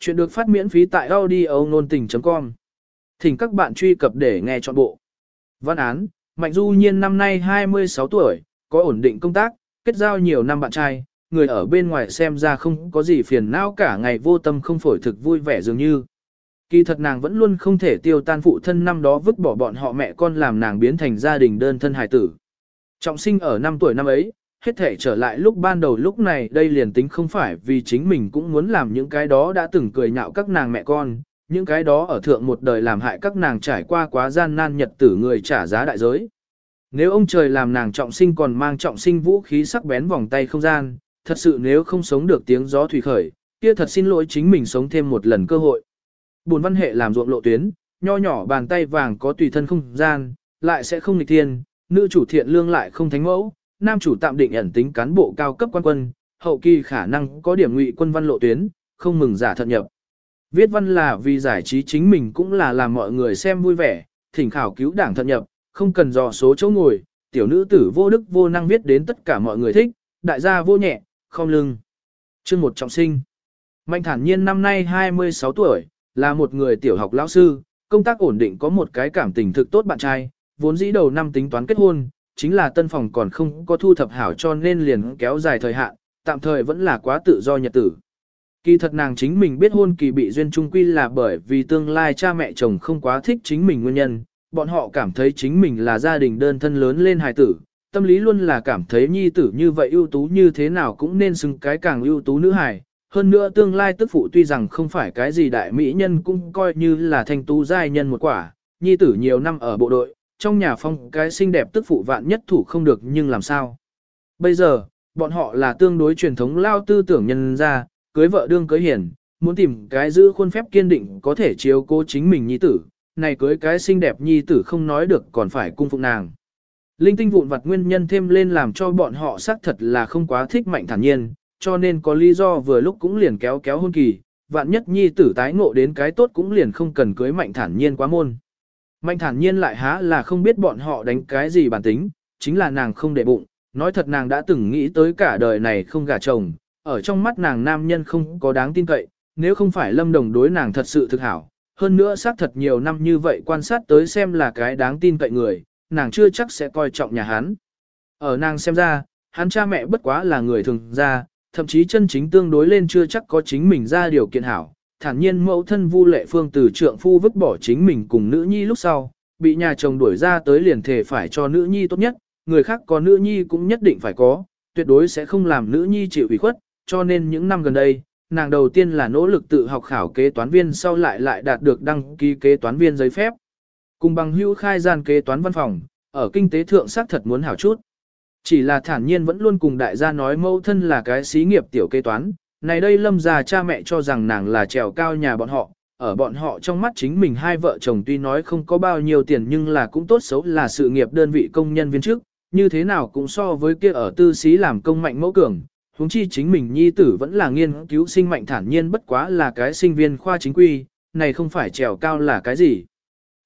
Chuyện được phát miễn phí tại audio nôn tình.com. Thỉnh các bạn truy cập để nghe trọn bộ. Văn án, Mạnh Du Nhiên năm nay 26 tuổi, có ổn định công tác, kết giao nhiều năm bạn trai, người ở bên ngoài xem ra không có gì phiền não cả ngày vô tâm không phổi thực vui vẻ dường như. Kỳ thật nàng vẫn luôn không thể tiêu tan phụ thân năm đó vứt bỏ bọn họ mẹ con làm nàng biến thành gia đình đơn thân hài tử. Trọng sinh ở năm tuổi năm ấy, hết thể trở lại lúc ban đầu lúc này đây liền tính không phải vì chính mình cũng muốn làm những cái đó đã từng cười nhạo các nàng mẹ con, những cái đó ở thượng một đời làm hại các nàng trải qua quá gian nan nhật tử người trả giá đại giới. Nếu ông trời làm nàng trọng sinh còn mang trọng sinh vũ khí sắc bén vòng tay không gian, thật sự nếu không sống được tiếng gió thủy khởi, kia thật xin lỗi chính mình sống thêm một lần cơ hội. Buồn văn hệ làm ruộng lộ tuyến, nho nhỏ bàn tay vàng có tùy thân không gian, lại sẽ không nghịch thiên, nữ chủ thiện lương lại không thánh mẫu, nam chủ tạm định ẩn tính cán bộ cao cấp quan quân, hậu kỳ khả năng có điểm ngụy quân văn lộ tuyến, không mừng giả thận nhập. Viết văn là vì giải trí chính mình cũng là làm mọi người xem vui vẻ, thỉnh khảo cứu đảng thận nhập, không cần dò số chỗ ngồi, tiểu nữ tử vô đức vô năng viết đến tất cả mọi người thích, đại gia vô nhẹ, không lưng. Chương một trọng sinh. Mạnh thản nhiên năm nay 26 tuổi, là một người tiểu học lão sư, công tác ổn định có một cái cảm tình thực tốt bạn trai, vốn dĩ đầu năm tính toán kết hôn, chính là tân phòng còn không có thu thập hảo cho nên liền kéo dài thời hạn, tạm thời vẫn là quá tự do nhật tử. Kỳ thật nàng chính mình biết hôn kỳ bị duyên trung quy là bởi vì tương lai cha mẹ chồng không quá thích chính mình nguyên nhân, bọn họ cảm thấy chính mình là gia đình đơn thân lớn lên hài tử, tâm lý luôn là cảm thấy nhi tử như vậy ưu tú như thế nào cũng nên xứng cái càng ưu tú nữ hài. Hơn nữa tương lai tức phụ tuy rằng không phải cái gì đại mỹ nhân cũng coi như là thanh tú giai nhân một quả, nhi tử nhiều năm ở bộ đội, trong nhà phong cái xinh đẹp tức phụ vạn nhất thủ không được nhưng làm sao. Bây giờ, bọn họ là tương đối truyền thống lao tư tưởng nhân ra, cưới vợ đương cưới hiền, muốn tìm cái giữ khuôn phép kiên định có thể chiếu cố chính mình nhi tử, này cưới cái xinh đẹp nhi tử không nói được còn phải cung phụng nàng. Linh tinh vụn vặt nguyên nhân thêm lên làm cho bọn họ xác thật là không quá thích mạnh thản nhiên, cho nên có lý do vừa lúc cũng liền kéo kéo hôn kỳ, vạn nhất nhi tử tái ngộ đến cái tốt cũng liền không cần cưới mạnh thản nhiên quá môn. Mạnh thản nhiên lại há là không biết bọn họ đánh cái gì bản tính, chính là nàng không để bụng, nói thật nàng đã từng nghĩ tới cả đời này không gả chồng, ở trong mắt nàng nam nhân không có đáng tin cậy, nếu không phải lâm đồng đối nàng thật sự thực hảo, hơn nữa xác thật nhiều năm như vậy quan sát tới xem là cái đáng tin cậy người, nàng chưa chắc sẽ coi trọng nhà hắn. Ở nàng xem ra, hắn cha mẹ bất quá là người thường ra, thậm chí chân chính tương đối lên chưa chắc có chính mình ra điều kiện hảo, thản nhiên mẫu thân Vu Lệ Phương từ trượng phu vứt bỏ chính mình cùng nữ nhi lúc sau, bị nhà chồng đuổi ra tới liền thể phải cho nữ nhi tốt nhất, người khác có nữ nhi cũng nhất định phải có, tuyệt đối sẽ không làm nữ nhi chịu ủy khuất, cho nên những năm gần đây, nàng đầu tiên là nỗ lực tự học khảo kế toán viên sau lại lại đạt được đăng ký kế toán viên giấy phép. Cùng bằng hữu khai gian kế toán văn phòng, ở kinh tế thượng xác thật muốn hảo chút. Chỉ là thản nhiên vẫn luôn cùng đại gia nói mẫu thân là cái xí nghiệp tiểu kế toán, này đây lâm già cha mẹ cho rằng nàng là trèo cao nhà bọn họ, ở bọn họ trong mắt chính mình hai vợ chồng tuy nói không có bao nhiêu tiền nhưng là cũng tốt xấu là sự nghiệp đơn vị công nhân viên chức như thế nào cũng so với kia ở tư xí làm công mạnh mẫu cường, huống chi chính mình nhi tử vẫn là nghiên cứu sinh mạnh thản nhiên bất quá là cái sinh viên khoa chính quy, này không phải trèo cao là cái gì.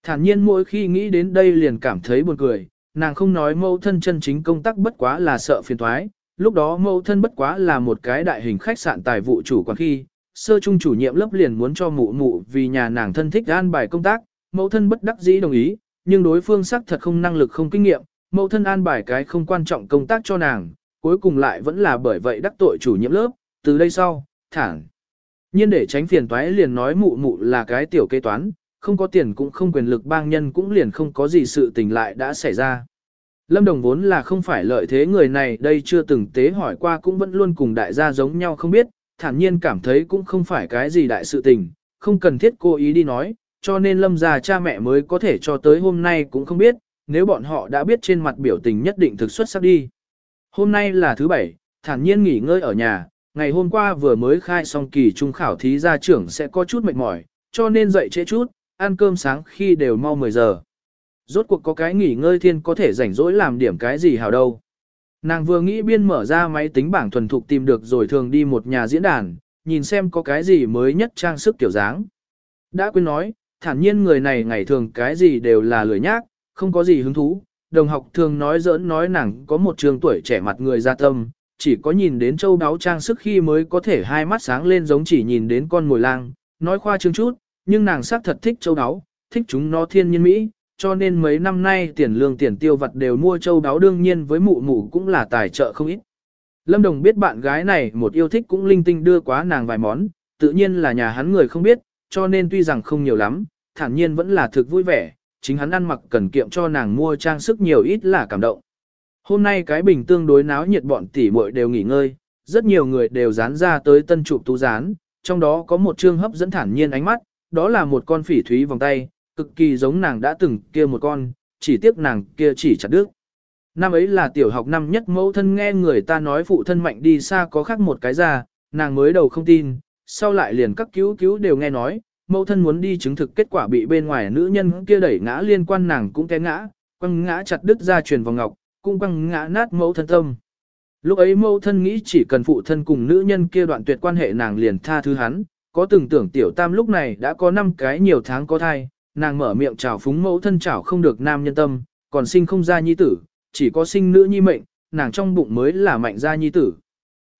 Thản nhiên mỗi khi nghĩ đến đây liền cảm thấy buồn cười, nàng không nói mẫu thân chân chính công tác bất quá là sợ phiền toái lúc đó mẫu thân bất quá là một cái đại hình khách sạn tài vụ chủ quản khi, sơ trung chủ nhiệm lớp liền muốn cho mụ mụ vì nhà nàng thân thích an bài công tác, mẫu thân bất đắc dĩ đồng ý, nhưng đối phương xác thật không năng lực không kinh nghiệm, mẫu thân an bài cái không quan trọng công tác cho nàng, cuối cùng lại vẫn là bởi vậy đắc tội chủ nhiệm lớp, từ đây sau, thẳng. nhiên để tránh phiền toái liền nói mụ mụ là cái tiểu kế toán, không có tiền cũng không quyền lực bang nhân cũng liền không có gì sự tình lại đã xảy ra. Lâm Đồng vốn là không phải lợi thế người này đây chưa từng tế hỏi qua cũng vẫn luôn cùng đại gia giống nhau không biết, thản nhiên cảm thấy cũng không phải cái gì đại sự tình, không cần thiết cố ý đi nói, cho nên Lâm già cha mẹ mới có thể cho tới hôm nay cũng không biết, nếu bọn họ đã biết trên mặt biểu tình nhất định thực xuất sắc đi. Hôm nay là thứ bảy, thản nhiên nghỉ ngơi ở nhà, ngày hôm qua vừa mới khai xong kỳ trung khảo thí gia trưởng sẽ có chút mệt mỏi, cho nên dậy trễ chút, ăn cơm sáng khi đều mau 10 giờ. Rốt cuộc có cái nghỉ ngơi thiên có thể rảnh rỗi làm điểm cái gì hào đâu. Nàng vừa nghĩ biên mở ra máy tính bảng thuần thục tìm được rồi thường đi một nhà diễn đàn, nhìn xem có cái gì mới nhất trang sức kiểu dáng. Đã quên nói, thản nhiên người này ngày thường cái gì đều là lười nhác, không có gì hứng thú. Đồng học thường nói giỡn nói nàng có một trường tuổi trẻ mặt người ra tâm, chỉ có nhìn đến châu đáo trang sức khi mới có thể hai mắt sáng lên giống chỉ nhìn đến con mồi lang, nói khoa trương chút, nhưng nàng xác thật thích châu đáo, thích chúng nó thiên nhiên mỹ, cho nên mấy năm nay tiền lương tiền tiêu vật đều mua châu đáo đương nhiên với mụ mụ cũng là tài trợ không ít. Lâm Đồng biết bạn gái này một yêu thích cũng linh tinh đưa quá nàng vài món, tự nhiên là nhà hắn người không biết, cho nên tuy rằng không nhiều lắm, thản nhiên vẫn là thực vui vẻ, chính hắn ăn mặc cần kiệm cho nàng mua trang sức nhiều ít là cảm động. Hôm nay cái bình tương đối náo nhiệt bọn tỷ muội đều nghỉ ngơi, rất nhiều người đều dán ra tới tân trụ tú dán, trong đó có một chương hấp dẫn thản nhiên ánh mắt, đó là một con phỉ thúy vòng tay, cực kỳ giống nàng đã từng kia một con, chỉ tiếc nàng kia chỉ chặt đứt. Năm ấy là tiểu học năm nhất mẫu thân nghe người ta nói phụ thân mạnh đi xa có khác một cái ra, nàng mới đầu không tin, sau lại liền các cứu cứu đều nghe nói, mẫu thân muốn đi chứng thực kết quả bị bên ngoài nữ nhân kia đẩy ngã liên quan nàng cũng té ngã, quăng ngã chặt đứt ra truyền vào ngọc, cũng quăng ngã nát mẫu thân tâm. Lúc ấy mẫu thân nghĩ chỉ cần phụ thân cùng nữ nhân kia đoạn tuyệt quan hệ nàng liền tha thứ hắn, có từng tưởng tiểu tam lúc này đã có 5 cái nhiều tháng có thai, nàng mở miệng chào phúng mẫu thân chào không được nam nhân tâm, còn sinh không ra nhi tử, chỉ có sinh nữ nhi mệnh, nàng trong bụng mới là mạnh ra nhi tử.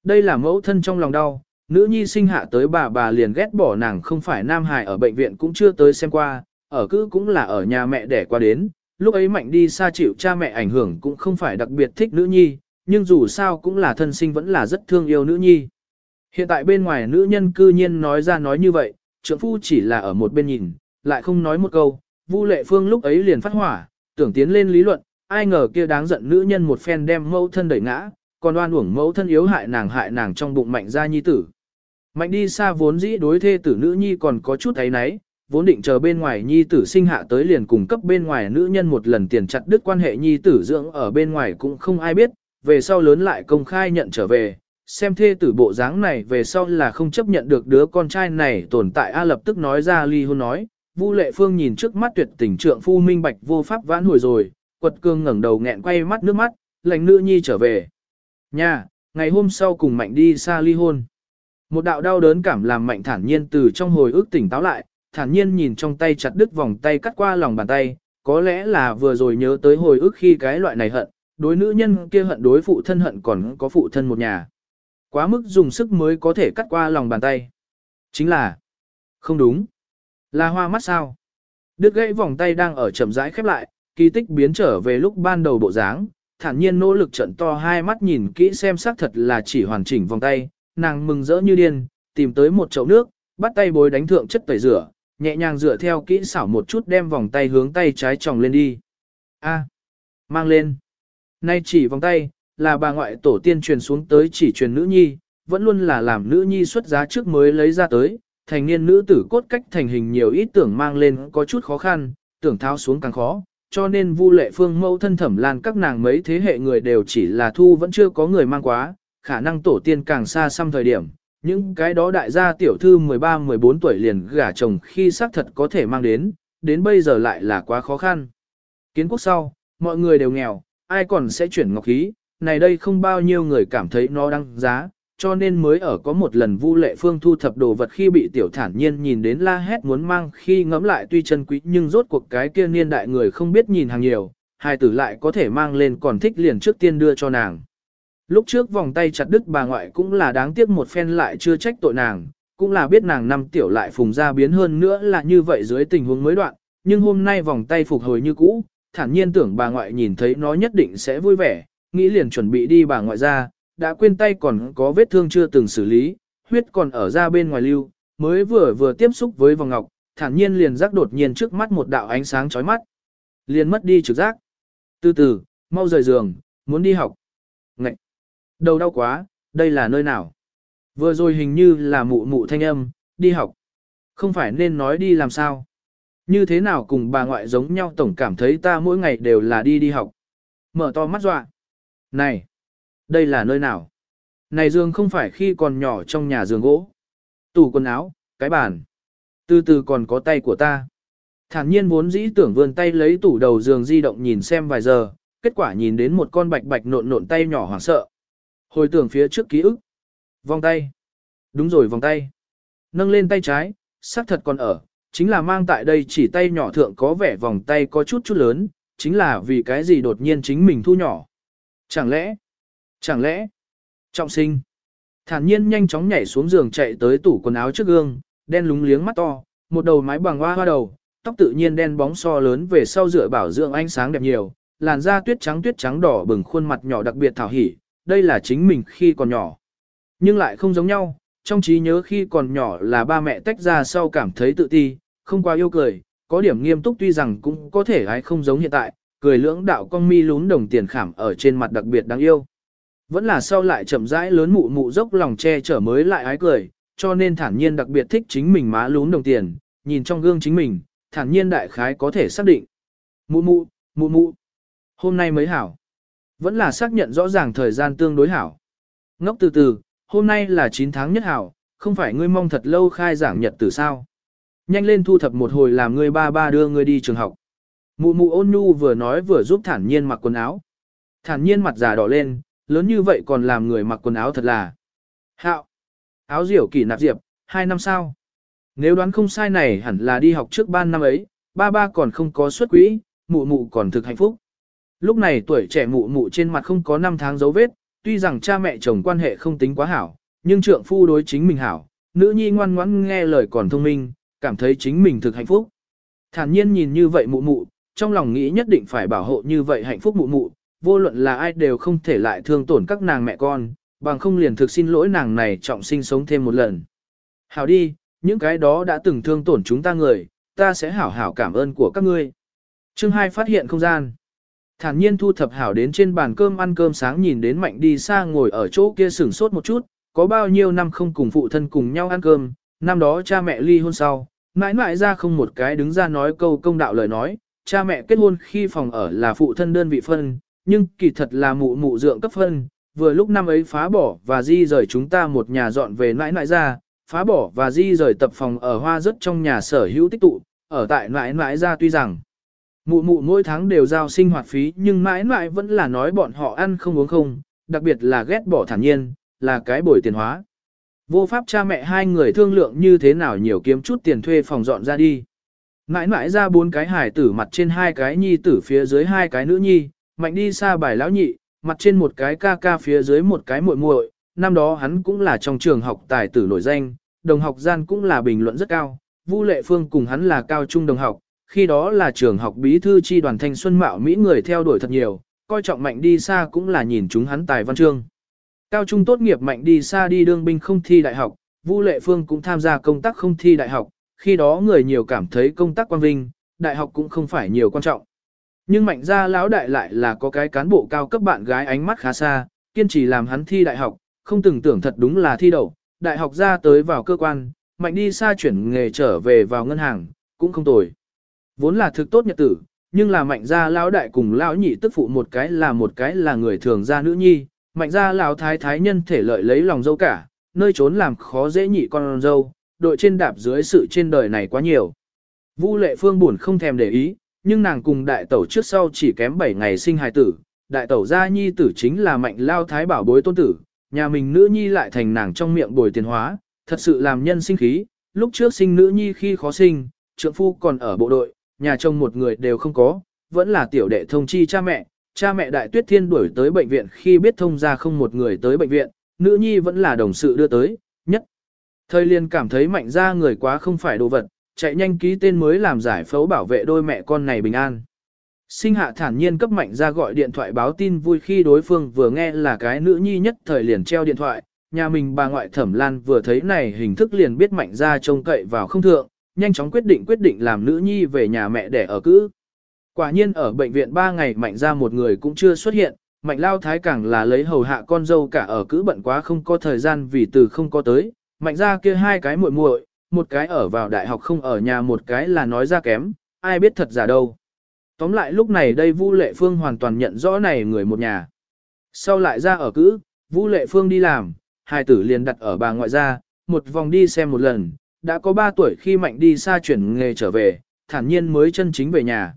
Đây là mẫu thân trong lòng đau, nữ nhi sinh hạ tới bà bà liền ghét bỏ nàng không phải nam hài ở bệnh viện cũng chưa tới xem qua, ở cứ cũng là ở nhà mẹ đẻ qua đến, lúc ấy mạnh đi xa chịu cha mẹ ảnh hưởng cũng không phải đặc biệt thích nữ nhi, nhưng dù sao cũng là thân sinh vẫn là rất thương yêu nữ nhi. Hiện tại bên ngoài nữ nhân cư nhiên nói ra nói như vậy, trưởng phu chỉ là ở một bên nhìn, lại không nói một câu, Vu Lệ Phương lúc ấy liền phát hỏa, tưởng tiến lên lý luận, ai ngờ kia đáng giận nữ nhân một phen đem mẫu thân đẩy ngã, còn oan uổng mẫu thân yếu hại nàng hại nàng trong bụng mạnh ra nhi tử. Mạnh đi xa vốn dĩ đối thê tử nữ nhi còn có chút ấy nấy, vốn định chờ bên ngoài nhi tử sinh hạ tới liền cùng cấp bên ngoài nữ nhân một lần tiền chặt đứt quan hệ nhi tử dưỡng ở bên ngoài cũng không ai biết, về sau lớn lại công khai nhận trở về, xem thê tử bộ dáng này về sau là không chấp nhận được đứa con trai này tồn tại A lập tức nói ra ly hôn nói, Vu Lệ Phương nhìn trước mắt tuyệt tình trượng phu minh bạch vô pháp vãn hồi rồi, quật cương ngẩng đầu nghẹn quay mắt nước mắt, lành nữ nhi trở về. Nhà, ngày hôm sau cùng mạnh đi xa ly hôn. Một đạo đau đớn cảm làm mạnh thản nhiên từ trong hồi ức tỉnh táo lại, thản nhiên nhìn trong tay chặt đứt vòng tay cắt qua lòng bàn tay, có lẽ là vừa rồi nhớ tới hồi ức khi cái loại này hận, đối nữ nhân kia hận đối phụ thân hận còn có phụ thân một nhà. Quá mức dùng sức mới có thể cắt qua lòng bàn tay. Chính là, không đúng, là hoa mắt sao. Đứt gãy vòng tay đang ở chậm rãi khép lại, kỳ tích biến trở về lúc ban đầu bộ dáng, thản nhiên nỗ lực trận to hai mắt nhìn kỹ xem xác thật là chỉ hoàn chỉnh vòng tay, nàng mừng rỡ như điên, tìm tới một chậu nước, bắt tay bối đánh thượng chất tẩy rửa, nhẹ nhàng rửa theo kỹ xảo một chút đem vòng tay hướng tay trái tròng lên đi. A, mang lên. Nay chỉ vòng tay, là bà ngoại tổ tiên truyền xuống tới chỉ truyền nữ nhi, vẫn luôn là làm nữ nhi xuất giá trước mới lấy ra tới, thành niên nữ tử cốt cách thành hình nhiều ít tưởng mang lên có chút khó khăn, tưởng tháo xuống càng khó, cho nên Vu Lệ Phương mẫu thân thẩm lan các nàng mấy thế hệ người đều chỉ là thu vẫn chưa có người mang quá, khả năng tổ tiên càng xa xăm thời điểm, những cái đó đại gia tiểu thư 13-14 tuổi liền gả chồng khi xác thật có thể mang đến, đến bây giờ lại là quá khó khăn. Kiến quốc sau, mọi người đều nghèo, ai còn sẽ chuyển ngọc khí, này đây không bao nhiêu người cảm thấy nó đăng giá, cho nên mới ở có một lần Vu Lệ Phương thu thập đồ vật khi bị tiểu thản nhiên nhìn đến la hét muốn mang khi ngẫm lại tuy chân quý nhưng rốt cuộc cái kia niên đại người không biết nhìn hàng nhiều, hai tử lại có thể mang lên còn thích liền trước tiên đưa cho nàng. Lúc trước vòng tay chặt đứt bà ngoại cũng là đáng tiếc một phen lại chưa trách tội nàng, cũng là biết nàng năm tiểu lại phùng ra biến hơn nữa là như vậy dưới tình huống mới đoạn, nhưng hôm nay vòng tay phục hồi như cũ, thản nhiên tưởng bà ngoại nhìn thấy nó nhất định sẽ vui vẻ, nghĩ liền chuẩn bị đi bà ngoại ra, đã quên tay còn có vết thương chưa từng xử lý, huyết còn ở ra bên ngoài lưu, mới vừa vừa tiếp xúc với vòng ngọc, thản nhiên liền giác đột nhiên trước mắt một đạo ánh sáng chói mắt. Liền mất đi trực giác. Từ từ, mau rời giường, muốn đi học. Ngậy! Đầu đau quá, đây là nơi nào? Vừa rồi hình như là mụ mụ thanh âm, đi học. Không phải nên nói đi làm sao? Như thế nào cùng bà ngoại giống nhau tổng cảm thấy ta mỗi ngày đều là đi đi học. Mở to mắt dọa. Này! Đây là nơi nào? Này giường không phải khi còn nhỏ trong nhà giường gỗ. Tủ quần áo, cái bàn. Từ từ còn có tay của ta. Thản nhiên vốn dĩ tưởng vươn tay lấy tủ đầu giường di động nhìn xem vài giờ, kết quả nhìn đến một con bạch bạch nộn nộn tay nhỏ hoảng sợ. Hồi tưởng phía trước ký ức. Vòng tay. Đúng rồi vòng tay. Nâng lên tay trái, xác thật còn ở, chính là mang tại đây chỉ tay nhỏ thượng có vẻ vòng tay có chút chút lớn, chính là vì cái gì đột nhiên chính mình thu nhỏ. Chẳng lẽ, chẳng lẽ, trọng sinh. Thản nhiên nhanh chóng nhảy xuống giường chạy tới tủ quần áo trước gương, đen lúng liếng mắt to, một đầu mái bằng hoa hoa đầu, tóc tự nhiên đen bóng so lớn về sau rửa bảo dưỡng ánh sáng đẹp nhiều, làn da tuyết trắng tuyết trắng đỏ bừng khuôn mặt nhỏ đặc biệt thảo hỉ, đây là chính mình khi còn nhỏ. Nhưng lại không giống nhau, trong trí nhớ khi còn nhỏ là ba mẹ tách ra sau cảm thấy tự ti, không quá yêu cười, có điểm nghiêm túc tuy rằng cũng có thể hay không giống hiện tại, cười lưỡng đạo con mi lún đồng tiền khảm ở trên mặt đặc biệt đáng yêu. Vẫn là sau lại chậm rãi lớn mụ mụ dốc lòng che chở mới lại ái cười, cho nên thản nhiên đặc biệt thích chính mình má lún đồng tiền, nhìn trong gương chính mình, thản nhiên đại khái có thể xác định. Mụ mụ, mụ mụ, hôm nay mới hảo. Vẫn là xác nhận rõ ràng thời gian tương đối hảo. Ngốc từ từ, hôm nay là 9 tháng nhất hảo, không phải ngươi mong thật lâu khai giảng nhật từ sao. Nhanh lên thu thập một hồi làm ngươi ba ba đưa ngươi đi trường học. Mụ mụ ôn nhu vừa nói vừa giúp thản nhiên mặc quần áo. Thản nhiên mặt già đỏ lên, lớn như vậy còn làm người mặc quần áo thật là. Hạo. Áo diểu kỷ nạp diệp, hai năm sau. Nếu đoán không sai này hẳn là đi học trước ban năm ấy, ba ba còn không có xuất quỹ, mụ mụ còn thực hạnh phúc. Lúc này tuổi trẻ mụ mụ trên mặt không có năm tháng dấu vết, tuy rằng cha mẹ chồng quan hệ không tính quá hảo, nhưng trượng phu đối chính mình hảo, nữ nhi ngoan ngoãn nghe lời còn thông minh, cảm thấy chính mình thực hạnh phúc. Thản nhiên nhìn như vậy mụ mụ, trong lòng nghĩ nhất định phải bảo hộ như vậy hạnh phúc mụ mụ, vô luận là ai đều không thể lại thương tổn các nàng mẹ con, bằng không liền thực xin lỗi nàng này trọng sinh sống thêm một lần. Hảo đi, những cái đó đã từng thương tổn chúng ta người, ta sẽ hảo hảo cảm ơn của các ngươi. Chương 2 phát hiện không gian. Thản nhiên thu thập hảo đến trên bàn cơm ăn cơm sáng nhìn đến mạnh đi xa ngồi ở chỗ kia sửng sốt một chút, có bao nhiêu năm không cùng phụ thân cùng nhau ăn cơm, năm đó cha mẹ ly hôn sau, mãi mãi ra không một cái đứng ra nói câu công đạo lời nói, cha mẹ kết hôn khi phòng ở là phụ thân đơn vị phân, nhưng kỳ thật là mụ mụ dượng cấp phân, vừa lúc năm ấy phá bỏ và di rời chúng ta một nhà dọn về nãi nãi ra, phá bỏ và di rời tập phòng ở hoa rất trong nhà sở hữu tích tụ, ở tại nãi nãi ra tuy rằng Mụ mụ mỗi tháng đều giao sinh hoạt phí nhưng mãi mãi vẫn là nói bọn họ ăn không uống không, đặc biệt là ghét bỏ thản nhiên, là cái bồi tiền hóa. Vô pháp cha mẹ hai người thương lượng như thế nào nhiều kiếm chút tiền thuê phòng dọn ra đi. Mãi mãi ra bốn cái hải tử mặt trên hai cái nhi tử phía dưới hai cái nữ nhi, mạnh đi xa bài lão nhị, mặt trên một cái ca ca phía dưới một cái muội muội. năm đó hắn cũng là trong trường học tài tử nổi danh, đồng học gian cũng là bình luận rất cao, Vu Lệ Phương cùng hắn là cao trung đồng học, khi đó là trường học bí thư chi đoàn thanh xuân mạo Mỹ người theo đuổi thật nhiều, coi trọng mạnh đi xa cũng là nhìn chúng hắn tài văn chương. Cao trung tốt nghiệp mạnh đi xa đi đương binh không thi đại học, Vu Lệ Phương cũng tham gia công tác không thi đại học, khi đó người nhiều cảm thấy công tác quan vinh, đại học cũng không phải nhiều quan trọng. Nhưng mạnh gia lão đại lại là có cái cán bộ cao cấp bạn gái ánh mắt khá xa, kiên trì làm hắn thi đại học, không từng tưởng thật đúng là thi đậu, đại học ra tới vào cơ quan, mạnh đi xa chuyển nghề trở về vào ngân hàng, cũng không tồi. Vốn là thực tốt nhật tử, nhưng là mạnh gia lão đại cùng lão nhị tức phụ một cái là một cái là người thường gia nữ nhi, mạnh gia lão thái thái nhân thể lợi lấy lòng dâu cả, nơi trốn làm khó dễ nhị con dâu, đội trên đạp dưới sự trên đời này quá nhiều. Vu lệ phương buồn không thèm để ý, nhưng nàng cùng đại tẩu trước sau chỉ kém 7 ngày sinh hài tử, đại tẩu gia nhi tử chính là mạnh lao thái bảo bối tôn tử, nhà mình nữ nhi lại thành nàng trong miệng bồi tiền hóa, thật sự làm nhân sinh khí, lúc trước sinh nữ nhi khi khó sinh, trượng phu còn ở bộ đội, nhà chồng một người đều không có, vẫn là tiểu đệ thông chi cha mẹ, cha mẹ đại tuyết thiên đuổi tới bệnh viện khi biết thông ra không một người tới bệnh viện, nữ nhi vẫn là đồng sự đưa tới, nhất. Thời liền cảm thấy mạnh ra người quá không phải đồ vật, chạy nhanh ký tên mới làm giải phẫu bảo vệ đôi mẹ con này bình an. Sinh hạ thản nhiên cấp mạnh ra gọi điện thoại báo tin vui khi đối phương vừa nghe là cái nữ nhi nhất thời liền treo điện thoại, nhà mình bà ngoại thẩm lan vừa thấy này hình thức liền biết mạnh ra trông cậy vào không thượng, nhanh chóng quyết định quyết định làm nữ nhi về nhà mẹ để ở cữ. Quả nhiên ở bệnh viện 3 ngày mạnh ra một người cũng chưa xuất hiện, mạnh lao thái càng là lấy hầu hạ con dâu cả ở cữ bận quá không có thời gian vì từ không có tới, mạnh ra kia hai cái muội muội, một cái ở vào đại học không ở nhà một cái là nói ra kém, ai biết thật giả đâu. Tóm lại lúc này đây Vu Lệ Phương hoàn toàn nhận rõ này người một nhà. Sau lại ra ở cữ, Vu Lệ Phương đi làm, hai tử liền đặt ở bà ngoại gia, một vòng đi xem một lần, đã có 3 tuổi khi mạnh đi xa chuyển nghề trở về, thản nhiên mới chân chính về nhà.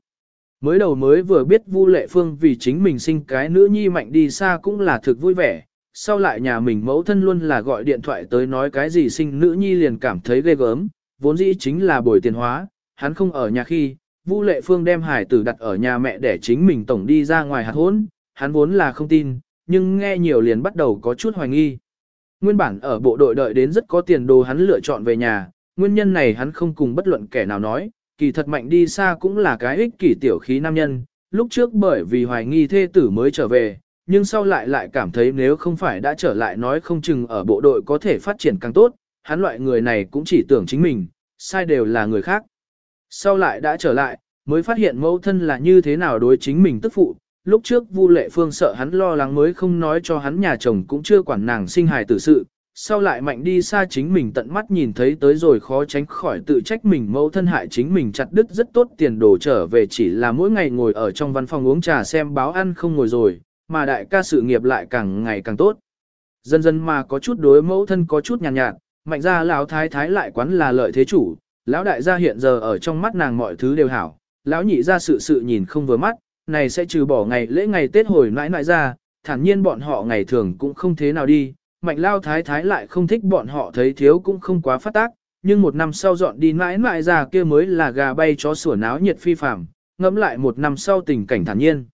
Mới đầu mới vừa biết Vu Lệ Phương vì chính mình sinh cái nữ nhi mạnh đi xa cũng là thực vui vẻ, sau lại nhà mình mẫu thân luôn là gọi điện thoại tới nói cái gì sinh nữ nhi liền cảm thấy ghê gớm, vốn dĩ chính là bồi tiền hóa, hắn không ở nhà khi, Vu Lệ Phương đem hải tử đặt ở nhà mẹ để chính mình tổng đi ra ngoài hạt hốn, hắn vốn là không tin, nhưng nghe nhiều liền bắt đầu có chút hoài nghi. Nguyên bản ở bộ đội đợi đến rất có tiền đồ hắn lựa chọn về nhà, nguyên nhân này hắn không cùng bất luận kẻ nào nói, kỳ thật mạnh đi xa cũng là cái ích kỷ tiểu khí nam nhân, lúc trước bởi vì hoài nghi thê tử mới trở về, nhưng sau lại lại cảm thấy nếu không phải đã trở lại nói không chừng ở bộ đội có thể phát triển càng tốt, hắn loại người này cũng chỉ tưởng chính mình, sai đều là người khác. Sau lại đã trở lại, mới phát hiện mẫu thân là như thế nào đối chính mình tức phụ, lúc trước Vu Lệ Phương sợ hắn lo lắng mới không nói cho hắn nhà chồng cũng chưa quản nàng sinh hài tử sự, sau lại mạnh đi xa chính mình tận mắt nhìn thấy tới rồi khó tránh khỏi tự trách mình mẫu thân hại chính mình chặt đứt rất tốt tiền đồ trở về chỉ là mỗi ngày ngồi ở trong văn phòng uống trà xem báo ăn không ngồi rồi, mà đại ca sự nghiệp lại càng ngày càng tốt. Dần dần mà có chút đối mẫu thân có chút nhàn nhạt, nhạt, mạnh ra lão thái thái lại quán là lợi thế chủ, lão đại gia hiện giờ ở trong mắt nàng mọi thứ đều hảo, lão nhị ra sự sự nhìn không vừa mắt, này sẽ trừ bỏ ngày lễ ngày Tết hồi nãi nãi ra, thản nhiên bọn họ ngày thường cũng không thế nào đi, mạnh lao thái thái lại không thích bọn họ thấy thiếu cũng không quá phát tác, nhưng một năm sau dọn đi nãi nãi ra kia mới là gà bay chó sủa náo nhiệt phi phạm, ngẫm lại một năm sau tình cảnh thản nhiên.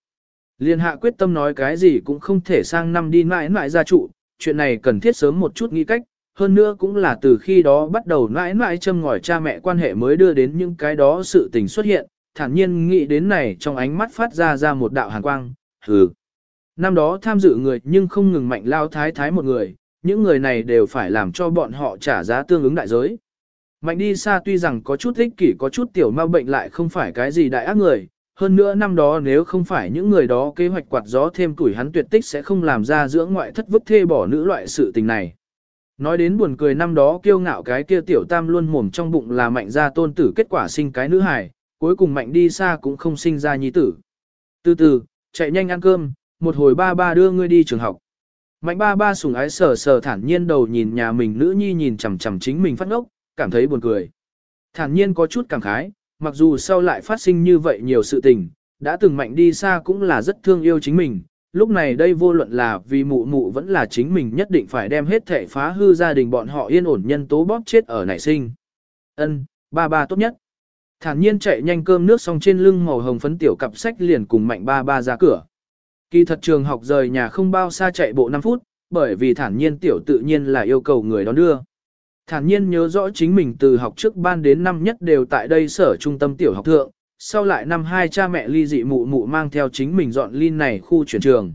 Liên hạ quyết tâm nói cái gì cũng không thể sang năm đi mãi mãi ra trụ, chuyện này cần thiết sớm một chút nghĩ cách, hơn nữa cũng là từ khi đó bắt đầu mãi mãi châm ngòi cha mẹ quan hệ mới đưa đến những cái đó sự tình xuất hiện, thản nhiên nghĩ đến này trong ánh mắt phát ra ra một đạo hàn quang, hừ. Năm đó tham dự người nhưng không ngừng mạnh lao thái thái một người, những người này đều phải làm cho bọn họ trả giá tương ứng đại giới. Mạnh đi xa tuy rằng có chút ích kỷ có chút tiểu ma bệnh lại không phải cái gì đại ác người, hơn nữa năm đó nếu không phải những người đó kế hoạch quạt gió thêm tuổi hắn tuyệt tích sẽ không làm ra dưỡng ngoại thất vứt thê bỏ nữ loại sự tình này. Nói đến buồn cười năm đó kiêu ngạo cái kia tiểu tam luôn mồm trong bụng là mạnh ra tôn tử kết quả sinh cái nữ hài, cuối cùng mạnh đi xa cũng không sinh ra nhi tử. Từ từ, chạy nhanh ăn cơm, một hồi ba ba đưa ngươi đi trường học. Mạnh ba ba sùng ái sờ sờ thản nhiên đầu nhìn nhà mình nữ nhi nhìn chằm chằm chính mình phát ngốc, cảm thấy buồn cười. Thản nhiên có chút cảm khái, mặc dù sau lại phát sinh như vậy nhiều sự tình, đã từng mạnh đi xa cũng là rất thương yêu chính mình. Lúc này đây vô luận là vì mụ mụ vẫn là chính mình nhất định phải đem hết thể phá hư gia đình bọn họ yên ổn nhân tố bóp chết ở nảy sinh. Ân, ba ba tốt nhất. Thản nhiên chạy nhanh cơm nước xong trên lưng màu hồng phấn tiểu cặp sách liền cùng mạnh ba ba ra cửa. Kỳ thật trường học rời nhà không bao xa chạy bộ 5 phút, bởi vì thản nhiên tiểu tự nhiên là yêu cầu người đón đưa. Thản nhiên nhớ rõ chính mình từ học trước ban đến năm nhất đều tại đây sở trung tâm tiểu học thượng, sau lại năm hai cha mẹ ly dị mụ mụ mang theo chính mình dọn ly này khu chuyển trường.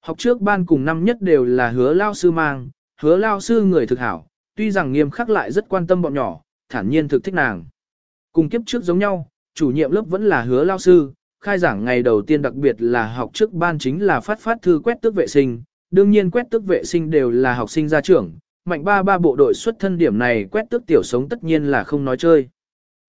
Học trước ban cùng năm nhất đều là hứa lao sư mang, hứa lao sư người thực hảo, tuy rằng nghiêm khắc lại rất quan tâm bọn nhỏ, thản nhiên thực thích nàng. Cùng kiếp trước giống nhau, chủ nhiệm lớp vẫn là hứa lao sư, khai giảng ngày đầu tiên đặc biệt là học trước ban chính là phát phát thư quét tước vệ sinh, đương nhiên quét tước vệ sinh đều là học sinh ra trưởng, mạnh ba ba bộ đội xuất thân điểm này quét tước tiểu sống tất nhiên là không nói chơi.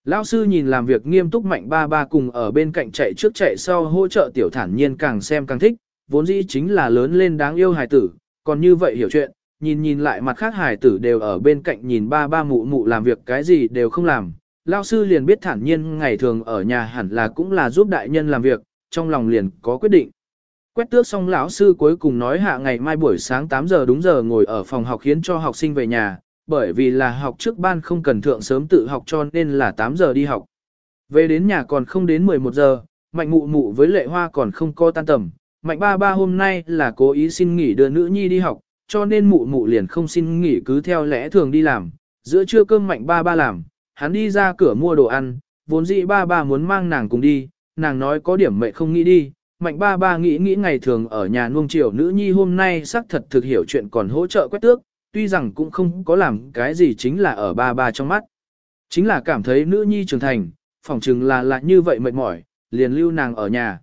Lão sư nhìn làm việc nghiêm túc mạnh ba ba cùng ở bên cạnh chạy trước chạy sau hỗ trợ tiểu thản nhiên càng xem càng thích, vốn dĩ chính là lớn lên đáng yêu hài tử, còn như vậy hiểu chuyện, nhìn nhìn lại mặt khác hài tử đều ở bên cạnh nhìn ba ba mụ mụ làm việc cái gì đều không làm, lão sư liền biết thản nhiên ngày thường ở nhà hẳn là cũng là giúp đại nhân làm việc, trong lòng liền có quyết định. Quét tước xong lão sư cuối cùng nói hạ ngày mai buổi sáng 8 giờ đúng giờ ngồi ở phòng học khiến cho học sinh về nhà, bởi vì là học trước ban không cần thượng sớm tự học cho nên là 8 giờ đi học. Về đến nhà còn không đến 11 giờ, mạnh mụ mụ với lệ hoa còn không co tan tầm. Mạnh ba ba hôm nay là cố ý xin nghỉ đưa nữ nhi đi học, cho nên mụ mụ liền không xin nghỉ cứ theo lẽ thường đi làm. Giữa trưa cơm mạnh ba ba làm, hắn đi ra cửa mua đồ ăn, vốn dĩ ba ba muốn mang nàng cùng đi, nàng nói có điểm mẹ không nghĩ đi, mạnh ba ba nghĩ nghĩ ngày thường ở nhà nuông chiều nữ nhi hôm nay xác thật thực hiểu chuyện còn hỗ trợ quét tước, tuy rằng cũng không có làm cái gì chính là ở ba ba trong mắt. Chính là cảm thấy nữ nhi trưởng thành, phỏng chừng là lại như vậy mệt mỏi, liền lưu nàng ở nhà.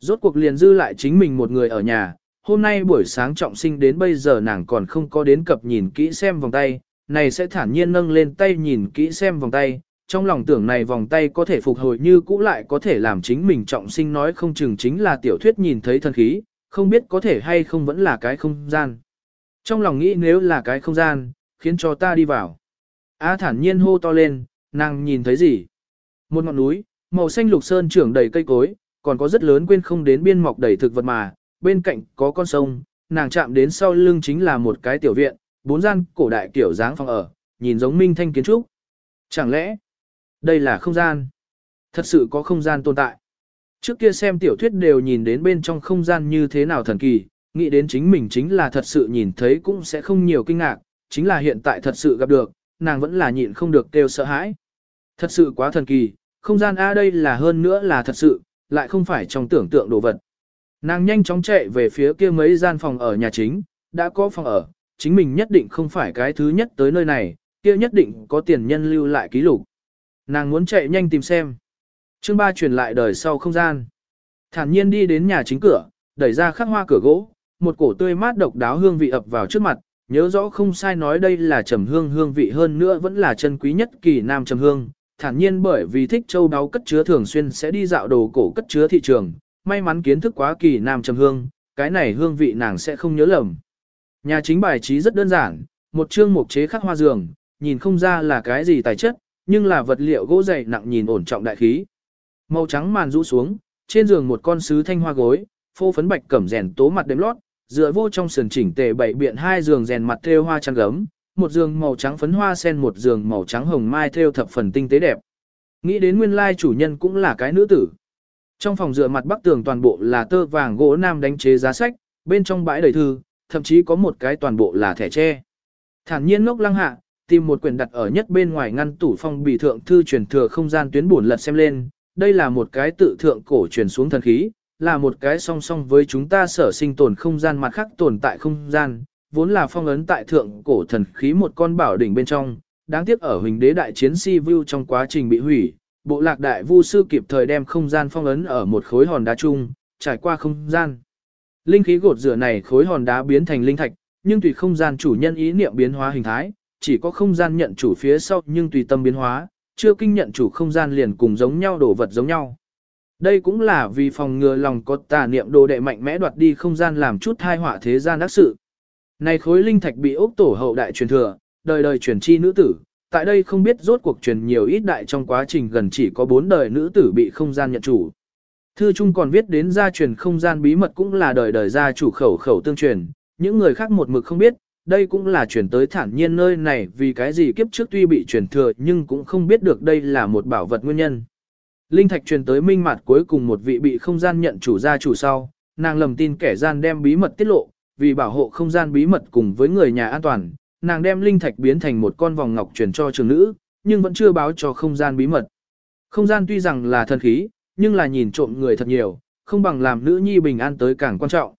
Rốt cuộc liền dư lại chính mình một người ở nhà, hôm nay buổi sáng trọng sinh đến bây giờ nàng còn không có đến cập nhìn kỹ xem vòng tay, này sẽ thản nhiên nâng lên tay nhìn kỹ xem vòng tay, trong lòng tưởng này vòng tay có thể phục hồi như cũ lại có thể làm chính mình trọng sinh nói không chừng chính là tiểu thuyết nhìn thấy thần khí, không biết có thể hay không vẫn là cái không gian. Trong lòng nghĩ nếu là cái không gian, khiến cho ta đi vào. Á thản nhiên hô to lên, nàng nhìn thấy gì? Một ngọn núi, màu xanh lục sơn trưởng đầy cây cối, còn có rất lớn quên không đến biên mọc đầy thực vật mà, bên cạnh có con sông, nàng chạm đến sau lưng chính là một cái tiểu viện, bốn gian cổ đại kiểu dáng phòng ở, nhìn giống minh thanh kiến trúc. Chẳng lẽ, đây là không gian? Thật sự có không gian tồn tại. Trước kia xem tiểu thuyết đều nhìn đến bên trong không gian như thế nào thần kỳ, nghĩ đến chính mình chính là thật sự nhìn thấy cũng sẽ không nhiều kinh ngạc, chính là hiện tại thật sự gặp được, nàng vẫn là nhịn không được kêu sợ hãi. Thật sự quá thần kỳ, không gian A đây là hơn nữa là thật sự, lại không phải trong tưởng tượng đồ vật. Nàng nhanh chóng chạy về phía kia mấy gian phòng ở nhà chính, đã có phòng ở, chính mình nhất định không phải cái thứ nhất tới nơi này, kia nhất định có tiền nhân lưu lại ký lục. Nàng muốn chạy nhanh tìm xem. Chương ba truyền lại đời sau không gian. Thản nhiên đi đến nhà chính cửa, đẩy ra khắc hoa cửa gỗ, một cổ tươi mát độc đáo hương vị ập vào trước mặt, nhớ rõ không sai nói đây là trầm hương hương vị hơn nữa vẫn là chân quý nhất kỳ nam trầm hương. Thản nhiên bởi vì thích châu đáo cất chứa thường xuyên sẽ đi dạo đồ cổ cất chứa thị trường, may mắn kiến thức quá kỳ nam trầm hương, cái này hương vị nàng sẽ không nhớ lầm. Nhà chính bài trí rất đơn giản, một chương mục chế khắc hoa giường, nhìn không ra là cái gì tài chất, nhưng là vật liệu gỗ dày nặng nhìn ổn trọng đại khí. Màu trắng màn rũ xuống, trên giường một con sứ thanh hoa gối, phô phấn bạch cẩm rèn tố mặt đếm lót, dựa vô trong sườn chỉnh tề bảy biện hai giường rèn mặt thêu hoa chăn gấm, một giường màu trắng phấn hoa sen một giường màu trắng hồng mai thêu thập phần tinh tế đẹp. Nghĩ đến nguyên lai chủ nhân cũng là cái nữ tử. Trong phòng dựa mặt bắc tường toàn bộ là tơ vàng gỗ nam đánh chế giá sách, bên trong bãi đầy thư, thậm chí có một cái toàn bộ là thẻ tre. Thản nhiên ngốc lăng hạ, tìm một quyển đặt ở nhất bên ngoài ngăn tủ phong bì thượng thư truyền thừa không gian tuyến buồn lật xem lên, đây là một cái tự thượng cổ truyền xuống thần khí, là một cái song song với chúng ta sở sinh tồn không gian mặt khác tồn tại không gian, vốn là phong ấn tại thượng cổ thần khí một con bảo đỉnh bên trong, đáng tiếc ở huỳnh đế đại chiến si view trong quá trình bị hủy, bộ lạc đại vu sư kịp thời đem không gian phong ấn ở một khối hòn đá chung, trải qua không gian. Linh khí gột rửa này khối hòn đá biến thành linh thạch, nhưng tùy không gian chủ nhân ý niệm biến hóa hình thái, chỉ có không gian nhận chủ phía sau nhưng tùy tâm biến hóa, chưa kinh nhận chủ không gian liền cùng giống nhau đổ vật giống nhau. Đây cũng là vì phòng ngừa lòng có tà niệm đồ đệ mạnh mẽ đoạt đi không gian làm chút thai họa thế gian đắc sự. Này khối linh thạch bị ốc tổ hậu đại truyền thừa, đời đời truyền chi nữ tử, tại đây không biết rốt cuộc truyền nhiều ít đại trong quá trình gần chỉ có bốn đời nữ tử bị không gian nhận chủ. Thư Trung còn viết đến gia truyền không gian bí mật cũng là đời đời gia chủ khẩu khẩu tương truyền, những người khác một mực không biết, đây cũng là chuyển tới thản nhiên nơi này vì cái gì kiếp trước tuy bị truyền thừa nhưng cũng không biết được đây là một bảo vật nguyên nhân. Linh thạch truyền tới minh mặt cuối cùng một vị bị không gian nhận chủ gia chủ sau, nàng lầm tin kẻ gian đem bí mật tiết lộ, vì bảo hộ không gian bí mật cùng với người nhà an toàn, nàng đem linh thạch biến thành một con vòng ngọc truyền cho trường nữ, nhưng vẫn chưa báo cho không gian bí mật. Không gian tuy rằng là thần khí, nhưng là nhìn trộm người thật nhiều, không bằng làm nữ nhi bình an tới càng quan trọng.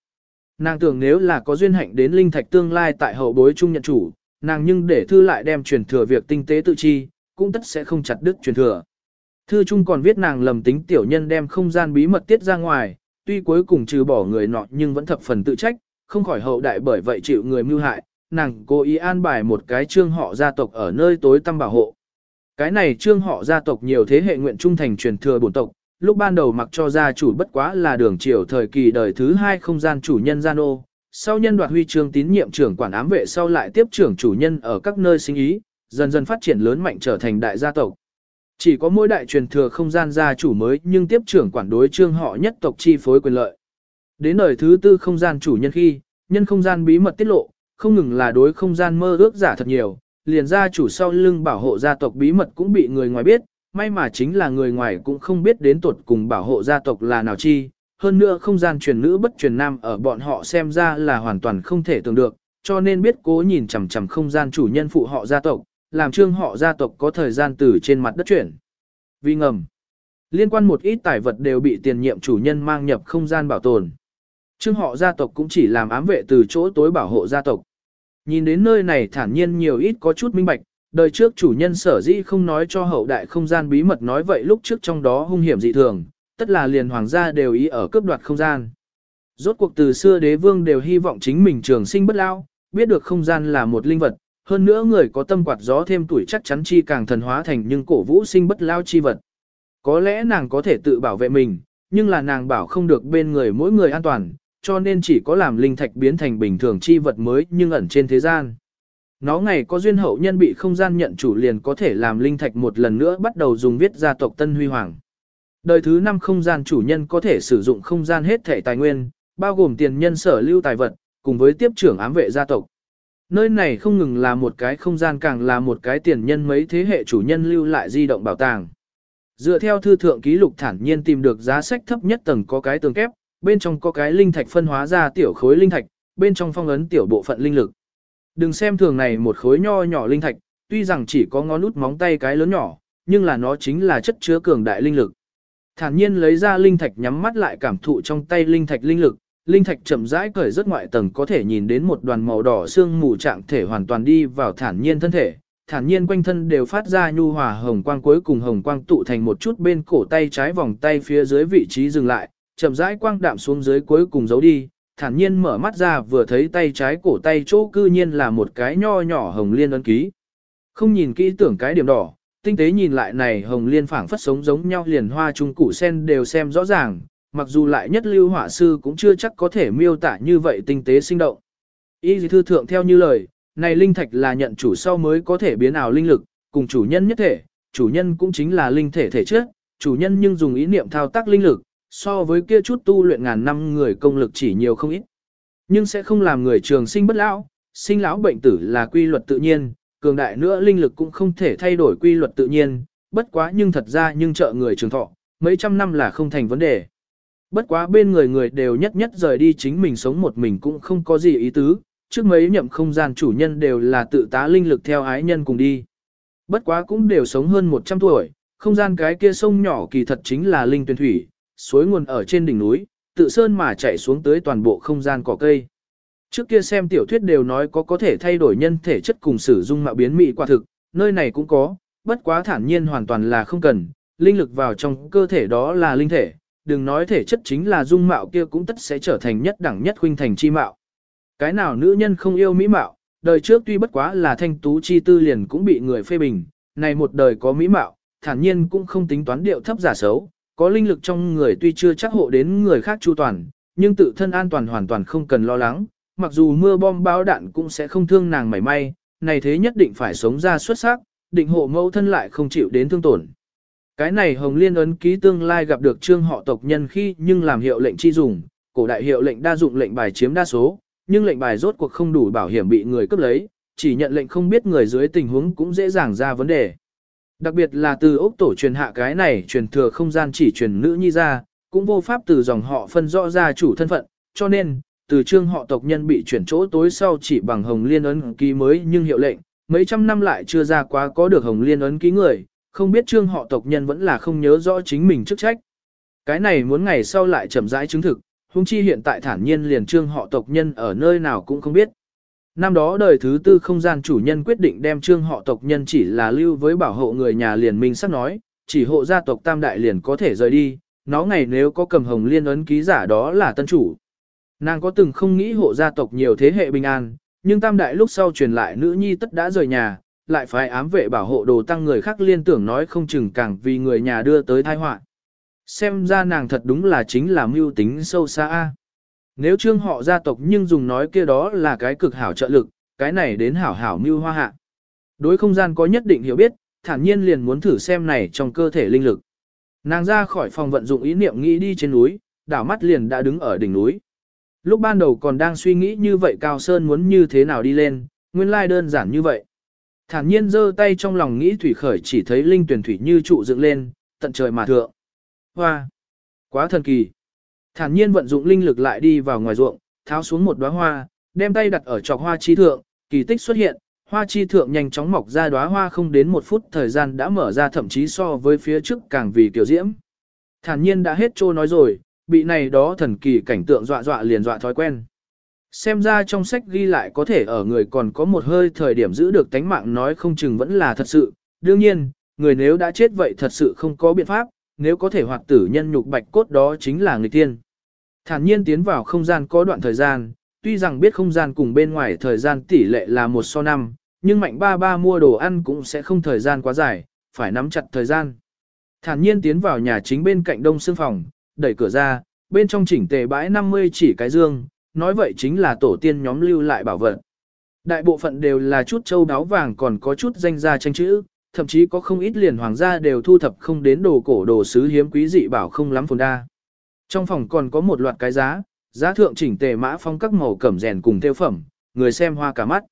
Nàng tưởng nếu là có duyên hạnh đến linh thạch tương lai tại hậu bối trung nhận chủ, nàng nhưng để thư lại đem truyền thừa việc tinh tế tự chi, cũng tất sẽ không chặt đứt truyền thừa. Thư trung còn viết nàng lầm tính tiểu nhân đem không gian bí mật tiết ra ngoài, tuy cuối cùng trừ bỏ người nọ nhưng vẫn thập phần tự trách, không khỏi hậu đại bởi vậy chịu người mưu hại, nàng cố ý an bài một cái trương họ gia tộc ở nơi tối tăm bảo hộ. Cái này trương họ gia tộc nhiều thế hệ nguyện trung thành truyền thừa bổn tộc, lúc ban đầu mặc cho gia chủ bất quá là đường triều thời kỳ đời thứ hai không gian chủ nhân gian ô, sau nhân đoạt huy chương tín nhiệm trưởng quản ám vệ sau lại tiếp trưởng chủ nhân ở các nơi sinh ý, dần dần phát triển lớn mạnh trở thành đại gia tộc. Chỉ có mỗi đại truyền thừa không gian gia chủ mới nhưng tiếp trưởng quản đối trương họ nhất tộc chi phối quyền lợi. Đến đời thứ tư không gian chủ nhân khi, nhân không gian bí mật tiết lộ, không ngừng là đối không gian mơ ước giả thật nhiều, liền gia chủ sau lưng bảo hộ gia tộc bí mật cũng bị người ngoài biết, may mà chính là người ngoài cũng không biết đến tuột cùng bảo hộ gia tộc là nào chi, hơn nữa không gian truyền nữ bất truyền nam ở bọn họ xem ra là hoàn toàn không thể tưởng được, cho nên biết cố nhìn chằm chằm không gian chủ nhân phụ họ gia tộc, làm trương họ gia tộc có thời gian từ trên mặt đất chuyển. Vì ngầm, liên quan một ít tài vật đều bị tiền nhiệm chủ nhân mang nhập không gian bảo tồn. Trương họ gia tộc cũng chỉ làm ám vệ từ chỗ tối bảo hộ gia tộc. Nhìn đến nơi này thản nhiên nhiều ít có chút minh bạch, đời trước chủ nhân sở dĩ không nói cho hậu đại không gian bí mật nói vậy lúc trước trong đó hung hiểm dị thường, tất là liền hoàng gia đều ý ở cướp đoạt không gian. Rốt cuộc từ xưa đế vương đều hy vọng chính mình trường sinh bất lao, biết được không gian là một linh vật, hơn nữa người có tâm quạt gió thêm tuổi chắc chắn chi càng thần hóa thành nhưng cổ vũ sinh bất lao chi vật. Có lẽ nàng có thể tự bảo vệ mình, nhưng là nàng bảo không được bên người mỗi người an toàn, cho nên chỉ có làm linh thạch biến thành bình thường chi vật mới nhưng ẩn trên thế gian. Nó ngày có duyên hậu nhân bị không gian nhận chủ liền có thể làm linh thạch một lần nữa bắt đầu dùng viết gia tộc Tân Huy Hoàng. Đời thứ năm không gian chủ nhân có thể sử dụng không gian hết thể tài nguyên, bao gồm tiền nhân sở lưu tài vật, cùng với tiếp trưởng ám vệ gia tộc. Nơi này không ngừng là một cái không gian càng là một cái tiền nhân mấy thế hệ chủ nhân lưu lại di động bảo tàng. Dựa theo thư thượng ký lục thản nhiên tìm được giá sách thấp nhất tầng có cái tường kép, bên trong có cái linh thạch phân hóa ra tiểu khối linh thạch, bên trong phong ấn tiểu bộ phận linh lực. Đừng xem thường này một khối nho nhỏ linh thạch, tuy rằng chỉ có ngón út móng tay cái lớn nhỏ, nhưng là nó chính là chất chứa cường đại linh lực. Thản nhiên lấy ra linh thạch nhắm mắt lại cảm thụ trong tay linh thạch linh lực, linh thạch chậm rãi cởi rất ngoại tầng có thể nhìn đến một đoàn màu đỏ xương mù trạng thể hoàn toàn đi vào thản nhiên thân thể. Thản nhiên quanh thân đều phát ra nhu hòa hồng quang cuối cùng hồng quang tụ thành một chút bên cổ tay trái vòng tay phía dưới vị trí dừng lại, chậm rãi quang đạm xuống dưới cuối cùng giấu đi, thản nhiên mở mắt ra vừa thấy tay trái cổ tay chỗ cư nhiên là một cái nho nhỏ hồng liên ấn ký. Không nhìn kỹ tưởng cái điểm đỏ, tinh tế nhìn lại này hồng liên phảng phất sống giống nhau liền hoa trung củ sen đều xem rõ ràng, mặc dù lại nhất lưu họa sư cũng chưa chắc có thể miêu tả như vậy tinh tế sinh động. Y thư thượng theo như lời, này linh thạch là nhận chủ sau mới có thể biến ảo linh lực, cùng chủ nhân nhất thể, chủ nhân cũng chính là linh thể thể chất, chủ nhân nhưng dùng ý niệm thao tác linh lực, so với kia chút tu luyện ngàn năm người công lực chỉ nhiều không ít. Nhưng sẽ không làm người trường sinh bất lão, sinh lão bệnh tử là quy luật tự nhiên, cường đại nữa linh lực cũng không thể thay đổi quy luật tự nhiên, bất quá nhưng thật ra nhưng trợ người trường thọ, mấy trăm năm là không thành vấn đề. Bất quá bên người người đều nhất nhất rời đi chính mình sống một mình cũng không có gì ý tứ, trước mấy nhậm không gian chủ nhân đều là tự tá linh lực theo ái nhân cùng đi. Bất quá cũng đều sống hơn 100 tuổi, không gian cái kia sông nhỏ kỳ thật chính là linh tuyển thủy, suối nguồn ở trên đỉnh núi, tự sơn mà chạy xuống tới toàn bộ không gian cỏ cây. Trước kia xem tiểu thuyết đều nói có có thể thay đổi nhân thể chất cùng sử dụng mạo biến mỹ quả thực, nơi này cũng có, bất quá thản nhiên hoàn toàn là không cần, linh lực vào trong cơ thể đó là linh thể, đừng nói thể chất chính là dung mạo kia cũng tất sẽ trở thành nhất đẳng nhất huynh thành chi mạo. Cái nào nữ nhân không yêu mỹ mạo, đời trước tuy bất quá là thanh tú chi tư liền cũng bị người phê bình, này một đời có mỹ mạo, thản nhiên cũng không tính toán điệu thấp giả xấu, có linh lực trong người tuy chưa chắc hộ đến người khác chu toàn, nhưng tự thân an toàn hoàn toàn không cần lo lắng, mặc dù mưa bom báo đạn cũng sẽ không thương nàng mảy may, này thế nhất định phải sống ra xuất sắc, định hộ mẫu thân lại không chịu đến thương tổn. Cái này Hồng Liên ấn ký tương lai gặp được trương họ tộc nhân khi nhưng làm hiệu lệnh chi dùng, cổ đại hiệu lệnh đa dụng lệnh bài chiếm đa số, nhưng lệnh bài rốt cuộc không đủ bảo hiểm bị người cướp lấy, chỉ nhận lệnh không biết người dưới tình huống cũng dễ dàng ra vấn đề. Đặc biệt là từ ốc tổ truyền hạ cái này truyền thừa không gian chỉ truyền nữ nhi ra, cũng vô pháp từ dòng họ phân rõ ra chủ thân phận, cho nên, từ trương họ tộc nhân bị chuyển chỗ tối sau chỉ bằng hồng liên ấn ký mới nhưng hiệu lệnh, mấy trăm năm lại chưa ra quá có được hồng liên ấn ký người, không biết trương họ tộc nhân vẫn là không nhớ rõ chính mình chức trách. Cái này muốn ngày sau lại chậm rãi chứng thực, huống chi hiện tại thản nhiên liền trương họ tộc nhân ở nơi nào cũng không biết. Năm đó đời thứ tư không gian chủ nhân quyết định đem trương họ tộc nhân chỉ là lưu với bảo hộ người nhà liền minh sắp nói, chỉ hộ gia tộc tam đại liền có thể rời đi, nó ngày nếu có cầm hồng liên ấn ký giả đó là tân chủ. Nàng có từng không nghĩ hộ gia tộc nhiều thế hệ bình an, nhưng tam đại lúc sau truyền lại nữ nhi tất đã rời nhà, lại phải ám vệ bảo hộ đồ tăng người khác liên tưởng nói không chừng càng vì người nhà đưa tới tai họa. Xem ra nàng thật đúng là chính là mưu tính sâu xa. Nếu trương họ gia tộc nhưng dùng nói kia đó là cái cực hảo trợ lực, cái này đến hảo hảo mưu hoa hạ. Đối không gian có nhất định hiểu biết, thản nhiên liền muốn thử xem này trong cơ thể linh lực. Nàng ra khỏi phòng vận dụng ý niệm nghĩ đi trên núi, đảo mắt liền đã đứng ở đỉnh núi. Lúc ban đầu còn đang suy nghĩ như vậy Cao Sơn muốn như thế nào đi lên, nguyên lai đơn giản như vậy. Thản nhiên giơ tay trong lòng nghĩ thủy khởi chỉ thấy linh tuyển thủy như trụ dựng lên, tận trời mà thượng. Hoa! Quá thần kỳ! Thản nhiên vận dụng linh lực lại đi vào ngoài ruộng, tháo xuống một đóa hoa, đem tay đặt ở trọc hoa chi thượng, kỳ tích xuất hiện, hoa chi thượng nhanh chóng mọc ra đóa hoa không đến một phút thời gian đã mở ra thậm chí so với phía trước càng vì kiểu diễm. Thản nhiên đã hết trô nói rồi, bị này đó thần kỳ cảnh tượng dọa dọa liền dọa thói quen. Xem ra trong sách ghi lại có thể ở người còn có một hơi thời điểm giữ được tánh mạng nói không chừng vẫn là thật sự. Đương nhiên, người nếu đã chết vậy thật sự không có biện pháp, nếu có thể hoạt tử nhân nhục bạch cốt đó chính là người tiên. Thản nhiên tiến vào không gian có đoạn thời gian, tuy rằng biết không gian cùng bên ngoài thời gian tỷ lệ là một so năm, nhưng mạnh ba ba mua đồ ăn cũng sẽ không thời gian quá dài, phải nắm chặt thời gian. Thản nhiên tiến vào nhà chính bên cạnh đông xương phòng, đẩy cửa ra, bên trong chỉnh tề bãi 50 chỉ cái dương, nói vậy chính là tổ tiên nhóm lưu lại bảo vật. Đại bộ phận đều là chút châu đáo vàng còn có chút danh gia tranh chữ, thậm chí có không ít liền hoàng gia đều thu thập không đến đồ cổ đồ sứ hiếm quý dị bảo không lắm phồn đa. Trong phòng còn có một loạt cái giá, giá thượng chỉnh tề mã phong các màu cẩm rèn cùng theo phẩm, người xem hoa cả mắt.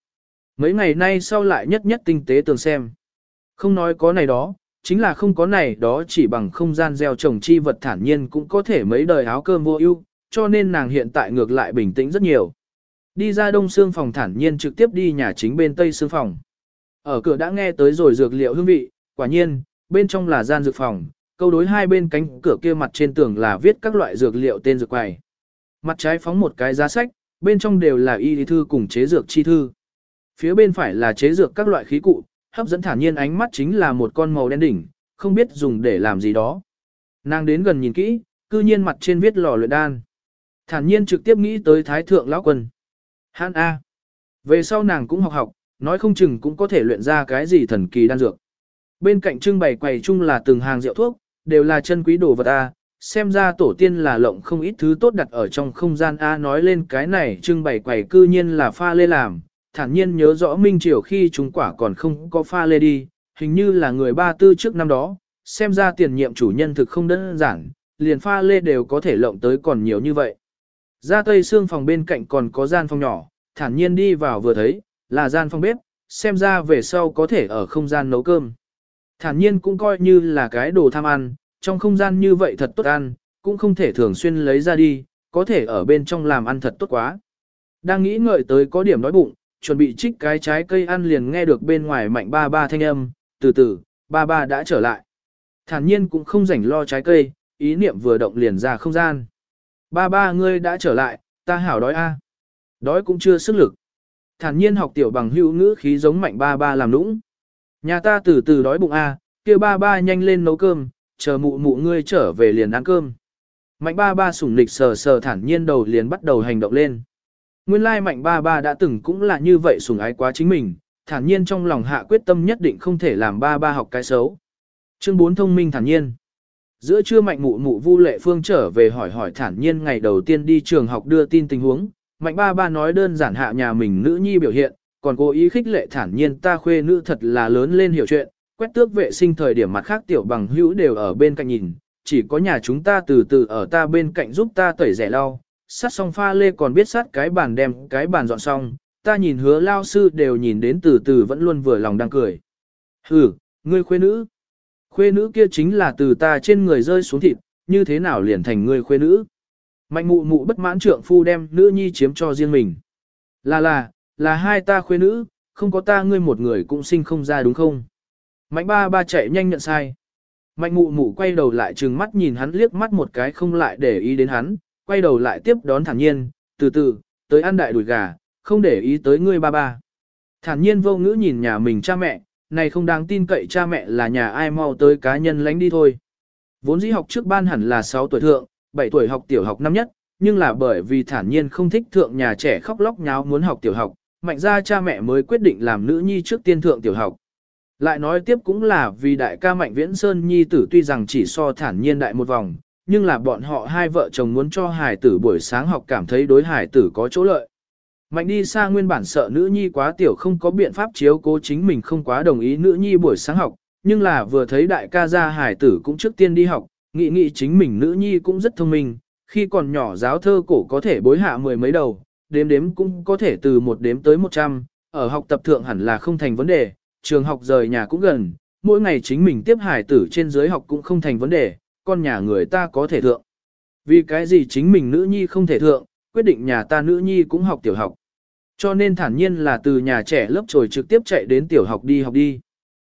Mấy ngày nay sau lại nhất nhất tinh tế tường xem. Không nói có này đó, chính là không có này đó chỉ bằng không gian gieo trồng chi vật thản nhiên cũng có thể mấy đời áo cơm vô ưu, cho nên nàng hiện tại ngược lại bình tĩnh rất nhiều. Đi ra đông xương phòng thản nhiên trực tiếp đi nhà chính bên tây xương phòng. Ở cửa đã nghe tới rồi dược liệu hương vị, quả nhiên, bên trong là gian dược phòng, câu đối hai bên cánh cửa kia mặt trên tường là viết các loại dược liệu tên dược quầy. Mặt trái phóng một cái giá sách, bên trong đều là y lý thư cùng chế dược chi thư. Phía bên phải là chế dược các loại khí cụ, hấp dẫn thản nhiên ánh mắt chính là một con màu đen đỉnh, không biết dùng để làm gì đó. Nàng đến gần nhìn kỹ, cư nhiên mặt trên viết lò luyện đan. Thản nhiên trực tiếp nghĩ tới thái thượng lão quân. Hán A. Về sau nàng cũng học học, nói không chừng cũng có thể luyện ra cái gì thần kỳ đan dược. Bên cạnh trưng bày quầy chung là từng hàng rượu thuốc, đều là chân quý đồ vật A, xem ra tổ tiên là lộng không ít thứ tốt đặt ở trong không gian A nói lên cái này trưng bày quầy cư nhiên là pha lê làm, thản nhiên nhớ rõ Minh Triều khi chúng quả còn không có pha lê đi, hình như là người ba tư trước năm đó, xem ra tiền nhiệm chủ nhân thực không đơn giản, liền pha lê đều có thể lộng tới còn nhiều như vậy. Ra tây xương phòng bên cạnh còn có gian phòng nhỏ, thản nhiên đi vào vừa thấy, là gian phòng bếp, xem ra về sau có thể ở không gian nấu cơm. Thản nhiên cũng coi như là cái đồ tham ăn, trong không gian như vậy thật tốt ăn, cũng không thể thường xuyên lấy ra đi, có thể ở bên trong làm ăn thật tốt quá. Đang nghĩ ngợi tới có điểm đói bụng, chuẩn bị trích cái trái cây ăn liền nghe được bên ngoài mạnh ba ba thanh âm, từ từ, ba ba đã trở lại. Thản nhiên cũng không rảnh lo trái cây, ý niệm vừa động liền ra không gian. Ba ba ngươi đã trở lại, ta hảo đói a. Đói cũng chưa sức lực. Thản nhiên học tiểu bằng hữu ngữ khí giống mạnh ba ba làm nũng. Nhà ta từ từ đói bụng a, kia ba ba nhanh lên nấu cơm, chờ mụ mụ ngươi trở về liền ăn cơm. Mạnh ba ba sủng lịch sờ sờ thản nhiên đầu liền bắt đầu hành động lên. Nguyên lai mạnh ba ba đã từng cũng là như vậy sủng ái quá chính mình, thản nhiên trong lòng hạ quyết tâm nhất định không thể làm ba ba học cái xấu. Chương 4 thông minh thản nhiên. Giữa trưa mạnh mụ mụ Vu Lệ Phương trở về hỏi hỏi thản nhiên ngày đầu tiên đi trường học đưa tin tình huống, mạnh ba ba nói đơn giản hạ nhà mình nữ nhi biểu hiện, còn cố ý khích lệ thản nhiên ta khuê nữ thật là lớn lên hiểu chuyện, quét tước vệ sinh thời điểm mặt khác tiểu bằng hữu đều ở bên cạnh nhìn, chỉ có nhà chúng ta từ từ ở ta bên cạnh giúp ta tẩy rẻ lau, sát xong pha lê còn biết sát cái bàn đem cái bàn dọn xong, ta nhìn hứa lao sư đều nhìn đến từ từ vẫn luôn vừa lòng đang cười. Hừ, ngươi khuê nữ. Khuê nữ kia chính là từ ta trên người rơi xuống thịt, như thế nào liền thành ngươi khuê nữ. Mạnh mụ mụ bất mãn trượng phu đem nữ nhi chiếm cho riêng mình. Là là, là hai ta khuê nữ, không có ta ngươi một người cũng sinh không ra đúng không? Mạnh ba ba chạy nhanh nhận sai. Mạnh mụ mụ quay đầu lại trừng mắt nhìn hắn liếc mắt một cái không lại để ý đến hắn, quay đầu lại tiếp đón thản nhiên, từ từ, tới ăn đại đùi gà, không để ý tới ngươi ba ba. Thản nhiên vô ngữ nhìn nhà mình cha mẹ, này không đáng tin cậy cha mẹ là nhà ai mau tới cá nhân lánh đi thôi. Vốn dĩ học trước ban hẳn là 6 tuổi thượng, 7 tuổi học tiểu học năm nhất, nhưng là bởi vì thản nhiên không thích thượng nhà trẻ khóc lóc nháo muốn học tiểu học, mạnh ra cha mẹ mới quyết định làm nữ nhi trước tiên thượng tiểu học. Lại nói tiếp cũng là vì đại ca Mạnh Viễn Sơn Nhi tử tuy rằng chỉ so thản nhiên đại một vòng, nhưng là bọn họ hai vợ chồng muốn cho hải tử buổi sáng học cảm thấy đối hải tử có chỗ lợi. Mạnh đi xa nguyên bản sợ nữ nhi quá tiểu không có biện pháp chiếu cố chính mình không quá đồng ý nữ nhi buổi sáng học, nhưng là vừa thấy đại ca ra hải tử cũng trước tiên đi học, nghĩ nghĩ chính mình nữ nhi cũng rất thông minh, khi còn nhỏ giáo thơ cổ có thể bối hạ mười mấy đầu, đếm đếm cũng có thể từ một đếm tới một trăm, ở học tập thượng hẳn là không thành vấn đề, trường học rời nhà cũng gần, mỗi ngày chính mình tiếp hải tử trên dưới học cũng không thành vấn đề, con nhà người ta có thể thượng. Vì cái gì chính mình nữ nhi không thể thượng, quyết định nhà ta nữ nhi cũng học tiểu học. Cho nên thản nhiên là từ nhà trẻ lớp trồi trực tiếp chạy đến tiểu học đi học đi.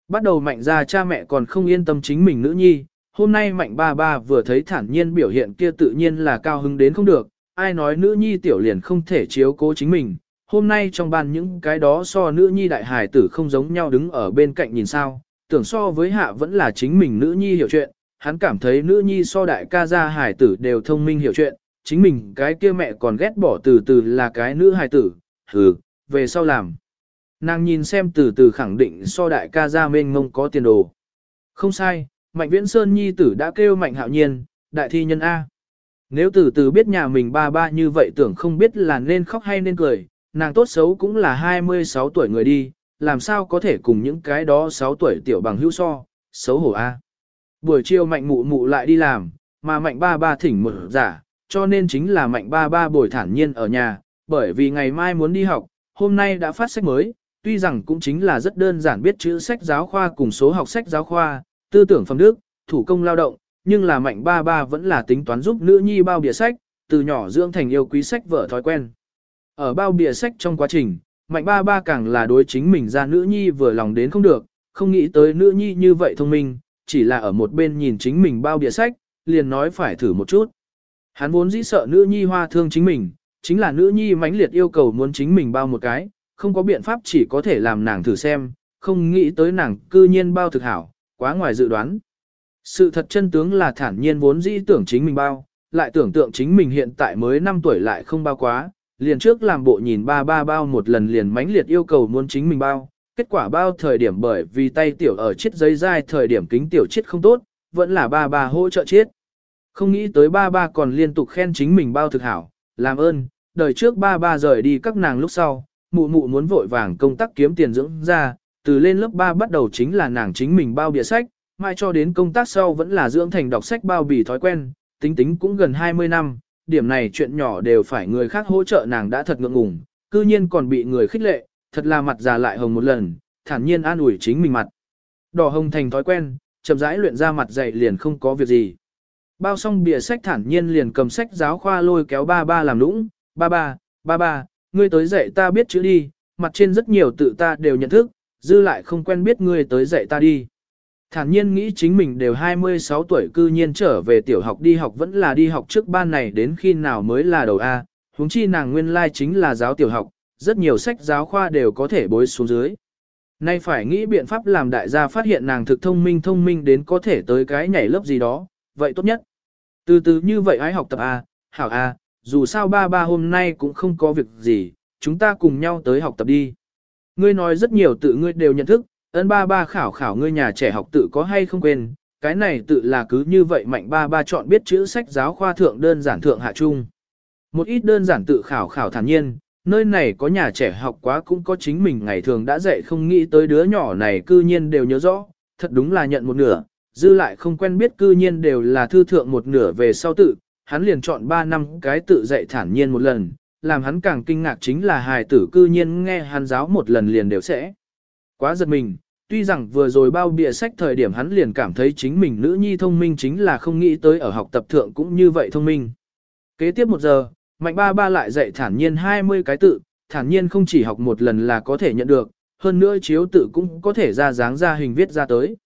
Bắt đầu mạnh ra cha mẹ còn không yên tâm chính mình nữ nhi, hôm nay mạnh ba ba vừa thấy thản nhiên biểu hiện kia tự nhiên là cao hứng đến không được, ai nói nữ nhi tiểu liền không thể chiếu cố chính mình. Hôm nay trong ban những cái đó so nữ nhi đại hài tử không giống nhau đứng ở bên cạnh nhìn sao, tưởng so với hạ vẫn là chính mình nữ nhi hiểu chuyện, hắn cảm thấy nữ nhi so đại ca gia hài tử đều thông minh hiểu chuyện, chính mình cái kia mẹ còn ghét bỏ từ từ là cái nữ hài tử, hừ, về sau làm. Nàng nhìn xem từ từ khẳng định so đại ca gia mênh mông có tiền đồ. Không sai, Mạnh Viễn Sơn Nhi tử đã kêu Mạnh Hạo Nhiên, đại thi nhân A. Nếu từ từ biết nhà mình ba ba như vậy tưởng không biết là nên khóc hay nên cười, nàng tốt xấu cũng là 26 tuổi người đi, làm sao có thể cùng những cái đó 6 tuổi tiểu bằng hữu so, xấu hổ A. Buổi chiều mạnh mụ mụ lại đi làm, mà mạnh ba ba thỉnh một giả, cho nên chính là mạnh ba ba bồi thản nhiên ở nhà, bởi vì ngày mai muốn đi học, hôm nay đã phát sách mới, tuy rằng cũng chính là rất đơn giản biết chữ sách giáo khoa cùng số học sách giáo khoa, tư tưởng phẩm đức, thủ công lao động, nhưng là mạnh ba ba vẫn là tính toán giúp nữ nhi bao bìa sách, từ nhỏ dưỡng thành yêu quý sách vở thói quen. Ở bao bìa sách trong quá trình, mạnh ba ba càng là đối chính mình ra nữ nhi vừa lòng đến không được, không nghĩ tới nữ nhi như vậy thông minh, chỉ là ở một bên nhìn chính mình bao bìa sách, liền nói phải thử một chút. Hắn vốn dĩ sợ nữ nhi hoa thương chính mình, chính là nữ nhi mãnh liệt yêu cầu muốn chính mình bao một cái, không có biện pháp chỉ có thể làm nàng thử xem, không nghĩ tới nàng cư nhiên bao thực hảo, quá ngoài dự đoán. Sự thật chân tướng là thản nhiên vốn dĩ tưởng chính mình bao, lại tưởng tượng chính mình hiện tại mới 5 tuổi lại không bao quá, liền trước làm bộ nhìn ba ba bao một lần liền mãnh liệt yêu cầu muốn chính mình bao, kết quả bao thời điểm bởi vì tay tiểu ở chiếc giấy dai thời điểm kính tiểu chết không tốt, vẫn là ba ba hỗ trợ chết. Không nghĩ tới ba ba còn liên tục khen chính mình bao thực hảo, làm ơn, đời trước ba ba rời đi các nàng lúc sau, mụ mụ muốn vội vàng công tác kiếm tiền dưỡng ra, từ lên lớp 3 bắt đầu chính là nàng chính mình bao bìa sách, mai cho đến công tác sau vẫn là dưỡng thành đọc sách bao bì thói quen, tính tính cũng gần 20 năm, điểm này chuyện nhỏ đều phải người khác hỗ trợ nàng đã thật ngượng ngùng, cư nhiên còn bị người khích lệ, thật là mặt già lại hồng một lần, thản nhiên an ủi chính mình mặt. Đỏ hồng thành thói quen, chậm rãi luyện ra mặt dày liền không có việc gì. Bao xong bìa sách thản nhiên liền cầm sách giáo khoa lôi kéo ba ba làm lũng, ba ba, ba ba, ngươi tới dạy ta biết chữ đi, mặt trên rất nhiều tự ta đều nhận thức, dư lại không quen biết ngươi tới dạy ta đi. Thản nhiên nghĩ chính mình đều 26 tuổi cư nhiên trở về tiểu học đi học vẫn là đi học trước ban này đến khi nào mới là đầu A, huống chi nàng nguyên lai chính là giáo tiểu học, rất nhiều sách giáo khoa đều có thể bối xuống dưới. Nay phải nghĩ biện pháp làm đại gia phát hiện nàng thực thông minh thông minh đến có thể tới cái nhảy lớp gì đó, vậy tốt nhất. Từ từ như vậy ái học tập A, hảo A, dù sao ba ba hôm nay cũng không có việc gì, chúng ta cùng nhau tới học tập đi. Ngươi nói rất nhiều tự ngươi đều nhận thức, ân ba ba khảo khảo ngươi nhà trẻ học tự có hay không quên, cái này tự là cứ như vậy mạnh ba ba chọn biết chữ sách giáo khoa thượng đơn giản thượng hạ trung. Một ít đơn giản tự khảo khảo thản nhiên, nơi này có nhà trẻ học quá cũng có chính mình ngày thường đã dạy không nghĩ tới đứa nhỏ này cư nhiên đều nhớ rõ, thật đúng là nhận một nửa, dư lại không quen biết cư nhiên đều là thư thượng một nửa về sau tự, hắn liền chọn 3 năm cái tự dạy thản nhiên một lần, làm hắn càng kinh ngạc chính là hài tử cư nhiên nghe hắn giáo một lần liền đều sẽ. Quá giật mình, tuy rằng vừa rồi bao bìa sách thời điểm hắn liền cảm thấy chính mình nữ nhi thông minh chính là không nghĩ tới ở học tập thượng cũng như vậy thông minh. Kế tiếp một giờ, mạnh ba ba lại dạy thản nhiên 20 cái tự, thản nhiên không chỉ học một lần là có thể nhận được, hơn nữa chiếu tự cũng có thể ra dáng ra hình viết ra tới.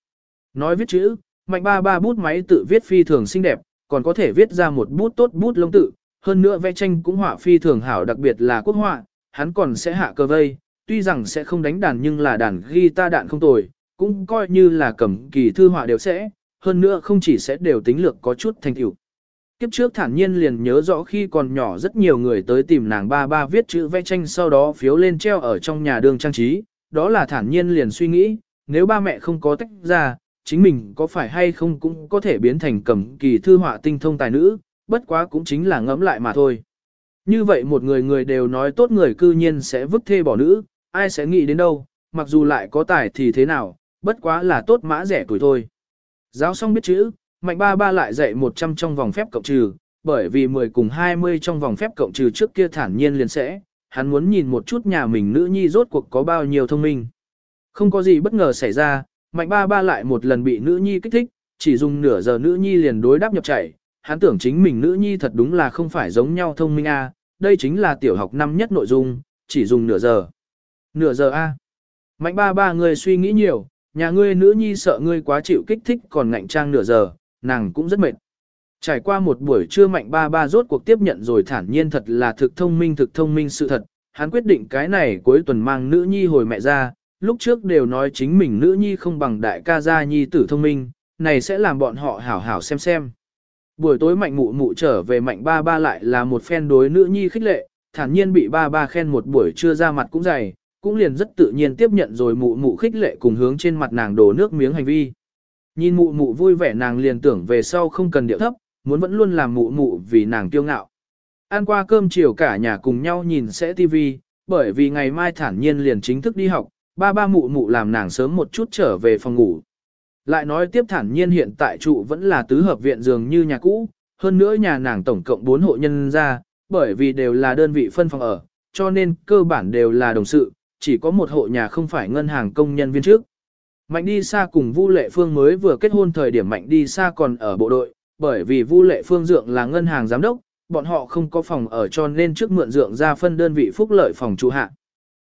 Nói viết chữ, mạnh ba ba bút máy tự viết phi thường xinh đẹp, còn có thể viết ra một bút tốt bút lông tự, hơn nữa vẽ tranh cũng họa phi thường hảo đặc biệt là quốc họa, hắn còn sẽ hạ cơ vây, tuy rằng sẽ không đánh đàn nhưng là đàn guitar đạn không tồi, cũng coi như là cầm kỳ thư họa đều sẽ, hơn nữa không chỉ sẽ đều tính lược có chút thành tựu. Kiếp trước thản nhiên liền nhớ rõ khi còn nhỏ rất nhiều người tới tìm nàng ba ba viết chữ vẽ tranh sau đó phiếu lên treo ở trong nhà đường trang trí, đó là thản nhiên liền suy nghĩ, nếu ba mẹ không có tách ra, chính mình có phải hay không cũng có thể biến thành cầm kỳ thư họa tinh thông tài nữ, bất quá cũng chính là ngẫm lại mà thôi. Như vậy một người người đều nói tốt người cư nhiên sẽ vứt thê bỏ nữ, ai sẽ nghĩ đến đâu, mặc dù lại có tài thì thế nào, bất quá là tốt mã rẻ tuổi thôi. Giáo xong biết chữ, mạnh ba ba lại dạy 100 trong vòng phép cộng trừ, bởi vì 10 cùng 20 trong vòng phép cộng trừ trước kia thản nhiên liền sẽ, hắn muốn nhìn một chút nhà mình nữ nhi rốt cuộc có bao nhiêu thông minh. Không có gì bất ngờ xảy ra, mạnh ba ba lại một lần bị nữ nhi kích thích, chỉ dùng nửa giờ nữ nhi liền đối đáp nhập chảy, hắn tưởng chính mình nữ nhi thật đúng là không phải giống nhau thông minh a, đây chính là tiểu học năm nhất nội dung, chỉ dùng nửa giờ. Nửa giờ a. Mạnh ba ba người suy nghĩ nhiều, nhà ngươi nữ nhi sợ ngươi quá chịu kích thích còn ngạnh trang nửa giờ, nàng cũng rất mệt. Trải qua một buổi trưa mạnh ba ba rốt cuộc tiếp nhận rồi thản nhiên thật là thực thông minh thực thông minh sự thật, hắn quyết định cái này cuối tuần mang nữ nhi hồi mẹ ra, lúc trước đều nói chính mình nữ nhi không bằng đại ca gia nhi tử thông minh, này sẽ làm bọn họ hảo hảo xem xem. Buổi tối mạnh mụ mụ trở về mạnh ba ba lại là một phen đối nữ nhi khích lệ, thản nhiên bị ba ba khen một buổi trưa ra mặt cũng dày, cũng liền rất tự nhiên tiếp nhận rồi mụ mụ khích lệ cùng hướng trên mặt nàng đổ nước miếng hành vi. Nhìn mụ mụ vui vẻ nàng liền tưởng về sau không cần điệu thấp, muốn vẫn luôn làm mụ mụ vì nàng kiêu ngạo. Ăn qua cơm chiều cả nhà cùng nhau nhìn sẽ tivi, bởi vì ngày mai thản nhiên liền chính thức đi học, ba ba mụ mụ làm nàng sớm một chút trở về phòng ngủ. Lại nói tiếp thản nhiên hiện tại trụ vẫn là tứ hợp viện dường như nhà cũ, hơn nữa nhà nàng tổng cộng 4 hộ nhân ra, bởi vì đều là đơn vị phân phòng ở, cho nên cơ bản đều là đồng sự, chỉ có một hộ nhà không phải ngân hàng công nhân viên trước. Mạnh đi xa cùng Vu Lệ Phương mới vừa kết hôn thời điểm Mạnh đi xa còn ở bộ đội, bởi vì Vu Lệ Phương dượng là ngân hàng giám đốc, bọn họ không có phòng ở cho nên trước mượn dượng ra phân đơn vị phúc lợi phòng trụ hạ.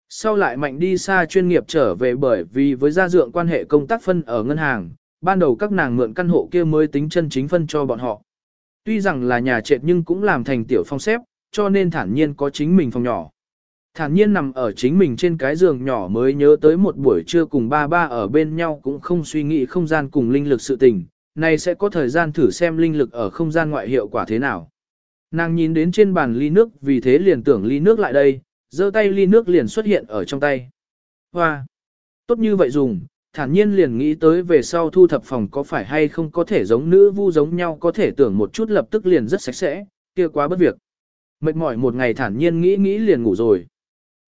Sau lại mạnh đi xa chuyên nghiệp trở về bởi vì với gia dượng quan hệ công tác phân ở ngân hàng, ban đầu các nàng mượn căn hộ kia mới tính chân chính phân cho bọn họ. Tuy rằng là nhà trệt nhưng cũng làm thành tiểu phong xếp, cho nên thản nhiên có chính mình phòng nhỏ. Thản nhiên nằm ở chính mình trên cái giường nhỏ mới nhớ tới một buổi trưa cùng ba ba ở bên nhau cũng không suy nghĩ không gian cùng linh lực sự tình, này sẽ có thời gian thử xem linh lực ở không gian ngoại hiệu quả thế nào. Nàng nhìn đến trên bàn ly nước vì thế liền tưởng ly nước lại đây, giơ tay ly nước liền xuất hiện ở trong tay. Hoa! Tốt như vậy dùng, thản nhiên liền nghĩ tới về sau thu thập phòng có phải hay không có thể giống nữ vu giống nhau có thể tưởng một chút lập tức liền rất sạch sẽ, kia quá bất việc. Mệt mỏi một ngày thản nhiên nghĩ nghĩ liền ngủ rồi.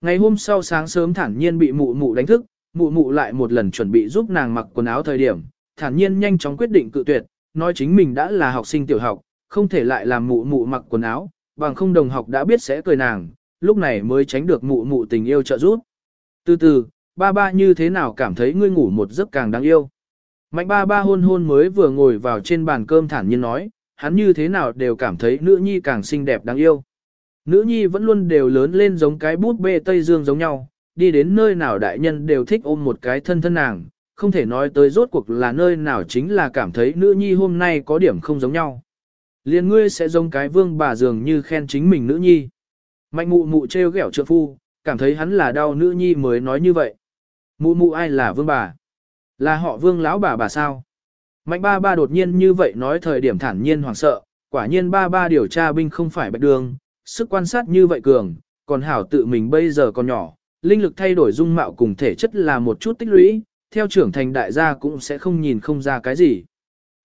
Ngày hôm sau sáng sớm thản nhiên bị mụ mụ đánh thức, mụ mụ lại một lần chuẩn bị giúp nàng mặc quần áo thời điểm, thản nhiên nhanh chóng quyết định cự tuyệt, nói chính mình đã là học sinh tiểu học, không thể lại làm mụ mụ mặc quần áo, bằng không đồng học đã biết sẽ cười nàng, lúc này mới tránh được mụ mụ tình yêu trợ giúp. Từ từ, ba ba như thế nào cảm thấy ngươi ngủ một giấc càng đáng yêu. Mạnh ba ba hôn hôn mới vừa ngồi vào trên bàn cơm thản nhiên nói, hắn như thế nào đều cảm thấy nữ nhi càng xinh đẹp đáng yêu. Nữ nhi vẫn luôn đều lớn lên giống cái bút bê Tây Dương giống nhau, đi đến nơi nào đại nhân đều thích ôm một cái thân thân nàng, không thể nói tới rốt cuộc là nơi nào chính là cảm thấy nữ nhi hôm nay có điểm không giống nhau. Liên ngươi sẽ giống cái vương bà dường như khen chính mình nữ nhi. Mạnh mụ mụ trêu ghẹo trượng phu, cảm thấy hắn là đau nữ nhi mới nói như vậy. Mụ mụ ai là vương bà? Là họ vương lão bà bà sao? Mạnh ba ba đột nhiên như vậy nói thời điểm thản nhiên hoảng sợ, quả nhiên ba ba điều tra binh không phải bạch đường, sức quan sát như vậy cường, còn hảo tự mình bây giờ còn nhỏ, linh lực thay đổi dung mạo cùng thể chất là một chút tích lũy, theo trưởng thành đại gia cũng sẽ không nhìn không ra cái gì.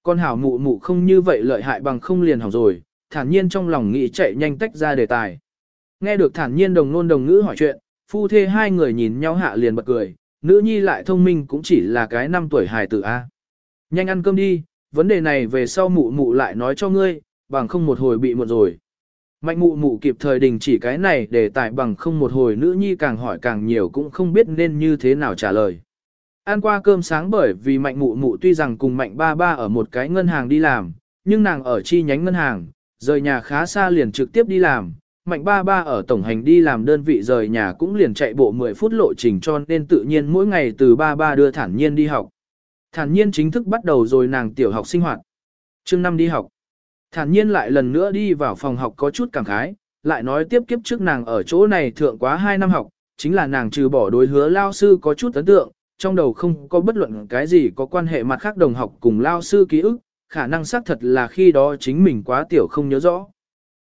Con hảo mụ mụ không như vậy lợi hại bằng không liền hỏng rồi, thản nhiên trong lòng nghĩ chạy nhanh tách ra đề tài. Nghe được thản nhiên đồng nôn đồng ngữ hỏi chuyện, phu thê hai người nhìn nhau hạ liền bật cười, nữ nhi lại thông minh cũng chỉ là cái năm tuổi hài tử A. Nhanh ăn cơm đi, vấn đề này về sau mụ mụ lại nói cho ngươi, bằng không một hồi bị muộn rồi. Mạnh mụ mụ kịp thời đình chỉ cái này để tại bằng không một hồi nữ nhi càng hỏi càng nhiều cũng không biết nên như thế nào trả lời. Ăn qua cơm sáng bởi vì mạnh mụ mụ tuy rằng cùng mạnh ba ba ở một cái ngân hàng đi làm, nhưng nàng ở chi nhánh ngân hàng, rời nhà khá xa liền trực tiếp đi làm. Mạnh ba ba ở tổng hành đi làm đơn vị rời nhà cũng liền chạy bộ 10 phút lộ trình cho nên tự nhiên mỗi ngày từ ba ba đưa thản nhiên đi học. Thản nhiên chính thức bắt đầu rồi nàng tiểu học sinh hoạt. chương năm đi học. Thản nhiên lại lần nữa đi vào phòng học có chút cảm khái, lại nói tiếp kiếp trước nàng ở chỗ này thượng quá 2 năm học, chính là nàng trừ bỏ đối hứa lao sư có chút ấn tượng, trong đầu không có bất luận cái gì có quan hệ mặt khác đồng học cùng lao sư ký ức, khả năng xác thật là khi đó chính mình quá tiểu không nhớ rõ.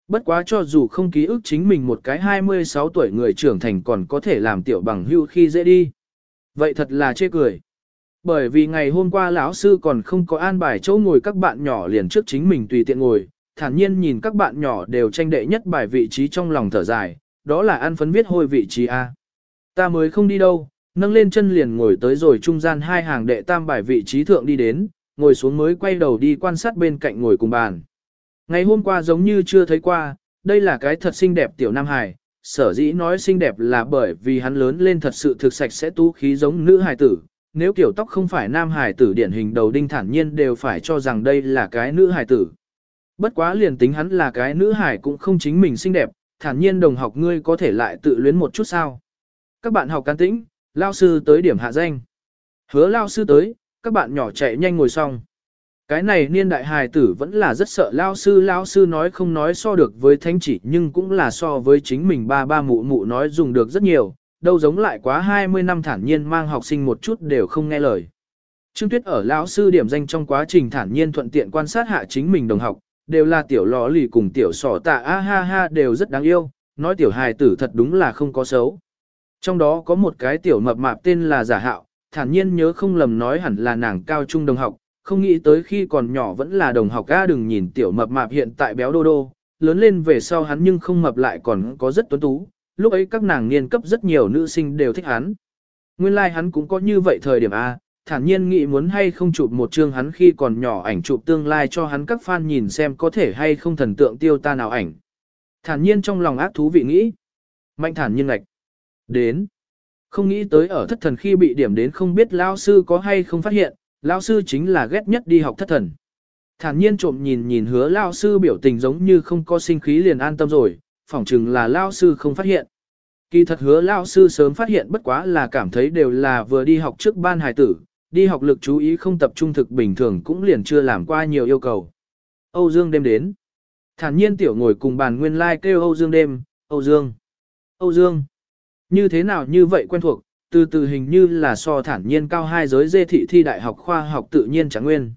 Bất quá cho dù không ký ức chính mình một cái 26 tuổi người trưởng thành còn có thể làm tiểu bằng hưu khi dễ đi. Vậy thật là chê cười. Bởi vì ngày hôm qua lão sư còn không có an bài chỗ ngồi các bạn nhỏ liền trước chính mình tùy tiện ngồi, thản nhiên nhìn các bạn nhỏ đều tranh đệ nhất bài vị trí trong lòng thở dài, đó là ăn phấn viết hôi vị trí A. Ta mới không đi đâu, nâng lên chân liền ngồi tới rồi trung gian hai hàng đệ tam bài vị trí thượng đi đến, ngồi xuống mới quay đầu đi quan sát bên cạnh ngồi cùng bàn. Ngày hôm qua giống như chưa thấy qua, đây là cái thật xinh đẹp tiểu Nam Hải, sở dĩ nói xinh đẹp là bởi vì hắn lớn lên thật sự thực sạch sẽ tú khí giống nữ hài tử, nếu kiểu tóc không phải nam hài tử điển hình đầu đinh thản nhiên đều phải cho rằng đây là cái nữ hài tử. Bất quá liền tính hắn là cái nữ hài cũng không chính mình xinh đẹp, thản nhiên đồng học ngươi có thể lại tự luyến một chút sao. Các bạn học can tĩnh, lao sư tới điểm hạ danh. Hứa lao sư tới, các bạn nhỏ chạy nhanh ngồi xong. Cái này niên đại hài tử vẫn là rất sợ lao sư lao sư nói không nói so được với thánh chỉ nhưng cũng là so với chính mình ba ba mụ mụ nói dùng được rất nhiều, đâu giống lại quá 20 năm thản nhiên mang học sinh một chút đều không nghe lời. Trương Tuyết ở lão sư điểm danh trong quá trình thản nhiên thuận tiện quan sát hạ chính mình đồng học, đều là tiểu lò lì cùng tiểu sỏ tạ a ha ha đều rất đáng yêu, nói tiểu hài tử thật đúng là không có xấu. Trong đó có một cái tiểu mập mạp tên là giả hạo, thản nhiên nhớ không lầm nói hẳn là nàng cao trung đồng học, không nghĩ tới khi còn nhỏ vẫn là đồng học ga đừng nhìn tiểu mập mạp hiện tại béo đô đô, lớn lên về sau hắn nhưng không mập lại còn có rất tuấn tú, lúc ấy các nàng niên cấp rất nhiều nữ sinh đều thích hắn. Nguyên lai like hắn cũng có như vậy thời điểm A, thản nhiên nghĩ muốn hay không chụp một chương hắn khi còn nhỏ ảnh chụp tương lai cho hắn các fan nhìn xem có thể hay không thần tượng tiêu ta nào ảnh. Thản nhiên trong lòng ác thú vị nghĩ. Mạnh thản nhiên ngạch. Đến. Không nghĩ tới ở thất thần khi bị điểm đến không biết lao sư có hay không phát hiện, lao sư chính là ghét nhất đi học thất thần. Thản nhiên trộm nhìn nhìn hứa lao sư biểu tình giống như không có sinh khí liền an tâm rồi, phỏng chừng là lao sư không phát hiện. Kỳ thật hứa lao sư sớm phát hiện bất quá là cảm thấy đều là vừa đi học trước ban hài tử, đi học lực chú ý không tập trung thực bình thường cũng liền chưa làm qua nhiều yêu cầu. Âu Dương đêm đến. Thản nhiên tiểu ngồi cùng bàn nguyên lai like kêu Âu Dương đêm, Âu Dương. Âu Dương. Như thế nào như vậy quen thuộc, từ từ hình như là so thản nhiên cao hai giới dê thị thi đại học khoa học tự nhiên chẳng nguyên.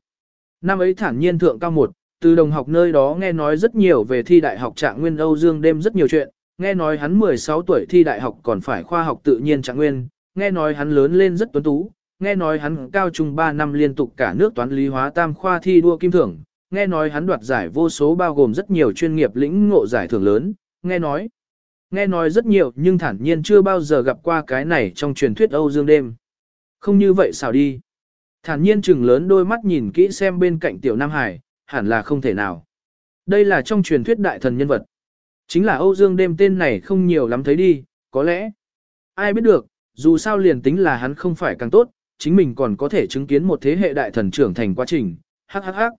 Năm ấy thản nhiên thượng cao một, từ đồng học nơi đó nghe nói rất nhiều về thi đại học trạng nguyên Âu Dương đêm rất nhiều chuyện, nghe nói hắn 16 tuổi thi đại học còn phải khoa học tự nhiên trạng nguyên, nghe nói hắn lớn lên rất tuấn tú, nghe nói hắn cao trung 3 năm liên tục cả nước toán lý hóa tam khoa thi đua kim thưởng, nghe nói hắn đoạt giải vô số bao gồm rất nhiều chuyên nghiệp lĩnh ngộ giải thưởng lớn, nghe nói. Nghe nói rất nhiều nhưng thản nhiên chưa bao giờ gặp qua cái này trong truyền thuyết Âu Dương đêm. Không như vậy sao đi. Thản nhiên chừng lớn đôi mắt nhìn kỹ xem bên cạnh tiểu Nam Hải, hẳn là không thể nào. Đây là trong truyền thuyết đại thần nhân vật. Chính là Âu Dương đêm tên này không nhiều lắm thấy đi, có lẽ. Ai biết được, dù sao liền tính là hắn không phải càng tốt, chính mình còn có thể chứng kiến một thế hệ đại thần trưởng thành quá trình. Hắc hắc hắc.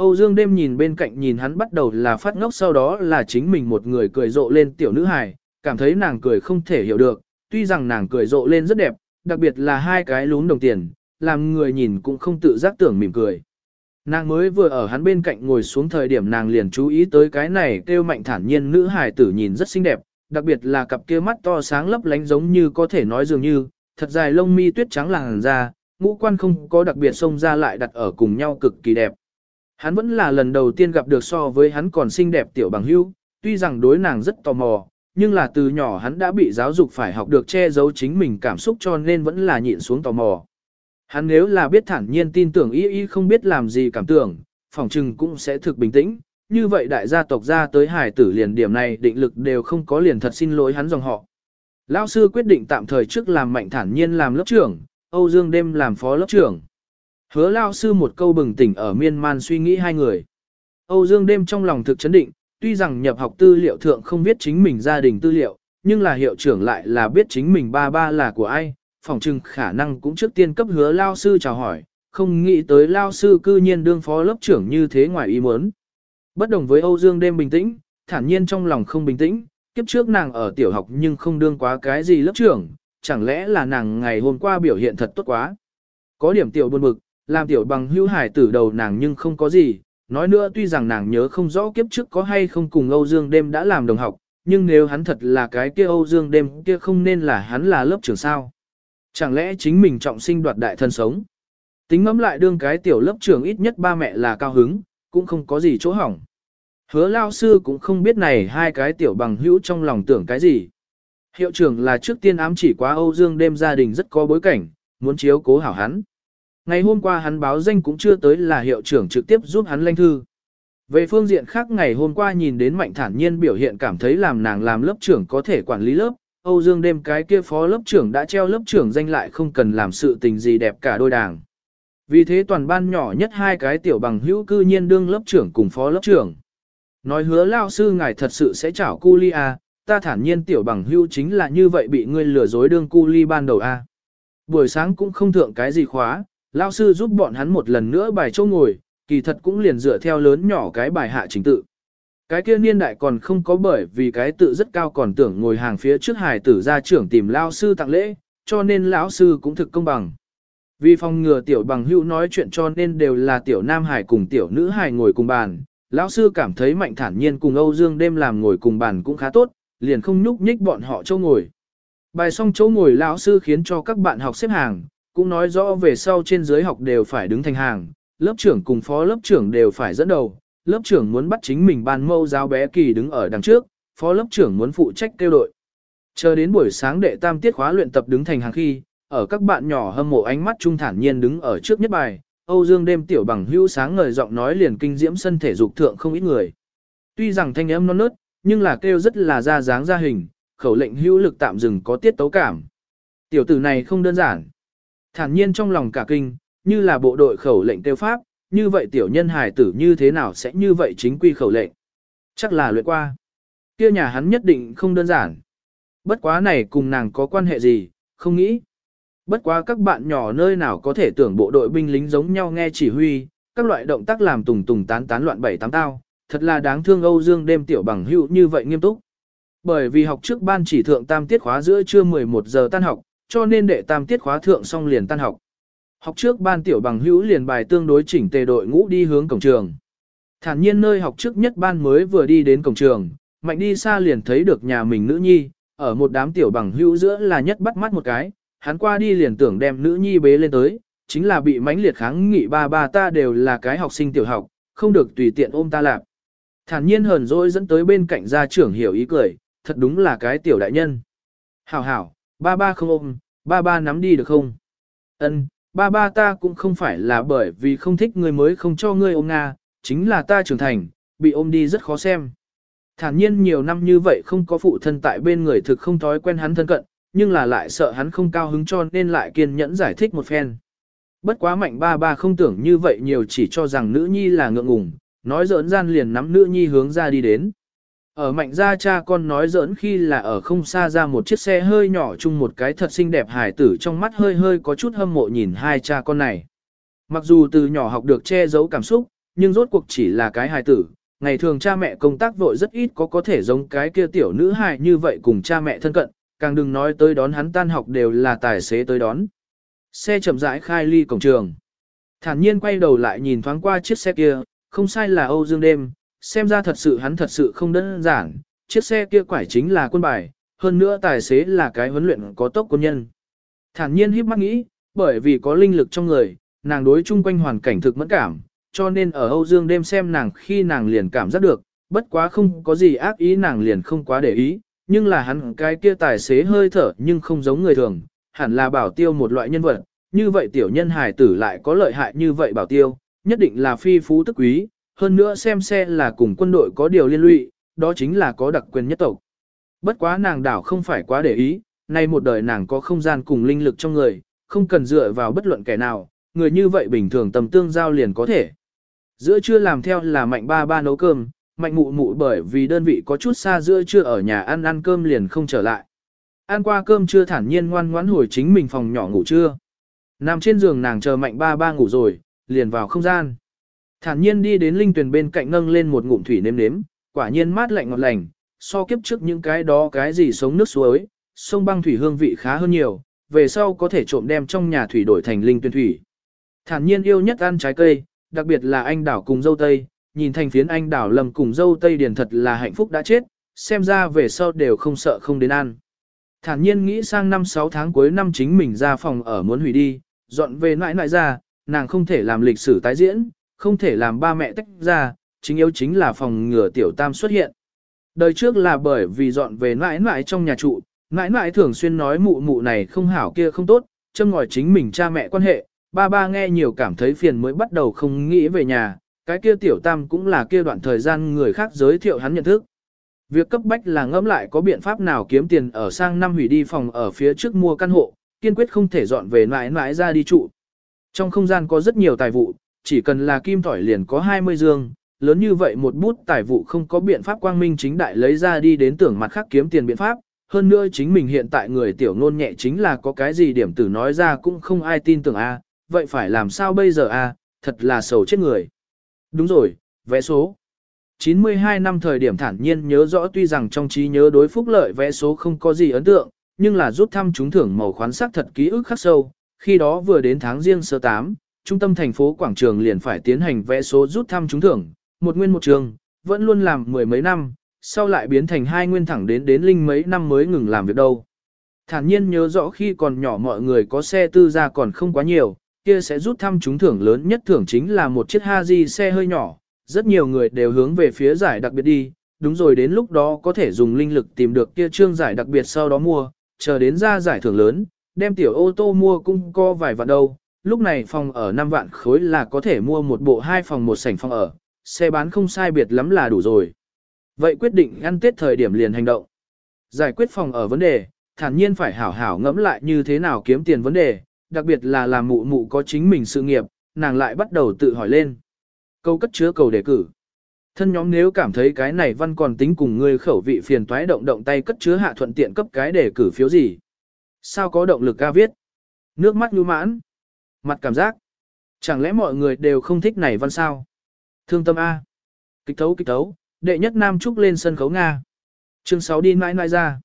Âu Dương đêm nhìn bên cạnh nhìn hắn bắt đầu là phát ngốc sau đó là chính mình một người cười rộ lên tiểu nữ hài, cảm thấy nàng cười không thể hiểu được, tuy rằng nàng cười rộ lên rất đẹp, đặc biệt là hai cái lún đồng tiền, làm người nhìn cũng không tự giác tưởng mỉm cười. Nàng mới vừa ở hắn bên cạnh ngồi xuống thời điểm nàng liền chú ý tới cái này kêu mạnh thản nhiên nữ hài tử nhìn rất xinh đẹp, đặc biệt là cặp kia mắt to sáng lấp lánh giống như có thể nói dường như, thật dài lông mi tuyết trắng làn da, ngũ quan không có đặc biệt xông ra lại đặt ở cùng nhau cực kỳ đẹp. Hắn vẫn là lần đầu tiên gặp được so với hắn còn xinh đẹp tiểu bằng hưu, tuy rằng đối nàng rất tò mò, nhưng là từ nhỏ hắn đã bị giáo dục phải học được che giấu chính mình cảm xúc cho nên vẫn là nhịn xuống tò mò. Hắn nếu là biết thản nhiên tin tưởng y y không biết làm gì cảm tưởng, phòng trừng cũng sẽ thực bình tĩnh, như vậy đại gia tộc ra tới hải tử liền điểm này định lực đều không có liền thật xin lỗi hắn dòng họ. Lão sư quyết định tạm thời trước làm mạnh thản nhiên làm lớp trưởng, Âu Dương đêm làm phó lớp trưởng. Hứa lao sư một câu bừng tỉnh ở miên man suy nghĩ hai người. Âu Dương đêm trong lòng thực chấn định, tuy rằng nhập học tư liệu thượng không biết chính mình gia đình tư liệu, nhưng là hiệu trưởng lại là biết chính mình ba ba là của ai, phòng trừng khả năng cũng trước tiên cấp hứa lao sư chào hỏi, không nghĩ tới lao sư cư nhiên đương phó lớp trưởng như thế ngoài ý muốn. Bất đồng với Âu Dương đêm bình tĩnh, thản nhiên trong lòng không bình tĩnh, kiếp trước nàng ở tiểu học nhưng không đương quá cái gì lớp trưởng, chẳng lẽ là nàng ngày hôm qua biểu hiện thật tốt quá. Có điểm tiểu buồn bực, làm tiểu bằng hữu hải tử đầu nàng nhưng không có gì, nói nữa tuy rằng nàng nhớ không rõ kiếp trước có hay không cùng Âu Dương đêm đã làm đồng học, nhưng nếu hắn thật là cái kia Âu Dương đêm kia không nên là hắn là lớp trưởng sao. Chẳng lẽ chính mình trọng sinh đoạt đại thân sống? Tính ngẫm lại đương cái tiểu lớp trưởng ít nhất ba mẹ là cao hứng, cũng không có gì chỗ hỏng. Hứa lao sư cũng không biết này hai cái tiểu bằng hữu trong lòng tưởng cái gì. Hiệu trưởng là trước tiên ám chỉ quá Âu Dương đêm gia đình rất có bối cảnh, muốn chiếu cố hảo hắn. Ngày hôm qua hắn báo danh cũng chưa tới là hiệu trưởng trực tiếp giúp hắn lanh thư. Về phương diện khác ngày hôm qua nhìn đến mạnh thản nhiên biểu hiện cảm thấy làm nàng làm lớp trưởng có thể quản lý lớp, Âu Dương đêm cái kia phó lớp trưởng đã treo lớp trưởng danh lại không cần làm sự tình gì đẹp cả đôi đảng. Vì thế toàn ban nhỏ nhất hai cái tiểu bằng hữu cư nhiên đương lớp trưởng cùng phó lớp trưởng. Nói hứa lao sư ngài thật sự sẽ chảo cu li à, ta thản nhiên tiểu bằng hữu chính là như vậy bị ngươi lừa dối đương cu ly ban đầu a. À. Buổi sáng cũng không thượng cái gì khóa, lao sư giúp bọn hắn một lần nữa bài châu ngồi, kỳ thật cũng liền dựa theo lớn nhỏ cái bài hạ chính tự. Cái kia niên đại còn không có bởi vì cái tự rất cao còn tưởng ngồi hàng phía trước hài tử ra trưởng tìm lao sư tặng lễ, cho nên lão sư cũng thực công bằng. Vì phòng ngừa tiểu bằng hữu nói chuyện cho nên đều là tiểu nam hải cùng tiểu nữ hải ngồi cùng bàn, lão sư cảm thấy mạnh thản nhiên cùng Âu Dương đêm làm ngồi cùng bàn cũng khá tốt, liền không nhúc nhích bọn họ chỗ ngồi. Bài xong chỗ ngồi lão sư khiến cho các bạn học xếp hàng, cũng nói rõ về sau trên dưới học đều phải đứng thành hàng, lớp trưởng cùng phó lớp trưởng đều phải dẫn đầu, lớp trưởng muốn bắt chính mình ban mâu giáo bé kỳ đứng ở đằng trước, phó lớp trưởng muốn phụ trách kêu đội. Chờ đến buổi sáng đệ tam tiết khóa luyện tập đứng thành hàng khi, ở các bạn nhỏ hâm mộ ánh mắt trung thản nhiên đứng ở trước nhất bài, Âu Dương đêm tiểu bằng hữu sáng ngời giọng nói liền kinh diễm sân thể dục thượng không ít người. Tuy rằng thanh âm non nớt, nhưng là kêu rất là ra dáng ra hình, khẩu lệnh hữu lực tạm dừng có tiết tấu cảm. Tiểu tử này không đơn giản. Thản nhiên trong lòng cả kinh, như là bộ đội khẩu lệnh tiêu pháp, như vậy tiểu nhân hài tử như thế nào sẽ như vậy chính quy khẩu lệnh. Chắc là luyện qua. Kia nhà hắn nhất định không đơn giản. Bất quá này cùng nàng có quan hệ gì, không nghĩ. Bất quá các bạn nhỏ nơi nào có thể tưởng bộ đội binh lính giống nhau nghe chỉ huy, các loại động tác làm tùng tùng tán tán loạn bảy tám tao, thật là đáng thương Âu Dương đêm tiểu bằng hữu như vậy nghiêm túc. Bởi vì học trước ban chỉ thượng tam tiết khóa giữa trưa 11 giờ tan học, cho nên đệ tam tiết khóa thượng xong liền tan học. Học trước ban tiểu bằng hữu liền bài tương đối chỉnh tề đội ngũ đi hướng cổng trường. Thản nhiên nơi học trước nhất ban mới vừa đi đến cổng trường, mạnh đi xa liền thấy được nhà mình nữ nhi, ở một đám tiểu bằng hữu giữa là nhất bắt mắt một cái, hắn qua đi liền tưởng đem nữ nhi bế lên tới, chính là bị mãnh liệt kháng nghị ba ba ta đều là cái học sinh tiểu học, không được tùy tiện ôm ta lạp. Thản nhiên hờn dỗi dẫn tới bên cạnh gia trưởng hiểu ý cười, thật đúng là cái tiểu đại nhân. Hảo hảo, ba ba không ôm, ba ba nắm đi được không? Ân, ba ba ta cũng không phải là bởi vì không thích người mới không cho ngươi ôm Nga, chính là ta trưởng thành, bị ôm đi rất khó xem. Thản nhiên nhiều năm như vậy không có phụ thân tại bên người thực không thói quen hắn thân cận, nhưng là lại sợ hắn không cao hứng cho nên lại kiên nhẫn giải thích một phen. Bất quá mạnh ba ba không tưởng như vậy nhiều chỉ cho rằng nữ nhi là ngượng ngùng, nói giỡn gian liền nắm nữ nhi hướng ra đi đến. Ở mạnh gia cha con nói giỡn khi là ở không xa ra một chiếc xe hơi nhỏ chung một cái thật xinh đẹp hài tử trong mắt hơi hơi có chút hâm mộ nhìn hai cha con này. Mặc dù từ nhỏ học được che giấu cảm xúc, nhưng rốt cuộc chỉ là cái hài tử. Ngày thường cha mẹ công tác vội rất ít có có thể giống cái kia tiểu nữ hài như vậy cùng cha mẹ thân cận, càng đừng nói tới đón hắn tan học đều là tài xế tới đón. Xe chậm rãi khai ly cổng trường. Thản nhiên quay đầu lại nhìn thoáng qua chiếc xe kia, không sai là Âu Dương đêm, xem ra thật sự hắn thật sự không đơn giản, chiếc xe kia quải chính là quân bài, hơn nữa tài xế là cái huấn luyện có tốc quân nhân. Thản nhiên híp mắt nghĩ, bởi vì có linh lực trong người, nàng đối chung quanh hoàn cảnh thực mẫn cảm, cho nên ở Âu Dương đêm xem nàng khi nàng liền cảm giác được, bất quá không có gì ác ý nàng liền không quá để ý, nhưng là hắn cái kia tài xế hơi thở nhưng không giống người thường, hẳn là bảo tiêu một loại nhân vật, như vậy tiểu nhân hài tử lại có lợi hại như vậy bảo tiêu, nhất định là phi phú tức quý, hơn nữa xem xe là cùng quân đội có điều liên lụy, đó chính là có đặc quyền nhất tộc. Bất quá nàng đảo không phải quá để ý, nay một đời nàng có không gian cùng linh lực trong người, không cần dựa vào bất luận kẻ nào, người như vậy bình thường tầm tương giao liền có thể. Giữa trưa làm theo là mạnh ba ba nấu cơm, mạnh mụ mụ bởi vì đơn vị có chút xa giữa trưa ở nhà ăn ăn cơm liền không trở lại. Ăn qua cơm trưa thản nhiên ngoan ngoãn hồi chính mình phòng nhỏ ngủ trưa. Nằm trên giường nàng chờ mạnh ba ba ngủ rồi, liền vào không gian. Thản nhiên đi đến linh tuyển bên cạnh nâng lên một ngụm thủy nếm nếm, quả nhiên mát lạnh ngọt lành, so kiếp trước những cái đó cái gì sống nước suối, sông băng thủy hương vị khá hơn nhiều, về sau có thể trộm đem trong nhà thủy đổi thành linh tuyển thủy. Thản nhiên yêu nhất ăn trái cây, đặc biệt là anh đảo cùng dâu tây, nhìn thành phiến anh đảo lầm cùng dâu tây điền thật là hạnh phúc đã chết, xem ra về sau đều không sợ không đến ăn. Thản nhiên nghĩ sang năm 6 tháng cuối năm chính mình ra phòng ở muốn hủy đi, dọn về nãi nãi ra, nàng không thể làm lịch sử tái diễn, không thể làm ba mẹ tách ra, chính yếu chính là phòng ngừa tiểu tam xuất hiện. Đời trước là bởi vì dọn về nãi nãi trong nhà trụ, nãi nãi thường xuyên nói mụ mụ này không hảo kia không tốt, châm ngòi chính mình cha mẹ quan hệ, ba ba nghe nhiều cảm thấy phiền mới bắt đầu không nghĩ về nhà, cái kia tiểu tam cũng là kia đoạn thời gian người khác giới thiệu hắn nhận thức. Việc cấp bách là ngẫm lại có biện pháp nào kiếm tiền ở sang năm hủy đi phòng ở phía trước mua căn hộ, kiên quyết không thể dọn về mãi mãi ra đi trụ. Trong không gian có rất nhiều tài vụ, chỉ cần là kim tỏi liền có 20 dương, lớn như vậy một bút tài vụ không có biện pháp quang minh chính đại lấy ra đi đến tưởng mặt khác kiếm tiền biện pháp, hơn nữa chính mình hiện tại người tiểu nôn nhẹ chính là có cái gì điểm tử nói ra cũng không ai tin tưởng a, vậy phải làm sao bây giờ a, thật là sầu chết người. Đúng rồi, vẽ số. 92 năm thời điểm thản nhiên nhớ rõ tuy rằng trong trí nhớ đối phúc lợi vẽ số không có gì ấn tượng, nhưng là rút thăm trúng thưởng màu khoán sắc thật ký ức khắc sâu, khi đó vừa đến tháng riêng sơ 8, trung tâm thành phố quảng trường liền phải tiến hành vẽ số rút thăm trúng thưởng, một nguyên một trường, vẫn luôn làm mười mấy năm, sau lại biến thành hai nguyên thẳng đến đến linh mấy năm mới ngừng làm việc đâu. Thản nhiên nhớ rõ khi còn nhỏ mọi người có xe tư gia còn không quá nhiều, kia sẽ rút thăm trúng thưởng lớn nhất thưởng chính là một chiếc Haji xe hơi nhỏ, rất nhiều người đều hướng về phía giải đặc biệt đi, đúng rồi đến lúc đó có thể dùng linh lực tìm được kia trương giải đặc biệt sau đó mua, chờ đến ra giải thưởng lớn, đem tiểu ô tô mua cũng có vài vạn đâu, lúc này phòng ở 5 vạn khối là có thể mua một bộ hai phòng một sảnh phòng ở, xe bán không sai biệt lắm là đủ rồi. Vậy quyết định ăn tết thời điểm liền hành động. Giải quyết phòng ở vấn đề, thản nhiên phải hảo hảo ngẫm lại như thế nào kiếm tiền vấn đề, đặc biệt là làm mụ mụ có chính mình sự nghiệp, nàng lại bắt đầu tự hỏi lên. Câu cất chứa cầu đề cử. Thân nhóm nếu cảm thấy cái này văn còn tính cùng người khẩu vị phiền toái động động tay cất chứa hạ thuận tiện cấp cái đề cử phiếu gì. Sao có động lực ca viết? Nước mắt nhu mãn. Mặt cảm giác. Chẳng lẽ mọi người đều không thích này văn sao? Thương tâm A. Kịch thấu kịch thấu, đệ nhất nam trúc lên sân khấu Nga. Chương 6 đi mãi mãi ra.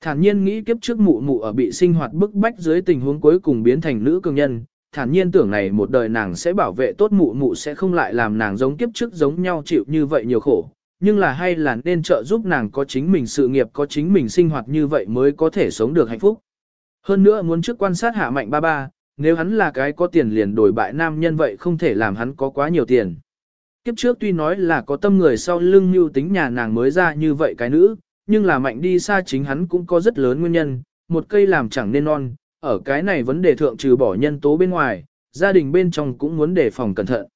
Thản nhiên nghĩ kiếp trước mụ mụ ở bị sinh hoạt bức bách dưới tình huống cuối cùng biến thành nữ cường nhân, thản nhiên tưởng này một đời nàng sẽ bảo vệ tốt mụ mụ sẽ không lại làm nàng giống kiếp trước giống nhau chịu như vậy nhiều khổ, nhưng là hay là nên trợ giúp nàng có chính mình sự nghiệp có chính mình sinh hoạt như vậy mới có thể sống được hạnh phúc. Hơn nữa muốn trước quan sát hạ mạnh ba ba, nếu hắn là cái có tiền liền đổi bại nam nhân vậy không thể làm hắn có quá nhiều tiền. Kiếp trước tuy nói là có tâm người sau lưng mưu tính nhà nàng mới ra như vậy cái nữ, nhưng là mạnh đi xa chính hắn cũng có rất lớn nguyên nhân, một cây làm chẳng nên non, ở cái này vấn đề thượng trừ bỏ nhân tố bên ngoài, gia đình bên trong cũng muốn đề phòng cẩn thận.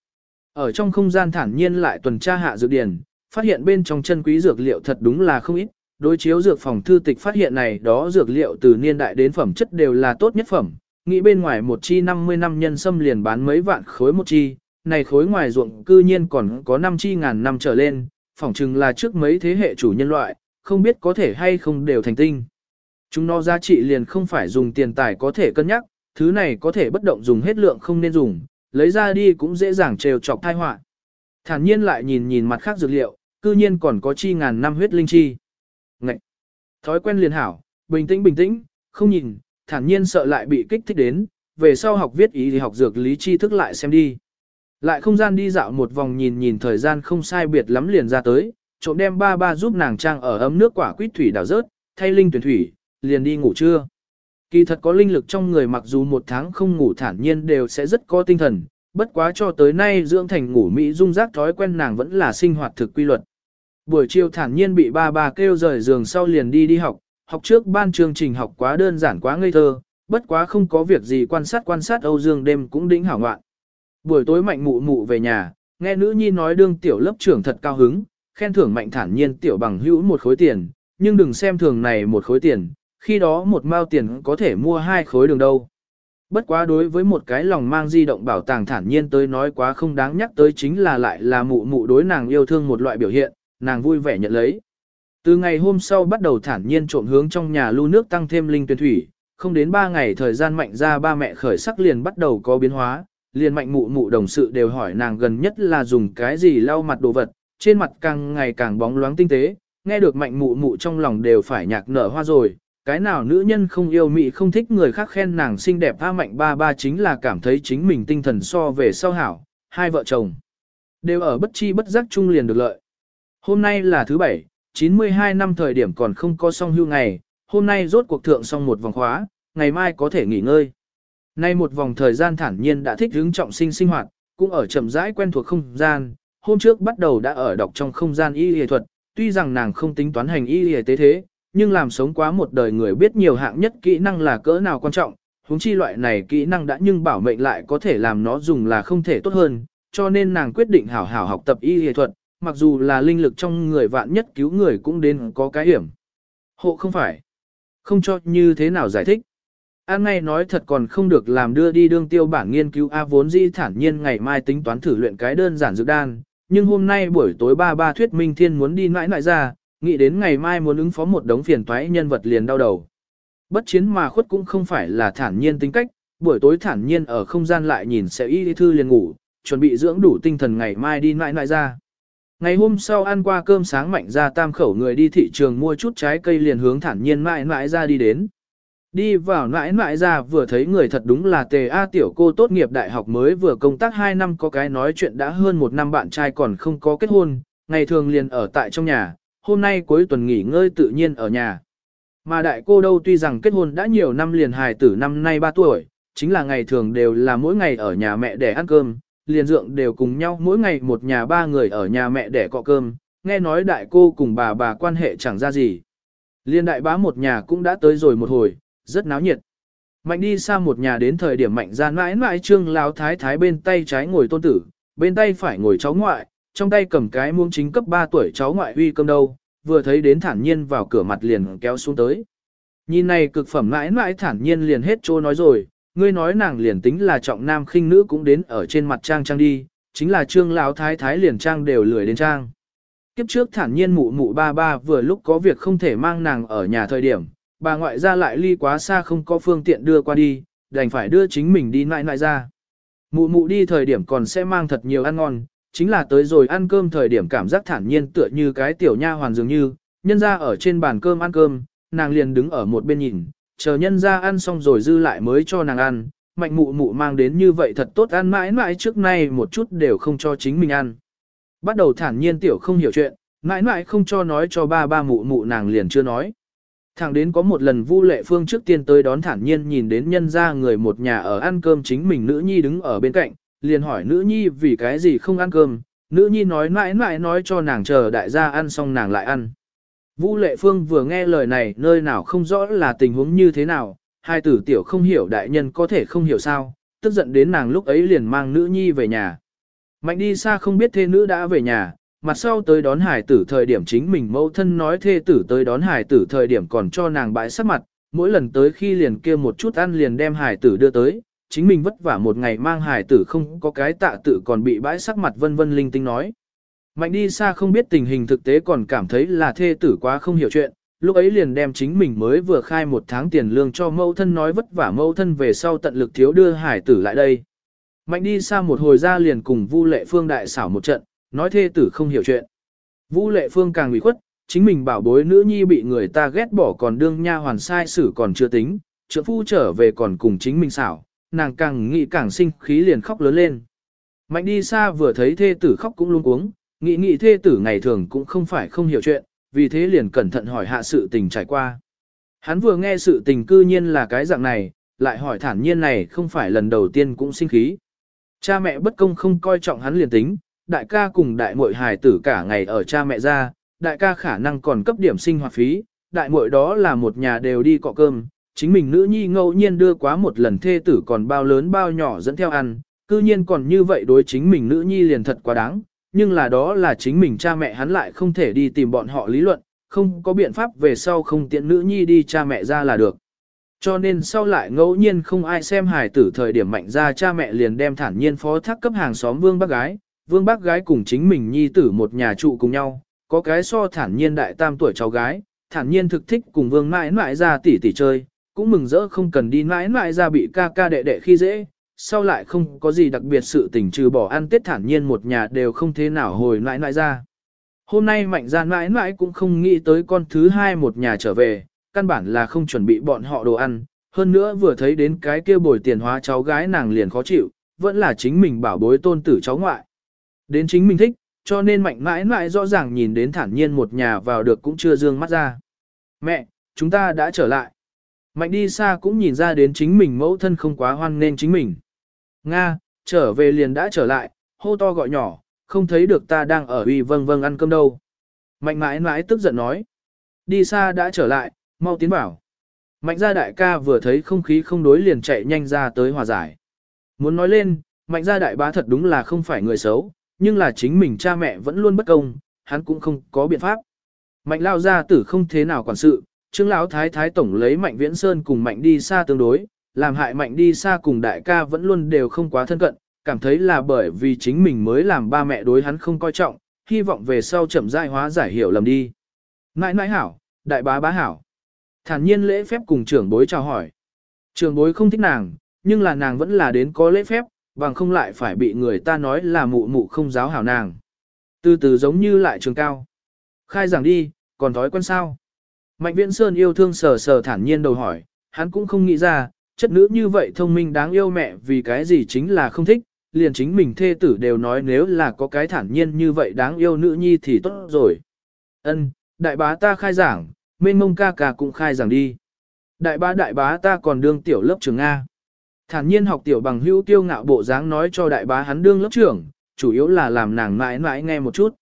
Ở trong không gian thản nhiên lại tuần tra hạ dược điển, phát hiện bên trong chân quý dược liệu thật đúng là không ít, đối chiếu dược phòng thư tịch phát hiện này đó dược liệu từ niên đại đến phẩm chất đều là tốt nhất phẩm, nghĩ bên ngoài một chi 50 năm nhân sâm liền bán mấy vạn khối một chi, này khối ngoài ruộng cư nhiên còn có 5 chi ngàn năm trở lên, phỏng chừng là trước mấy thế hệ chủ nhân loại, không biết có thể hay không đều thành tinh. Chúng nó giá trị liền không phải dùng tiền tài có thể cân nhắc, thứ này có thể bất động dùng hết lượng không nên dùng, lấy ra đi cũng dễ dàng trêu chọc tai họa. Thản nhiên lại nhìn nhìn mặt khác dược liệu, cư nhiên còn có chi ngàn năm huyết linh chi. Ngậy! Thói quen liền hảo, bình tĩnh bình tĩnh, không nhìn, thản nhiên sợ lại bị kích thích đến, về sau học viết ý thì học dược lý tri thức lại xem đi. Lại không gian đi dạo một vòng nhìn nhìn thời gian không sai biệt lắm liền ra tới, trộm đem ba ba giúp nàng trang ở ấm nước quả quýt thủy đào rớt, thay linh tuyển thủy, liền đi ngủ trưa. Kỳ thật có linh lực trong người mặc dù một tháng không ngủ thản nhiên đều sẽ rất có tinh thần, bất quá cho tới nay dưỡng thành ngủ mỹ dung giác thói quen nàng vẫn là sinh hoạt thực quy luật. Buổi chiều thản nhiên bị ba ba kêu rời giường sau liền đi đi học, học trước ban chương trình học quá đơn giản quá ngây thơ, bất quá không có việc gì quan sát quan sát Âu Dương đêm cũng đỉnh hảo ngoạn. Buổi tối mạnh mụ mụ về nhà, nghe nữ nhi nói đương tiểu lớp trưởng thật cao hứng, khen thưởng mạnh thản nhiên tiểu bằng hữu một khối tiền, nhưng đừng xem thường này một khối tiền, khi đó một mao tiền có thể mua hai khối đường đâu. Bất quá đối với một cái lòng mang di động bảo tàng thản nhiên tới nói quá không đáng nhắc tới chính là lại là mụ mụ đối nàng yêu thương một loại biểu hiện, nàng vui vẻ nhận lấy. Từ ngày hôm sau bắt đầu thản nhiên trộm hướng trong nhà lưu nước tăng thêm linh tuyển thủy, không đến 3 ngày thời gian mạnh ra ba mẹ khởi sắc liền bắt đầu có biến hóa, liền mạnh mụ mụ đồng sự đều hỏi nàng gần nhất là dùng cái gì lau mặt đồ vật, trên mặt càng ngày càng bóng loáng tinh tế, nghe được mạnh mụ mụ trong lòng đều phải nhạc nở hoa rồi, cái nào nữ nhân không yêu mị không thích người khác khen nàng xinh đẹp tha mạnh ba ba chính là cảm thấy chính mình tinh thần so về sau hảo, hai vợ chồng đều ở bất chi bất giác chung liền được lợi. Hôm nay là thứ bảy, 92 năm thời điểm còn không có song hưu ngày, hôm nay rốt cuộc thượng xong một vòng khóa, ngày mai có thể nghỉ ngơi. Nay một vòng thời gian thản nhiên đã thích hứng trọng sinh sinh hoạt, cũng ở chậm rãi quen thuộc không gian, hôm trước bắt đầu đã ở đọc trong không gian y y thuật, tuy rằng nàng không tính toán hành y y tế thế, nhưng làm sống quá một đời người biết nhiều hạng nhất kỹ năng là cỡ nào quan trọng, huống chi loại này kỹ năng đã nhưng bảo mệnh lại có thể làm nó dùng là không thể tốt hơn, cho nên nàng quyết định hảo hảo học tập y y thuật, mặc dù là linh lực trong người vạn nhất cứu người cũng đến có cái hiểm. Hộ không phải. Không cho như thế nào giải thích. An ngay nói thật còn không được làm đưa đi đương tiêu bản nghiên cứu A vốn di thản nhiên ngày mai tính toán thử luyện cái đơn giản dược đan, nhưng hôm nay buổi tối ba ba thuyết minh thiên muốn đi mãi mãi ra, nghĩ đến ngày mai muốn ứng phó một đống phiền toái nhân vật liền đau đầu. Bất chiến mà khuất cũng không phải là thản nhiên tính cách, buổi tối thản nhiên ở không gian lại nhìn sẽ y thư liền ngủ, chuẩn bị dưỡng đủ tinh thần ngày mai đi mãi mãi ra. Ngày hôm sau ăn qua cơm sáng mạnh ra tam khẩu người đi thị trường mua chút trái cây liền hướng thản nhiên mãi mãi ra đi đến. Đi vào mãi mãi ra vừa thấy người thật đúng là tề A tiểu cô tốt nghiệp đại học mới vừa công tác 2 năm có cái nói chuyện đã hơn một năm bạn trai còn không có kết hôn, ngày thường liền ở tại trong nhà, hôm nay cuối tuần nghỉ ngơi tự nhiên ở nhà. Mà đại cô đâu tuy rằng kết hôn đã nhiều năm liền hài tử năm nay 3 tuổi, chính là ngày thường đều là mỗi ngày ở nhà mẹ để ăn cơm, liền dượng đều cùng nhau mỗi ngày một nhà ba người ở nhà mẹ để cọ cơm, nghe nói đại cô cùng bà bà quan hệ chẳng ra gì. Liên đại bá một nhà cũng đã tới rồi một hồi, rất náo nhiệt. Mạnh đi xa một nhà đến thời điểm mạnh ra mãi mãi trương lão thái thái bên tay trái ngồi tôn tử, bên tay phải ngồi cháu ngoại, trong tay cầm cái muông chính cấp 3 tuổi cháu ngoại uy cơm đâu, vừa thấy đến thản nhiên vào cửa mặt liền kéo xuống tới. Nhìn này cực phẩm mãi mãi thản nhiên liền hết trô nói rồi, ngươi nói nàng liền tính là trọng nam khinh nữ cũng đến ở trên mặt trang trang đi, chính là trương lão thái thái liền trang đều lười đến trang. Kiếp trước thản nhiên mụ mụ ba ba vừa lúc có việc không thể mang nàng ở nhà thời điểm, bà ngoại ra lại ly quá xa không có phương tiện đưa qua đi, đành phải đưa chính mình đi nại nại ra. Mụ mụ đi thời điểm còn sẽ mang thật nhiều ăn ngon, chính là tới rồi ăn cơm thời điểm cảm giác thản nhiên tựa như cái tiểu nha hoàn dường như, nhân ra ở trên bàn cơm ăn cơm, nàng liền đứng ở một bên nhìn, chờ nhân ra ăn xong rồi dư lại mới cho nàng ăn, mạnh mụ mụ mang đến như vậy thật tốt ăn mãi mãi trước nay một chút đều không cho chính mình ăn. Bắt đầu thản nhiên tiểu không hiểu chuyện, mãi mãi không cho nói cho ba ba mụ mụ nàng liền chưa nói. Thẳng đến có một lần Vu Lệ Phương trước tiên tới đón thản nhiên nhìn đến nhân gia người một nhà ở ăn cơm chính mình nữ nhi đứng ở bên cạnh, liền hỏi nữ nhi vì cái gì không ăn cơm, nữ nhi nói mãi mãi nói cho nàng chờ đại gia ăn xong nàng lại ăn. Vu Lệ Phương vừa nghe lời này nơi nào không rõ là tình huống như thế nào, hai tử tiểu không hiểu đại nhân có thể không hiểu sao, tức giận đến nàng lúc ấy liền mang nữ nhi về nhà. Mạnh đi xa không biết thê nữ đã về nhà, mặt sau tới đón hải tử thời điểm chính mình mẫu thân nói thê tử tới đón hải tử thời điểm còn cho nàng bãi sắc mặt, mỗi lần tới khi liền kia một chút ăn liền đem hải tử đưa tới, chính mình vất vả một ngày mang hải tử không có cái tạ tự còn bị bãi sắc mặt vân vân linh tinh nói. Mạnh đi xa không biết tình hình thực tế còn cảm thấy là thê tử quá không hiểu chuyện, lúc ấy liền đem chính mình mới vừa khai một tháng tiền lương cho mẫu thân nói vất vả mẫu thân về sau tận lực thiếu đưa hải tử lại đây. Mạnh đi xa một hồi ra liền cùng Vu Lệ Phương đại xảo một trận, nói thê tử không hiểu chuyện. Vu Lệ Phương càng ủy khuất, chính mình bảo bối nữ nhi bị người ta ghét bỏ còn đương nha hoàn sai xử còn chưa tính, trưởng phu trở về còn cùng chính mình xảo, nàng càng nghĩ càng sinh khí liền khóc lớn lên. Mạnh đi xa vừa thấy thê tử khóc cũng luôn cuống, nghĩ nghĩ thê tử ngày thường cũng không phải không hiểu chuyện, vì thế liền cẩn thận hỏi hạ sự tình trải qua. Hắn vừa nghe sự tình cư nhiên là cái dạng này, lại hỏi thản nhiên này không phải lần đầu tiên cũng sinh khí. Cha mẹ bất công không coi trọng hắn liền tính, đại ca cùng đại muội hài tử cả ngày ở cha mẹ ra, đại ca khả năng còn cấp điểm sinh hoạt phí, đại muội đó là một nhà đều đi cọ cơm, chính mình nữ nhi ngẫu nhiên đưa quá một lần thê tử còn bao lớn bao nhỏ dẫn theo ăn, cư nhiên còn như vậy đối chính mình nữ nhi liền thật quá đáng, nhưng là đó là chính mình cha mẹ hắn lại không thể đi tìm bọn họ lý luận, không có biện pháp về sau không tiện nữ nhi đi cha mẹ ra là được. Cho nên sau lại ngẫu nhiên không ai xem hài tử thời điểm mạnh ra cha mẹ liền đem thản nhiên phó thác cấp hàng xóm vương bác gái, vương bác gái cùng chính mình nhi tử một nhà trụ cùng nhau, có cái so thản nhiên đại tam tuổi cháu gái, thản nhiên thực thích cùng vương mãi mãi ra tỉ tỉ chơi, cũng mừng rỡ không cần đi mãi mãi ra bị ca ca đệ đệ khi dễ, sau lại không có gì đặc biệt sự tình trừ bỏ ăn tết thản nhiên một nhà đều không thế nào hồi nãi nãi ra. Hôm nay mạnh ra nãi nãi cũng không nghĩ tới con thứ hai một nhà trở về, căn bản là không chuẩn bị bọn họ đồ ăn, hơn nữa vừa thấy đến cái kia bồi tiền hóa cháu gái nàng liền khó chịu, vẫn là chính mình bảo bối tôn tử cháu ngoại. Đến chính mình thích, cho nên mạnh mãi mãi rõ ràng nhìn đến thản nhiên một nhà vào được cũng chưa dương mắt ra. Mẹ, chúng ta đã trở lại. Mạnh đi xa cũng nhìn ra đến chính mình mẫu thân không quá hoan nên chính mình. Nga, trở về liền đã trở lại, hô to gọi nhỏ, không thấy được ta đang ở uy vâng vâng ăn cơm đâu. Mạnh mãi mãi tức giận nói. Đi xa đã trở lại, mau tiến vào. Mạnh gia đại ca vừa thấy không khí không đối liền chạy nhanh ra tới hòa giải. Muốn nói lên, mạnh gia đại bá thật đúng là không phải người xấu, nhưng là chính mình cha mẹ vẫn luôn bất công, hắn cũng không có biện pháp. Mạnh lao gia tử không thế nào quản sự, trương lão thái thái tổng lấy mạnh viễn sơn cùng mạnh đi xa tương đối, làm hại mạnh đi xa cùng đại ca vẫn luôn đều không quá thân cận, cảm thấy là bởi vì chính mình mới làm ba mẹ đối hắn không coi trọng, hy vọng về sau chậm rãi hóa giải hiểu lầm đi. Nãi nãi hảo, đại bá bá hảo. Thản nhiên lễ phép cùng trưởng bối chào hỏi. Trưởng bối không thích nàng, nhưng là nàng vẫn là đến có lễ phép, bằng không lại phải bị người ta nói là mụ mụ không giáo hảo nàng. Từ từ giống như lại trường cao. Khai giảng đi, còn thói quen sao? Mạnh Viễn Sơn yêu thương sờ sờ thản nhiên đầu hỏi, hắn cũng không nghĩ ra, chất nữ như vậy thông minh đáng yêu mẹ vì cái gì chính là không thích, liền chính mình thê tử đều nói nếu là có cái thản nhiên như vậy đáng yêu nữ nhi thì tốt rồi. Ân, đại bá ta khai giảng, mênh mông ca ca cũng khai giảng đi. Đại bá đại bá ta còn đương tiểu lớp trường A. Thản nhiên học tiểu bằng hữu tiêu ngạo bộ dáng nói cho đại bá hắn đương lớp trưởng, chủ yếu là làm nàng mãi mãi nghe một chút.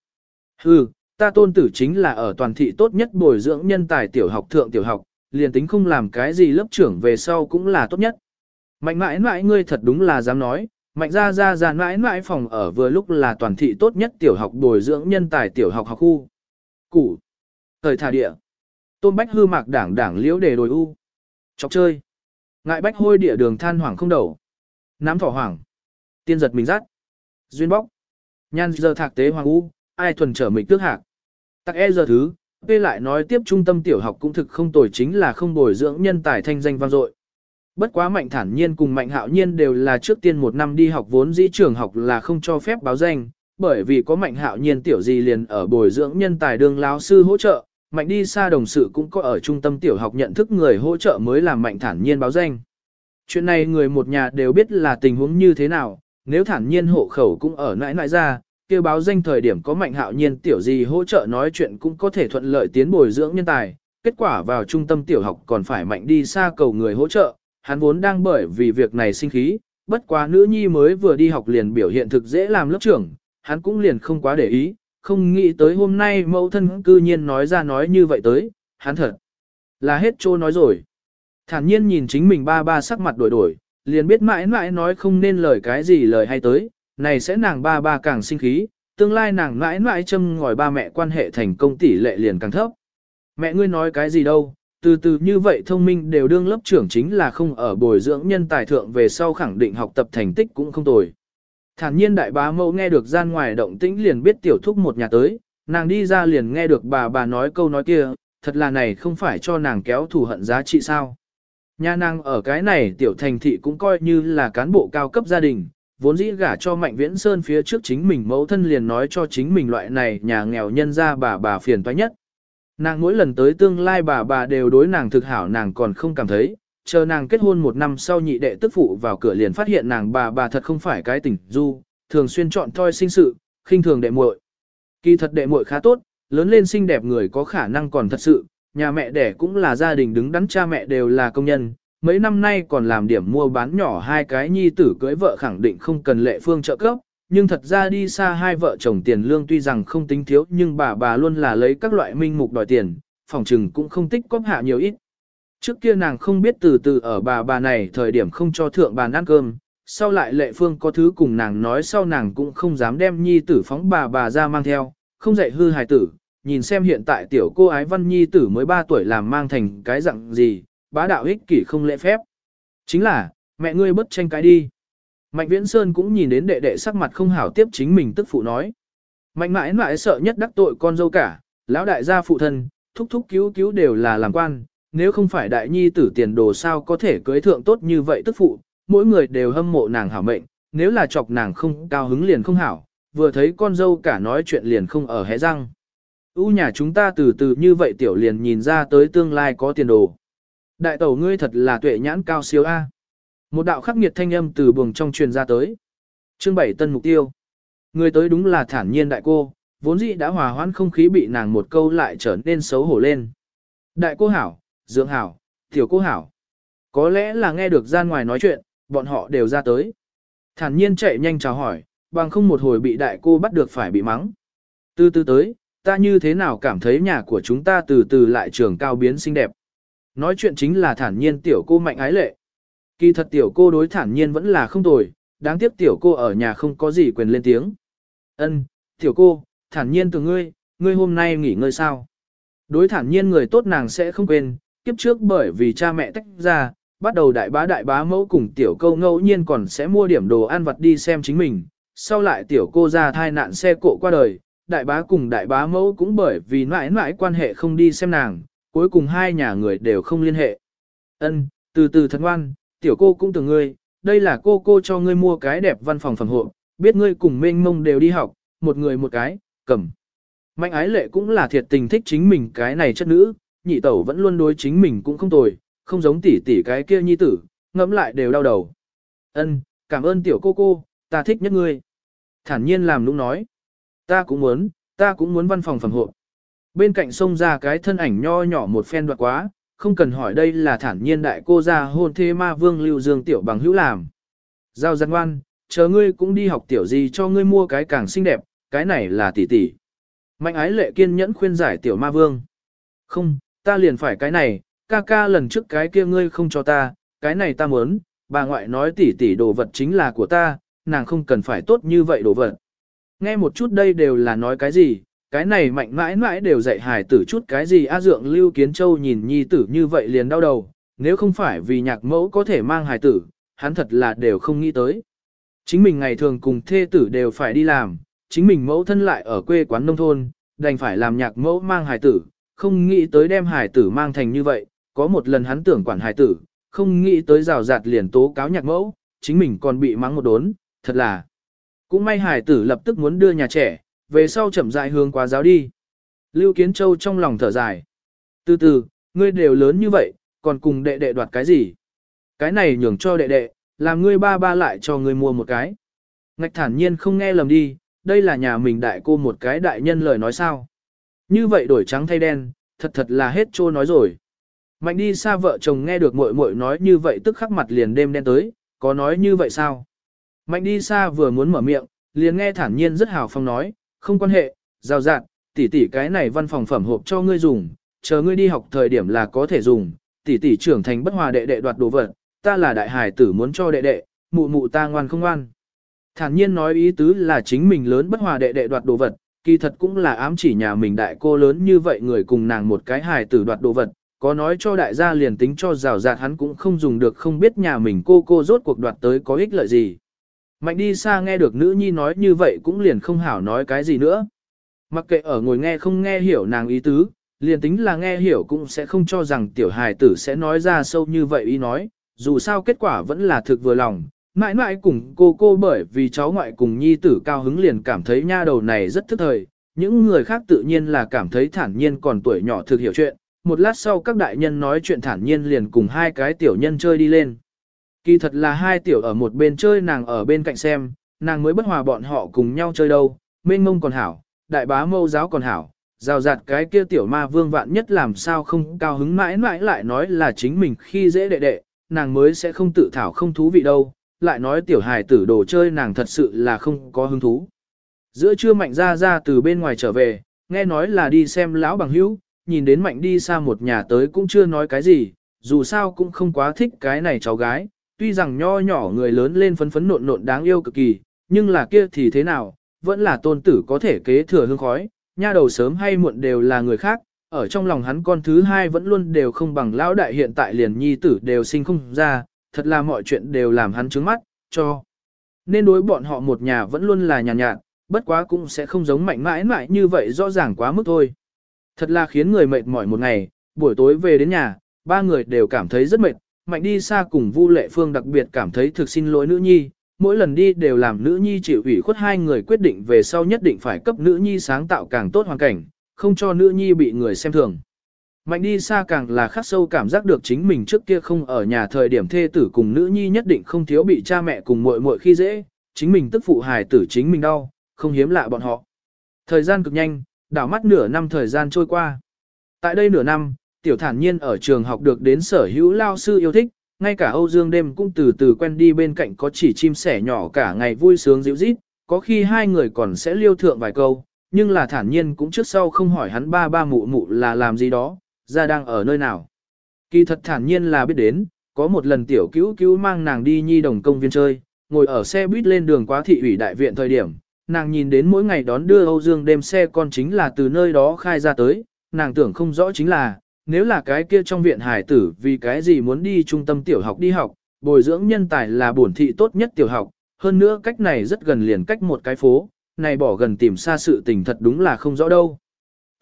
Hừ, ta tôn tử chính là ở toàn thị tốt nhất bồi dưỡng nhân tài tiểu học thượng tiểu học, liền tính không làm cái gì lớp trưởng về sau cũng là tốt nhất. Mạnh mãi mãi ngươi thật đúng là dám nói, mạnh ra ra ra mãi mãi phòng ở vừa lúc là toàn thị tốt nhất tiểu học bồi dưỡng nhân tài tiểu học học khu. Củ. Thời thả địa. Tôn bách hư mạc đảng đảng liễu đề đồi u. Chọc chơi. Ngại bách hôi địa đường than hoảng không đầu. Nám thỏ hoảng. Tiên giật mình rát. Duyên bóc. Nhan giờ thạc tế hoàng u, ai thuần trở mình tước hạc. Tắc e giờ thứ, P lại nói tiếp trung tâm tiểu học cũng thực không tồi chính là không bồi dưỡng nhân tài thanh danh vang dội. Bất quá mạnh thản nhiên cùng mạnh hạo nhiên đều là trước tiên một năm đi học vốn dĩ trường học là không cho phép báo danh, bởi vì có mạnh hạo nhiên tiểu gì liền ở bồi dưỡng nhân tài đương lão sư hỗ trợ, mạnh đi xa đồng sự cũng có ở trung tâm tiểu học nhận thức người hỗ trợ mới làm mạnh thản nhiên báo danh. Chuyện này người một nhà đều biết là tình huống như thế nào, nếu thản nhiên hộ khẩu cũng ở nãi nãi ra, kêu báo danh thời điểm có mạnh hạo nhiên tiểu gì hỗ trợ nói chuyện cũng có thể thuận lợi tiến bồi dưỡng nhân tài, kết quả vào trung tâm tiểu học còn phải mạnh đi xa cầu người hỗ trợ, hắn vốn đang bởi vì việc này sinh khí, bất quá nữ nhi mới vừa đi học liền biểu hiện thực dễ làm lớp trưởng, hắn cũng liền không quá để ý, không nghĩ tới hôm nay mẫu thân cư nhiên nói ra nói như vậy tới, hắn thật là hết trô nói rồi. Thản nhiên nhìn chính mình ba ba sắc mặt đổi đổi, liền biết mãi mãi nói không nên lời cái gì lời hay tới, này sẽ nàng ba ba càng sinh khí, tương lai nàng mãi mãi châm ngòi ba mẹ quan hệ thành công tỷ lệ liền càng thấp. Mẹ ngươi nói cái gì đâu, từ từ như vậy thông minh đều đương lớp trưởng chính là không ở bồi dưỡng nhân tài thượng về sau khẳng định học tập thành tích cũng không tồi. Thản nhiên đại bá mẫu nghe được gian ngoài động tĩnh liền biết tiểu thúc một nhà tới, nàng đi ra liền nghe được bà bà nói câu nói kia, thật là này không phải cho nàng kéo thù hận giá trị sao. Nhà nàng ở cái này tiểu thành thị cũng coi như là cán bộ cao cấp gia đình, vốn dĩ gả cho Mạnh Viễn Sơn phía trước chính mình mẫu thân liền nói cho chính mình loại này nhà nghèo nhân ra bà bà phiền toái nhất. Nàng mỗi lần tới tương lai bà bà đều đối nàng thực hảo nàng còn không cảm thấy, chờ nàng kết hôn một năm sau nhị đệ tức phụ vào cửa liền phát hiện nàng bà bà thật không phải cái tỉnh du, thường xuyên chọn thoi sinh sự, khinh thường đệ muội. Kỳ thật đệ muội khá tốt, lớn lên xinh đẹp người có khả năng còn thật sự, nhà mẹ đẻ cũng là gia đình đứng đắn cha mẹ đều là công nhân, mấy năm nay còn làm điểm mua bán nhỏ hai cái nhi tử cưới vợ khẳng định không cần lệ phương trợ cấp, nhưng thật ra đi xa hai vợ chồng tiền lương tuy rằng không tính thiếu nhưng bà bà luôn là lấy các loại minh mục đòi tiền, phòng trừng cũng không tích cóp hạ nhiều ít. Trước kia nàng không biết từ từ ở bà bà này thời điểm không cho thượng bàn ăn cơm, sau lại lệ phương có thứ cùng nàng nói sau nàng cũng không dám đem nhi tử phóng bà bà ra mang theo, không dạy hư hài tử, nhìn xem hiện tại tiểu cô ái văn nhi tử mới 3 tuổi làm mang thành cái dạng gì, bá đạo ích kỷ không lễ phép. Chính là, mẹ ngươi bất tranh cái đi. Mạnh Viễn Sơn cũng nhìn đến đệ đệ sắc mặt không hảo tiếp chính mình tức phụ nói. Mạnh mãi mãi sợ nhất đắc tội con dâu cả, lão đại gia phụ thân, thúc thúc cứu cứu đều là làm quan, nếu không phải đại nhi tử tiền đồ sao có thể cưới thượng tốt như vậy tức phụ, mỗi người đều hâm mộ nàng hảo mệnh, nếu là chọc nàng không cao hứng liền không hảo, vừa thấy con dâu cả nói chuyện liền không ở hé răng. U nhà chúng ta từ từ như vậy tiểu liền nhìn ra tới tương lai có tiền đồ. Đại tẩu ngươi thật là tuệ nhãn cao siêu A. Một đạo khắc nghiệt thanh âm từ buồng trong truyền ra tới. Chương 7 tân mục tiêu. Người tới đúng là thản nhiên đại cô, vốn dĩ đã hòa hoãn không khí bị nàng một câu lại trở nên xấu hổ lên. Đại cô hảo, dưỡng hảo, tiểu cô hảo. Có lẽ là nghe được gian ngoài nói chuyện, bọn họ đều ra tới. Thản nhiên chạy nhanh chào hỏi, bằng không một hồi bị đại cô bắt được phải bị mắng. Từ từ tới, ta như thế nào cảm thấy nhà của chúng ta từ từ lại trường cao biến xinh đẹp. Nói chuyện chính là thản nhiên tiểu cô mạnh ái lệ. Kỳ thật tiểu cô đối thản nhiên vẫn là không tồi, đáng tiếc tiểu cô ở nhà không có gì quyền lên tiếng. Ân, tiểu cô, thản nhiên từ ngươi, ngươi hôm nay nghỉ ngơi sao? Đối thản nhiên người tốt nàng sẽ không quên, kiếp trước bởi vì cha mẹ tách ra, bắt đầu đại bá đại bá mẫu cùng tiểu cô ngẫu nhiên còn sẽ mua điểm đồ ăn vặt đi xem chính mình. Sau lại tiểu cô ra thai nạn xe cộ qua đời, đại bá cùng đại bá mẫu cũng bởi vì mãi mãi quan hệ không đi xem nàng, cuối cùng hai nhà người đều không liên hệ. Ân, từ từ thật ngoan, tiểu cô cũng tưởng ngươi, đây là cô cô cho ngươi mua cái đẹp văn phòng phẩm hộ, biết ngươi cùng mênh mông đều đi học, một người một cái, cầm. Mạnh ái lệ cũng là thiệt tình thích chính mình cái này chất nữ, nhị tẩu vẫn luôn đối chính mình cũng không tồi, không giống tỷ tỷ cái kia nhi tử, ngẫm lại đều đau đầu. Ân, cảm ơn tiểu cô cô, ta thích nhất ngươi. Thản nhiên làm nũng nói. Ta cũng muốn, ta cũng muốn văn phòng phẩm hộ. Bên cạnh sông ra cái thân ảnh nho nhỏ một phen đoạt quá, không cần hỏi đây là thản nhiên đại cô gia hôn thế ma vương lưu dương tiểu bằng hữu làm. Giao giang ngoan, chờ ngươi cũng đi học tiểu gì cho ngươi mua cái càng xinh đẹp, cái này là tỷ tỷ. Mạnh ái lệ kiên nhẫn khuyên giải tiểu ma vương. Không, ta liền phải cái này, ca ca lần trước cái kia ngươi không cho ta, cái này ta muốn, bà ngoại nói tỷ tỷ đồ vật chính là của ta, nàng không cần phải tốt như vậy đồ vật. Nghe một chút đây đều là nói cái gì, cái này mạnh mãi mãi đều dạy hài tử chút cái gì a dượng lưu kiến châu nhìn nhi tử như vậy liền đau đầu, nếu không phải vì nhạc mẫu có thể mang hài tử, hắn thật là đều không nghĩ tới. Chính mình ngày thường cùng thê tử đều phải đi làm, chính mình mẫu thân lại ở quê quán nông thôn, đành phải làm nhạc mẫu mang hài tử, không nghĩ tới đem hài tử mang thành như vậy, có một lần hắn tưởng quản hài tử, không nghĩ tới rào rạt liền tố cáo nhạc mẫu, chính mình còn bị mắng một đốn, thật là. Cũng may hài tử lập tức muốn đưa nhà trẻ, về sau chậm rãi hướng qua giáo đi. Lưu Kiến Châu trong lòng thở dài. Từ từ, ngươi đều lớn như vậy, còn cùng đệ đệ đoạt cái gì? Cái này nhường cho đệ đệ, làm ngươi ba ba lại cho ngươi mua một cái. Ngạch thản nhiên không nghe lầm đi, đây là nhà mình đại cô một cái đại nhân lời nói sao. Như vậy đổi trắng thay đen, thật thật là hết trô nói rồi. Mạnh đi xa vợ chồng nghe được muội muội nói như vậy tức khắc mặt liền đêm đen tới, có nói như vậy sao? Mạnh đi xa vừa muốn mở miệng, liền nghe thản nhiên rất hào phong nói, không quan hệ, giao dạng, tỷ tỷ cái này văn phòng phẩm hộp cho ngươi dùng, chờ ngươi đi học thời điểm là có thể dùng, tỷ tỷ trưởng thành bất hòa đệ đệ đoạt đồ vật, ta là đại hải tử muốn cho đệ đệ, mụ mụ ta ngoan không ngoan. Thản nhiên nói ý tứ là chính mình lớn bất hòa đệ đệ đoạt đồ vật, kỳ thật cũng là ám chỉ nhà mình đại cô lớn như vậy người cùng nàng một cái hài tử đoạt đồ vật, có nói cho đại gia liền tính cho rào rạt hắn cũng không dùng được không biết nhà mình cô cô rốt cuộc đoạt tới có ích lợi gì. Mạnh đi xa nghe được nữ nhi nói như vậy cũng liền không hảo nói cái gì nữa. Mặc kệ ở ngồi nghe không nghe hiểu nàng ý tứ, liền tính là nghe hiểu cũng sẽ không cho rằng tiểu hài tử sẽ nói ra sâu như vậy ý nói, dù sao kết quả vẫn là thực vừa lòng. Mãi mãi cùng cô cô bởi vì cháu ngoại cùng nhi tử cao hứng liền cảm thấy nha đầu này rất thức thời, những người khác tự nhiên là cảm thấy thản nhiên còn tuổi nhỏ thực hiểu chuyện, một lát sau các đại nhân nói chuyện thản nhiên liền cùng hai cái tiểu nhân chơi đi lên. Kỳ thật là hai tiểu ở một bên chơi nàng ở bên cạnh xem, nàng mới bất hòa bọn họ cùng nhau chơi đâu, mênh mông còn hảo, đại bá mâu giáo còn hảo, rào rạt cái kia tiểu ma vương vạn nhất làm sao không cao hứng mãi mãi lại nói là chính mình khi dễ đệ đệ, nàng mới sẽ không tự thảo không thú vị đâu, lại nói tiểu hài tử đồ chơi nàng thật sự là không có hứng thú. Giữa trưa mạnh ra ra từ bên ngoài trở về, nghe nói là đi xem lão bằng hữu, nhìn đến mạnh đi xa một nhà tới cũng chưa nói cái gì, dù sao cũng không quá thích cái này cháu gái, tuy rằng nho nhỏ người lớn lên phấn phấn nộn nộn đáng yêu cực kỳ, nhưng là kia thì thế nào, vẫn là tôn tử có thể kế thừa hương khói, nha đầu sớm hay muộn đều là người khác, ở trong lòng hắn con thứ hai vẫn luôn đều không bằng lão đại hiện tại liền nhi tử đều sinh không ra, thật là mọi chuyện đều làm hắn trướng mắt, cho. Nên đối bọn họ một nhà vẫn luôn là nhàn nhạt, nhạt, bất quá cũng sẽ không giống mạnh mãi mãi như vậy rõ ràng quá mức thôi. Thật là khiến người mệt mỏi một ngày, buổi tối về đến nhà, ba người đều cảm thấy rất mệt, mạnh đi xa cùng Vu Lệ Phương đặc biệt cảm thấy thực xin lỗi nữ nhi, mỗi lần đi đều làm nữ nhi chịu ủy khuất hai người quyết định về sau nhất định phải cấp nữ nhi sáng tạo càng tốt hoàn cảnh, không cho nữ nhi bị người xem thường. Mạnh đi xa càng là khắc sâu cảm giác được chính mình trước kia không ở nhà thời điểm thê tử cùng nữ nhi nhất định không thiếu bị cha mẹ cùng muội muội khi dễ, chính mình tức phụ hài tử chính mình đau, không hiếm lạ bọn họ. Thời gian cực nhanh, đảo mắt nửa năm thời gian trôi qua. Tại đây nửa năm, tiểu thản nhiên ở trường học được đến sở hữu lao sư yêu thích, ngay cả Âu Dương đêm cũng từ từ quen đi bên cạnh có chỉ chim sẻ nhỏ cả ngày vui sướng dịu rít, có khi hai người còn sẽ liêu thượng vài câu, nhưng là thản nhiên cũng trước sau không hỏi hắn ba ba mụ mụ là làm gì đó, ra đang ở nơi nào. Kỳ thật thản nhiên là biết đến, có một lần tiểu cứu cứu mang nàng đi nhi đồng công viên chơi, ngồi ở xe buýt lên đường quá thị ủy đại viện thời điểm, nàng nhìn đến mỗi ngày đón đưa Âu Dương đêm xe con chính là từ nơi đó khai ra tới, nàng tưởng không rõ chính là, nếu là cái kia trong viện hải tử vì cái gì muốn đi trung tâm tiểu học đi học, bồi dưỡng nhân tài là bổn thị tốt nhất tiểu học, hơn nữa cách này rất gần liền cách một cái phố, này bỏ gần tìm xa sự tình thật đúng là không rõ đâu.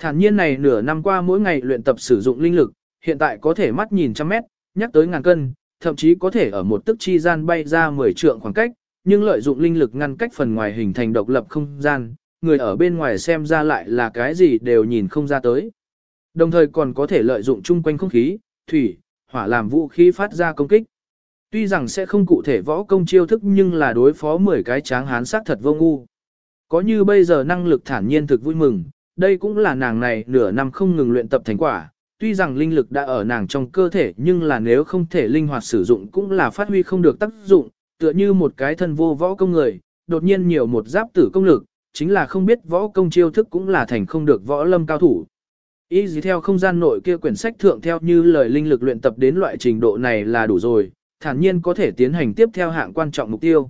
Thản nhiên này nửa năm qua mỗi ngày luyện tập sử dụng linh lực, hiện tại có thể mắt nhìn trăm mét, nhắc tới ngàn cân, thậm chí có thể ở một tức chi gian bay ra 10 trượng khoảng cách, nhưng lợi dụng linh lực ngăn cách phần ngoài hình thành độc lập không gian, người ở bên ngoài xem ra lại là cái gì đều nhìn không ra tới. Đồng thời còn có thể lợi dụng chung quanh không khí, thủy, hỏa làm vũ khí phát ra công kích. Tuy rằng sẽ không cụ thể võ công chiêu thức nhưng là đối phó 10 cái tráng hán sát thật vô ngu. Có như bây giờ năng lực thản nhiên thực vui mừng, đây cũng là nàng này nửa năm không ngừng luyện tập thành quả. Tuy rằng linh lực đã ở nàng trong cơ thể nhưng là nếu không thể linh hoạt sử dụng cũng là phát huy không được tác dụng, tựa như một cái thân vô võ công người, đột nhiên nhiều một giáp tử công lực, chính là không biết võ công chiêu thức cũng là thành không được võ lâm cao thủ. Ý gì theo không gian nội kia quyển sách thượng theo như lời linh lực luyện tập đến loại trình độ này là đủ rồi, thản nhiên có thể tiến hành tiếp theo hạng quan trọng mục tiêu.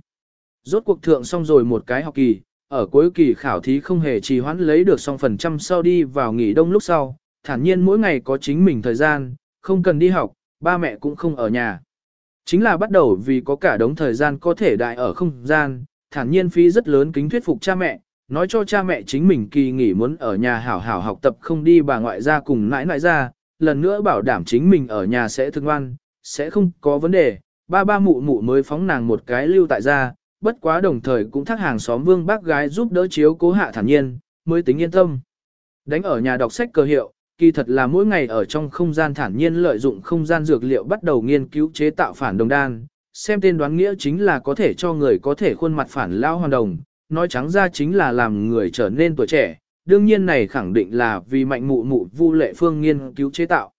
Rốt cuộc thượng xong rồi một cái học kỳ, ở cuối kỳ khảo thí không hề trì hoãn lấy được xong phần trăm sau đi vào nghỉ đông lúc sau, thản nhiên mỗi ngày có chính mình thời gian, không cần đi học, ba mẹ cũng không ở nhà. Chính là bắt đầu vì có cả đống thời gian có thể đại ở không gian, thản nhiên phí rất lớn kính thuyết phục cha mẹ, nói cho cha mẹ chính mình kỳ nghỉ muốn ở nhà hảo hảo học tập không đi bà ngoại ra cùng nãi nãi ra, lần nữa bảo đảm chính mình ở nhà sẽ thương ngoan, sẽ không có vấn đề, ba ba mụ mụ mới phóng nàng một cái lưu tại gia, bất quá đồng thời cũng thác hàng xóm vương bác gái giúp đỡ chiếu cố hạ thản nhiên, mới tính yên tâm. Đánh ở nhà đọc sách cơ hiệu, kỳ thật là mỗi ngày ở trong không gian thản nhiên lợi dụng không gian dược liệu bắt đầu nghiên cứu chế tạo phản đồng đan, xem tên đoán nghĩa chính là có thể cho người có thể khuôn mặt phản lao hoàn đồng, nói trắng ra chính là làm người trở nên tuổi trẻ, đương nhiên này khẳng định là vì mạnh mụ mụ Vu Lệ Phương nghiên cứu chế tạo.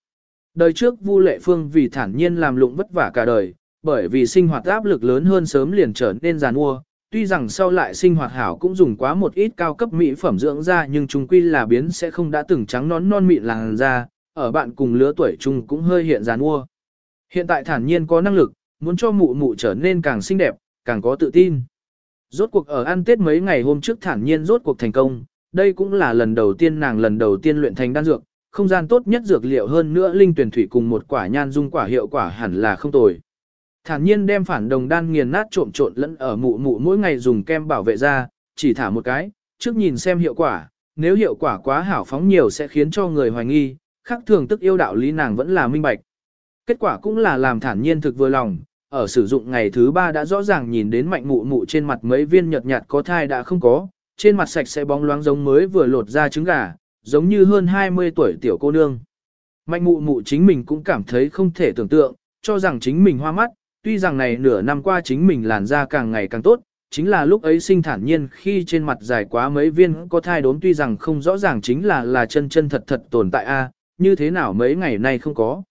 Đời trước Vu Lệ Phương vì thản nhiên làm lụng vất vả cả đời, bởi vì sinh hoạt áp lực lớn hơn sớm liền trở nên giàn mua, tuy rằng sau lại sinh hoạt hảo cũng dùng quá một ít cao cấp mỹ phẩm dưỡng da nhưng chúng quy là biến sẽ không đã từng trắng nón non mịn làn da, ở bạn cùng lứa tuổi chung cũng hơi hiện giàn mua. Hiện tại thản nhiên có năng lực, muốn cho mụ mụ trở nên càng xinh đẹp, càng có tự tin. Rốt cuộc ở ăn Tết mấy ngày hôm trước thản nhiên rốt cuộc thành công, đây cũng là lần đầu tiên nàng lần đầu tiên luyện thành đan dược, không gian tốt nhất dược liệu hơn nữa linh tuyển thủy cùng một quả nhan dung quả hiệu quả hẳn là không tồi. Thản nhiên đem phản đồng đan nghiền nát trộn trộn lẫn ở mụ mụ mỗi ngày dùng kem bảo vệ da, chỉ thả một cái, trước nhìn xem hiệu quả, nếu hiệu quả quá hảo phóng nhiều sẽ khiến cho người hoài nghi, khác thường tức yêu đạo lý nàng vẫn là minh bạch. Kết quả cũng là làm thản nhiên thực vừa lòng, ở sử dụng ngày thứ ba đã rõ ràng nhìn đến mạnh mụ mụ trên mặt mấy viên nhợt nhạt có thai đã không có, trên mặt sạch sẽ bóng loáng giống mới vừa lột ra trứng gà, giống như hơn 20 tuổi tiểu cô nương. Mạnh mụ mụ chính mình cũng cảm thấy không thể tưởng tượng, cho rằng chính mình hoa mắt, tuy rằng này nửa năm qua chính mình làn da càng ngày càng tốt, chính là lúc ấy sinh thản nhiên khi trên mặt dài quá mấy viên có thai đốm tuy rằng không rõ ràng chính là là chân chân thật thật tồn tại a như thế nào mấy ngày nay không có.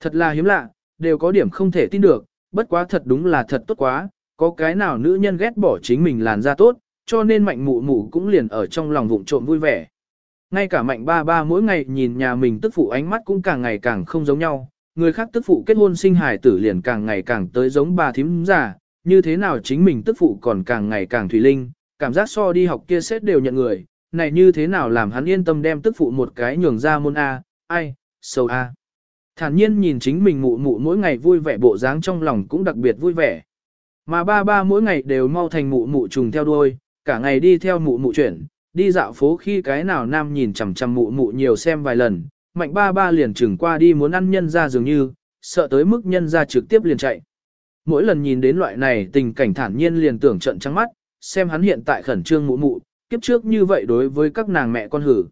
Thật là hiếm lạ, đều có điểm không thể tin được, bất quá thật đúng là thật tốt quá, có cái nào nữ nhân ghét bỏ chính mình làn da tốt, cho nên mạnh mụ mụ cũng liền ở trong lòng vụng trộm vui vẻ. Ngay cả mạnh ba ba mỗi ngày nhìn nhà mình tức phụ ánh mắt cũng càng ngày càng không giống nhau, người khác tức phụ kết hôn sinh hài tử liền càng ngày càng tới giống bà thím già, như thế nào chính mình tức phụ còn càng ngày càng thủy linh, cảm giác so đi học kia xét đều nhận người, này như thế nào làm hắn yên tâm đem tức phụ một cái nhường ra môn A, ai, sâu A. Thản nhiên nhìn chính mình mụ mụ mỗi ngày vui vẻ bộ dáng trong lòng cũng đặc biệt vui vẻ. Mà ba ba mỗi ngày đều mau thành mụ mụ trùng theo đuôi, cả ngày đi theo mụ mụ chuyển, đi dạo phố khi cái nào nam nhìn chằm chằm mụ mụ nhiều xem vài lần, mạnh ba ba liền chừng qua đi muốn ăn nhân ra dường như, sợ tới mức nhân ra trực tiếp liền chạy. Mỗi lần nhìn đến loại này tình cảnh thản nhiên liền tưởng trận trắng mắt, xem hắn hiện tại khẩn trương mụ mụ, kiếp trước như vậy đối với các nàng mẹ con hử.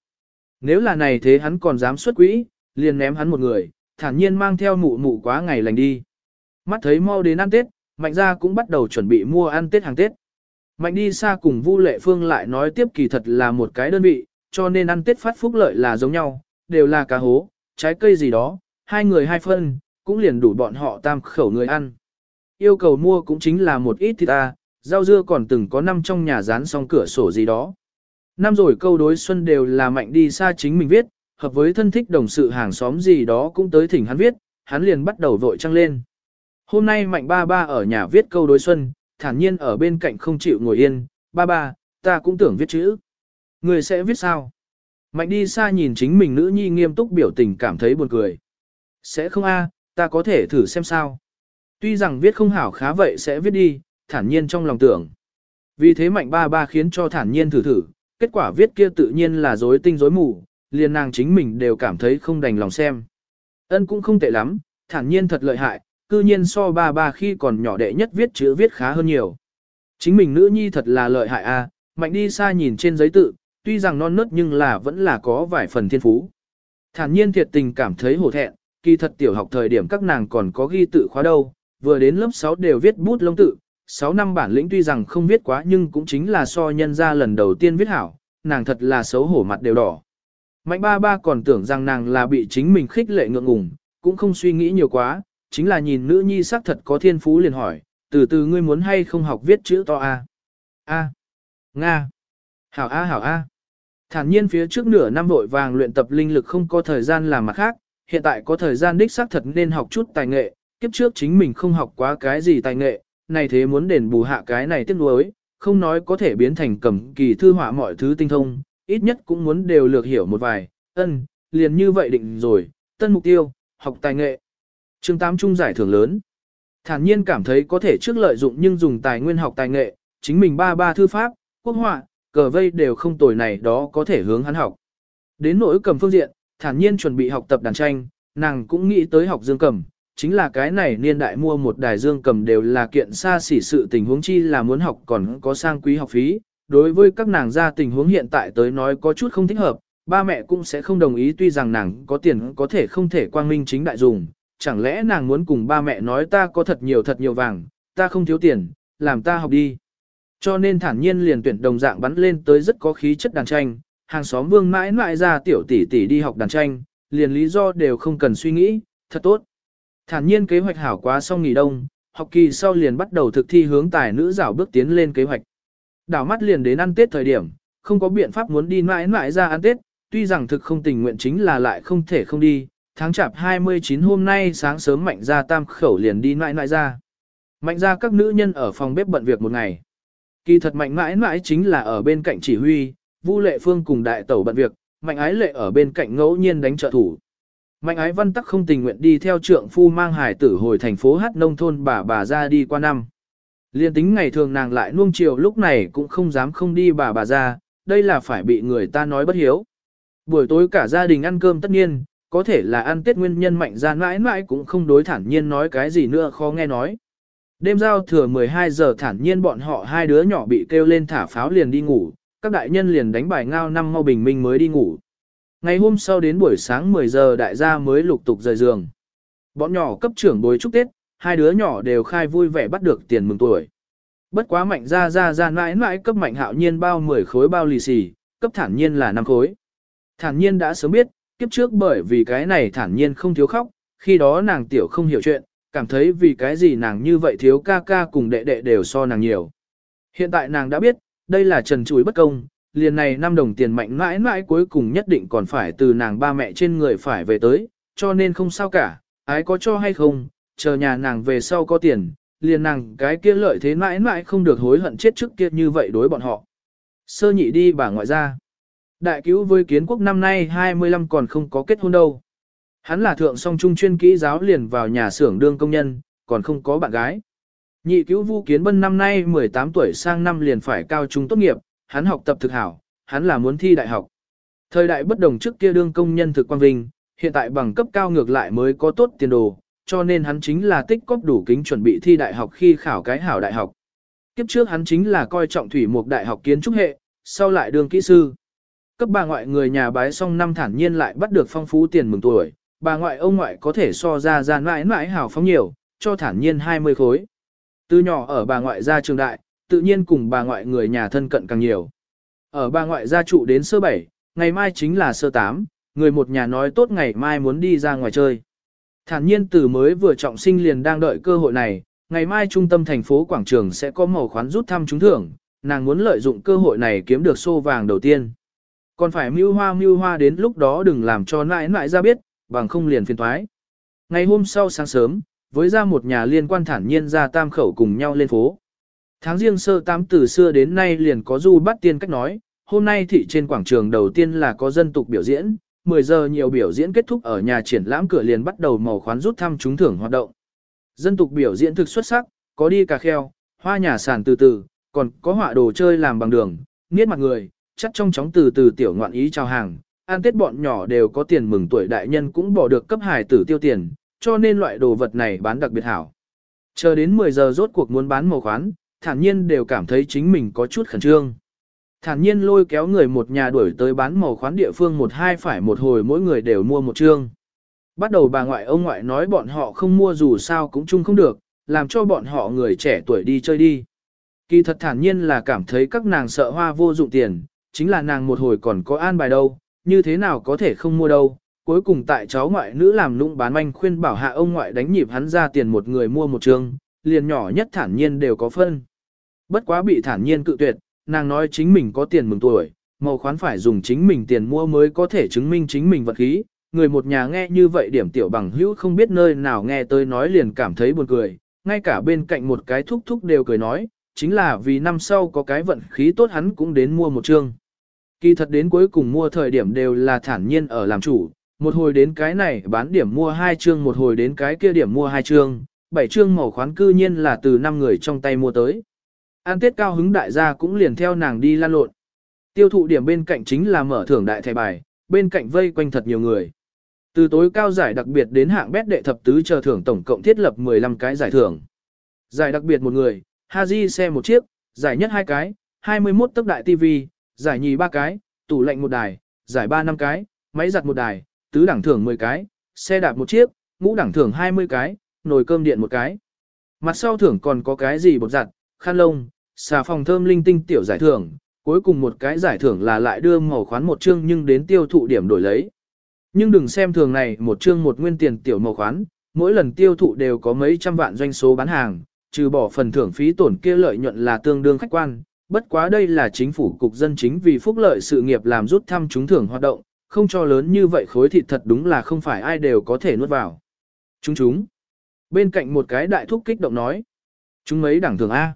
Nếu là này thế hắn còn dám xuất quỹ, liền ném hắn một người, thản nhiên mang theo mụ mụ quá ngày lành đi. Mắt thấy mau đến ăn Tết, mạnh ra cũng bắt đầu chuẩn bị mua ăn Tết hàng Tết. Mạnh đi xa cùng Vu Lệ Phương lại nói tiếp kỳ thật là một cái đơn vị, cho nên ăn Tết phát phúc lợi là giống nhau, đều là cá hố, trái cây gì đó, hai người hai phân, cũng liền đủ bọn họ tam khẩu người ăn. Yêu cầu mua cũng chính là một ít thịt ta, rau dưa còn từng có năm trong nhà dán xong cửa sổ gì đó. Năm rồi câu đối xuân đều là mạnh đi xa chính mình viết, hợp với thân thích đồng sự hàng xóm gì đó cũng tới thỉnh hắn viết, hắn liền bắt đầu vội trăng lên. Hôm nay mạnh ba ba ở nhà viết câu đối xuân, thản nhiên ở bên cạnh không chịu ngồi yên, ba ba, ta cũng tưởng viết chữ. Người sẽ viết sao? Mạnh đi xa nhìn chính mình nữ nhi nghiêm túc biểu tình cảm thấy buồn cười. Sẽ không a, ta có thể thử xem sao. Tuy rằng viết không hảo khá vậy sẽ viết đi, thản nhiên trong lòng tưởng. Vì thế mạnh ba ba khiến cho thản nhiên thử thử, kết quả viết kia tự nhiên là rối tinh rối mù, liền nàng chính mình đều cảm thấy không đành lòng xem. Ân cũng không tệ lắm, thản nhiên thật lợi hại, cư nhiên so ba ba khi còn nhỏ đệ nhất viết chữ viết khá hơn nhiều. Chính mình nữ nhi thật là lợi hại a, mạnh đi xa nhìn trên giấy tự, tuy rằng non nớt nhưng là vẫn là có vài phần thiên phú. Thản nhiên thiệt tình cảm thấy hổ thẹn, kỳ thật tiểu học thời điểm các nàng còn có ghi tự khóa đâu, vừa đến lớp 6 đều viết bút lông tự, 6 năm bản lĩnh tuy rằng không viết quá nhưng cũng chính là so nhân ra lần đầu tiên viết hảo, nàng thật là xấu hổ mặt đều đỏ. Mạnh ba ba còn tưởng rằng nàng là bị chính mình khích lệ ngượng ngùng, cũng không suy nghĩ nhiều quá, chính là nhìn nữ nhi sắc thật có thiên phú liền hỏi, từ từ ngươi muốn hay không học viết chữ to A. A. Nga. Hảo A hảo A. Thản nhiên phía trước nửa năm vội vàng luyện tập linh lực không có thời gian làm mặt khác, hiện tại có thời gian đích xác thật nên học chút tài nghệ, kiếp trước chính mình không học quá cái gì tài nghệ, này thế muốn đền bù hạ cái này tiếc nuối, không nói có thể biến thành cầm kỳ thư họa mọi thứ tinh thông, ít nhất cũng muốn đều lược hiểu một vài, ân, liền như vậy định rồi, tân mục tiêu, học tài nghệ. Chương 8 trung giải thưởng lớn. Thản nhiên cảm thấy có thể trước lợi dụng nhưng dùng tài nguyên học tài nghệ, chính mình ba ba thư pháp, quốc họa, cờ vây đều không tồi này đó có thể hướng hắn học. Đến nỗi cầm phương diện, thản nhiên chuẩn bị học tập đàn tranh, nàng cũng nghĩ tới học dương cầm, chính là cái này niên đại mua một đài dương cầm đều là kiện xa xỉ sự tình huống chi là muốn học còn có sang quý học phí, đối với các nàng gia tình huống hiện tại tới nói có chút không thích hợp, ba mẹ cũng sẽ không đồng ý tuy rằng nàng có tiền có thể không thể quang minh chính đại dùng, chẳng lẽ nàng muốn cùng ba mẹ nói ta có thật nhiều thật nhiều vàng, ta không thiếu tiền, làm ta học đi. Cho nên thản nhiên liền tuyển đồng dạng bắn lên tới rất có khí chất đàn tranh, hàng xóm vương mãi mãi ra tiểu tỷ tỷ đi học đàn tranh, liền lý do đều không cần suy nghĩ, thật tốt. Thản nhiên kế hoạch hảo quá xong nghỉ đông, học kỳ sau liền bắt đầu thực thi hướng tài nữ rảo bước tiến lên kế hoạch. Đảo mắt liền đến ăn Tết thời điểm, không có biện pháp muốn đi mãi mãi ra ăn Tết, tuy rằng thực không tình nguyện chính là lại không thể không đi. Tháng chạp 29 hôm nay sáng sớm mạnh ra tam khẩu liền đi mãi mãi ra. Mạnh ra các nữ nhân ở phòng bếp bận việc một ngày. Kỳ thật mạnh mãi mãi chính là ở bên cạnh chỉ huy, Vu Lệ Phương cùng đại tẩu bận việc, mạnh ái lệ ở bên cạnh ngẫu nhiên đánh trợ thủ. Mạnh ái văn tắc không tình nguyện đi theo trượng phu mang hải tử hồi thành phố hát nông thôn bà bà ra đi qua năm. Liên tính ngày thường nàng lại nuông chiều lúc này cũng không dám không đi bà bà ra, đây là phải bị người ta nói bất hiếu. Buổi tối cả gia đình ăn cơm tất nhiên, có thể là ăn tết nguyên nhân mạnh ra mãi mãi cũng không đối thản nhiên nói cái gì nữa khó nghe nói. Đêm giao thừa 12 giờ thản nhiên bọn họ hai đứa nhỏ bị kêu lên thả pháo liền đi ngủ, các đại nhân liền đánh bài ngao năm mau bình minh mới đi ngủ. Ngày hôm sau đến buổi sáng 10 giờ đại gia mới lục tục rời giường. Bọn nhỏ cấp trưởng bối chúc Tết, hai đứa nhỏ đều khai vui vẻ bắt được tiền mừng tuổi. Bất quá mạnh ra ra ra mãi mãi cấp mạnh hạo nhiên bao 10 khối bao lì xì, cấp thản nhiên là 5 khối. Thản nhiên đã sớm biết, kiếp trước bởi vì cái này thản nhiên không thiếu khóc, khi đó nàng tiểu không hiểu chuyện, cảm thấy vì cái gì nàng như vậy thiếu ca ca cùng đệ đệ đều so nàng nhiều. Hiện tại nàng đã biết, đây là trần chuối bất công, liền này 5 đồng tiền mạnh mãi mãi cuối cùng nhất định còn phải từ nàng ba mẹ trên người phải về tới, cho nên không sao cả, ái có cho hay không, chờ nhà nàng về sau có tiền, liền nàng cái kia lợi thế mãi mãi không được hối hận chết trước kia như vậy đối bọn họ. Sơ nhị đi bà ngoại ra. Đại cứu với kiến quốc năm nay 25 còn không có kết hôn đâu. Hắn là thượng song trung chuyên kỹ giáo liền vào nhà xưởng đương công nhân, còn không có bạn gái. Nhị cứu Vu Kiến Bân năm nay 18 tuổi sang năm liền phải cao trung tốt nghiệp, hắn học tập thực hảo, hắn là muốn thi đại học. Thời đại bất đồng trước kia đương công nhân thực quan vinh, hiện tại bằng cấp cao ngược lại mới có tốt tiền đồ, cho nên hắn chính là tích cóp đủ kính chuẩn bị thi đại học khi khảo cái hảo đại học. Kiếp trước hắn chính là coi trọng thủy mục đại học kiến trúc hệ, sau lại đương kỹ sư. Cấp bà ngoại người nhà bái xong năm thản nhiên lại bắt được phong phú tiền mừng tuổi, bà ngoại ông ngoại có thể so ra ra mãi mãi hảo phóng nhiều, cho thản nhiên 20 khối. Từ nhỏ ở bà ngoại gia trường đại, tự nhiên cùng bà ngoại người nhà thân cận càng nhiều. Ở bà ngoại gia trụ đến sơ bảy, ngày mai chính là sơ tám, người một nhà nói tốt ngày mai muốn đi ra ngoài chơi. Thản nhiên từ mới vừa trọng sinh liền đang đợi cơ hội này, ngày mai trung tâm thành phố quảng trường sẽ có màu khoán rút thăm trúng thưởng, nàng muốn lợi dụng cơ hội này kiếm được xô vàng đầu tiên. Còn phải mưu hoa mưu hoa đến lúc đó đừng làm cho nãi nãi ra biết, bằng không liền phiền thoái. Ngày hôm sau sáng sớm, với ra một nhà liên quan thản nhiên ra tam khẩu cùng nhau lên phố. Tháng riêng sơ tám từ xưa đến nay liền có du bắt tiên cách nói, hôm nay thị trên quảng trường đầu tiên là có dân tục biểu diễn, 10 giờ nhiều biểu diễn kết thúc ở nhà triển lãm cửa liền bắt đầu màu khoán rút thăm trúng thưởng hoạt động. Dân tục biểu diễn thực xuất sắc, có đi cà kheo, hoa nhà sàn từ từ, còn có họa đồ chơi làm bằng đường, niết mặt người, chắc trong chóng từ từ tiểu ngoạn ý chào hàng, an tết bọn nhỏ đều có tiền mừng tuổi đại nhân cũng bỏ được cấp hài tử tiêu tiền, cho nên loại đồ vật này bán đặc biệt hảo. Chờ đến 10 giờ rốt cuộc muốn bán màu khoán, thản nhiên đều cảm thấy chính mình có chút khẩn trương. Thản nhiên lôi kéo người một nhà đuổi tới bán màu khoán địa phương một hai phải một hồi mỗi người đều mua một trương. Bắt đầu bà ngoại ông ngoại nói bọn họ không mua dù sao cũng chung không được, làm cho bọn họ người trẻ tuổi đi chơi đi. Kỳ thật thản nhiên là cảm thấy các nàng sợ hoa vô dụng tiền, chính là nàng một hồi còn có an bài đâu, như thế nào có thể không mua đâu. Cuối cùng tại cháu ngoại nữ làm lũng bán manh khuyên bảo hạ ông ngoại đánh nhịp hắn ra tiền một người mua một trương, liền nhỏ nhất thản nhiên đều có phân. Bất quá bị thản nhiên cự tuyệt, nàng nói chính mình có tiền mừng tuổi, màu khoán phải dùng chính mình tiền mua mới có thể chứng minh chính mình vật khí. Người một nhà nghe như vậy điểm tiểu bằng hữu không biết nơi nào nghe tới nói liền cảm thấy buồn cười, ngay cả bên cạnh một cái thúc thúc đều cười nói, chính là vì năm sau có cái vận khí tốt hắn cũng đến mua một chương. Kỳ thật đến cuối cùng mua thời điểm đều là thản nhiên ở làm chủ, một hồi đến cái này bán điểm mua hai chương một hồi đến cái kia điểm mua hai chương, bảy chương màu khoán cư nhiên là từ năm người trong tay mua tới. An tiết cao hứng đại gia cũng liền theo nàng đi lan lộn. Tiêu thụ điểm bên cạnh chính là mở thưởng đại thẻ bài, bên cạnh vây quanh thật nhiều người. Từ tối cao giải đặc biệt đến hạng bét đệ thập tứ chờ thưởng tổng cộng thiết lập 15 cái giải thưởng. Giải đặc biệt một người, Haji xe một chiếc, giải nhất hai cái, 21 tốc đại TV, giải nhì ba cái, tủ lạnh một đài, giải ba năm cái, máy giặt một đài, tứ đẳng thưởng 10 cái, xe đạp một chiếc, ngũ đẳng thưởng 20 cái, nồi cơm điện một cái. Mặt sau thưởng còn có cái gì bột giặt, khăn lông, xà phòng thơm linh tinh tiểu giải thưởng, cuối cùng một cái giải thưởng là lại đưa màu khoán một chương nhưng đến tiêu thụ điểm đổi lấy. Nhưng đừng xem thường này một chương một nguyên tiền tiểu màu khoán, mỗi lần tiêu thụ đều có mấy trăm vạn doanh số bán hàng, trừ bỏ phần thưởng phí tổn kia lợi nhuận là tương đương khách quan. Bất quá đây là chính phủ cục dân chính vì phúc lợi sự nghiệp làm rút thăm trúng thưởng hoạt động, không cho lớn như vậy khối thịt thật đúng là không phải ai đều có thể nuốt vào. Chúng chúng. Bên cạnh một cái đại thúc kích động nói. Chúng mấy đẳng thưởng A.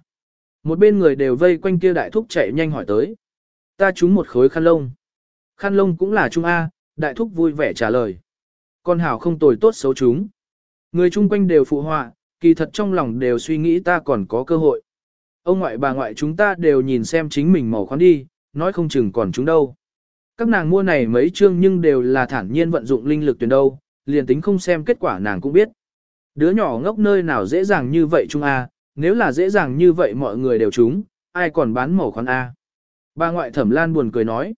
Một bên người đều vây quanh kia đại thúc chạy nhanh hỏi tới. Ta chúng một khối khăn lông. Khăn lông cũng là trung A, đại thúc vui vẻ trả lời. Con hảo không tồi tốt xấu chúng. Người chung quanh đều phụ họa, kỳ thật trong lòng đều suy nghĩ ta còn có cơ hội. Ông ngoại bà ngoại chúng ta đều nhìn xem chính mình màu khoan đi, nói không chừng còn chúng đâu. Các nàng mua này mấy chương nhưng đều là thản nhiên vận dụng linh lực tuyển đâu, liền tính không xem kết quả nàng cũng biết. Đứa nhỏ ngốc nơi nào dễ dàng như vậy chung A, nếu là dễ dàng như vậy mọi người đều chúng, ai còn bán màu khoán A. Bà ngoại thẩm lan buồn cười nói.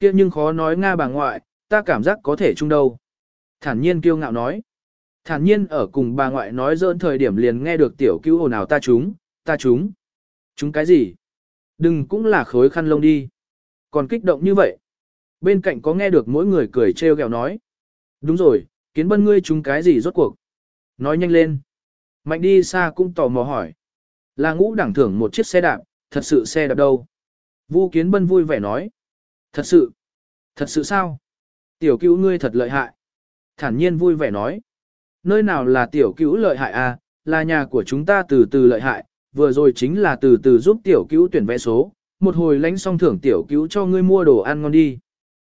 kia nhưng khó nói Nga bà ngoại, ta cảm giác có thể chung đâu. Thản nhiên kiêu ngạo nói. Thản nhiên ở cùng bà ngoại nói dỡn thời điểm liền nghe được tiểu cứu ồn ào ta chúng, ta chúng. Chúng cái gì? Đừng cũng là khối khăn lông đi. Còn kích động như vậy. Bên cạnh có nghe được mỗi người cười trêu ghẹo nói. Đúng rồi, kiến bân ngươi chúng cái gì rốt cuộc? Nói nhanh lên. Mạnh đi xa cũng tò mò hỏi. Là ngũ đẳng thưởng một chiếc xe đạp, thật sự xe đạp đâu? Vu kiến bân vui vẻ nói. Thật sự. Thật sự sao? Tiểu cứu ngươi thật lợi hại. Thản nhiên vui vẻ nói. Nơi nào là tiểu cứu lợi hại à, là nhà của chúng ta từ từ lợi hại, vừa rồi chính là từ từ giúp tiểu cứu tuyển vẽ số, một hồi lánh xong thưởng tiểu cứu cho ngươi mua đồ ăn ngon đi.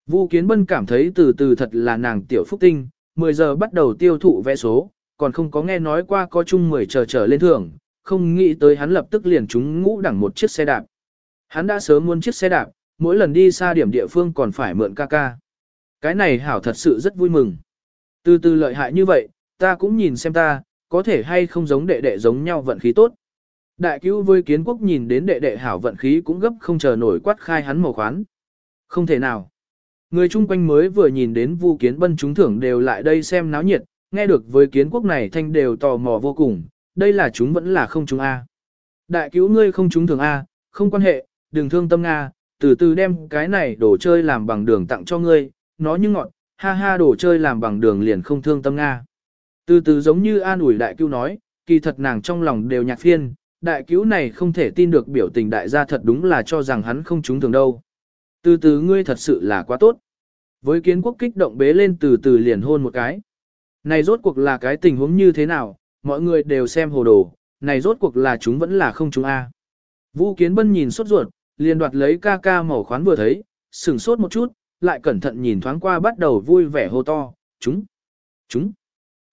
Vu Kiến Bân cảm thấy từ từ thật là nàng tiểu phúc tinh, 10 giờ bắt đầu tiêu thụ vẽ số, còn không có nghe nói qua có chung 10 chờ chờ lên thưởng, không nghĩ tới hắn lập tức liền trúng ngũ đẳng một chiếc xe đạp. Hắn đã sớm muốn chiếc xe đạp, mỗi lần đi xa điểm địa phương còn phải mượn ca ca. Cái này hảo thật sự rất vui mừng. Từ từ lợi hại như vậy, ta cũng nhìn xem ta, có thể hay không giống đệ đệ giống nhau vận khí tốt. Đại cứu với kiến quốc nhìn đến đệ đệ hảo vận khí cũng gấp không chờ nổi quát khai hắn màu khoán. Không thể nào. Người chung quanh mới vừa nhìn đến Vu Kiến Bân trúng thưởng đều lại đây xem náo nhiệt, nghe được với kiến quốc này thanh đều tò mò vô cùng, đây là chúng vẫn là không chúng A. Đại cứu ngươi không chúng thường A, không quan hệ, đừng thương tâm Nga, từ từ đem cái này đồ chơi làm bằng đường tặng cho ngươi, nó như ngọn, ha ha đồ chơi làm bằng đường liền không thương tâm Nga. Từ từ giống như an ủi đại cứu nói, kỳ thật nàng trong lòng đều nhạc phiên, đại cứu này không thể tin được biểu tình đại gia thật đúng là cho rằng hắn không trúng thường đâu. Từ từ ngươi thật sự là quá tốt. Với kiến quốc kích động bế lên từ từ liền hôn một cái. Này rốt cuộc là cái tình huống như thế nào, mọi người đều xem hồ đồ, này rốt cuộc là chúng vẫn là không chúng a. Vũ kiến bân nhìn sốt ruột, liền đoạt lấy ca ca màu khoán vừa thấy, sửng sốt một chút, lại cẩn thận nhìn thoáng qua bắt đầu vui vẻ hô to, chúng, chúng,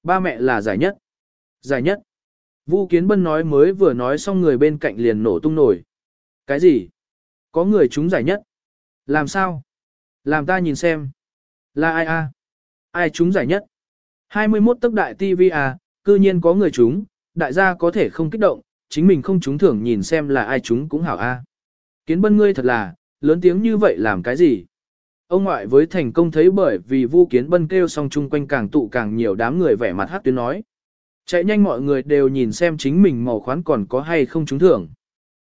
ba mẹ là giải nhất, giải nhất. Vu Kiến Bân nói mới vừa nói xong người bên cạnh liền nổ tung nổi. Cái gì? Có người chúng giải nhất. Làm sao? Làm ta nhìn xem. Là ai a? Ai chúng giải nhất? 21 tức đại TV à, cư nhiên có người chúng, đại gia có thể không kích động, chính mình không chúng thưởng nhìn xem là ai chúng cũng hảo a. Kiến Bân ngươi thật là, lớn tiếng như vậy làm cái gì? Ông ngoại với thành công thấy bởi vì Vu Kiến Bân kêu xong chung quanh càng tụ càng nhiều đám người vẻ mặt hát tuyến nói. Chạy nhanh mọi người đều nhìn xem chính mình màu khoán còn có hay không trúng thưởng.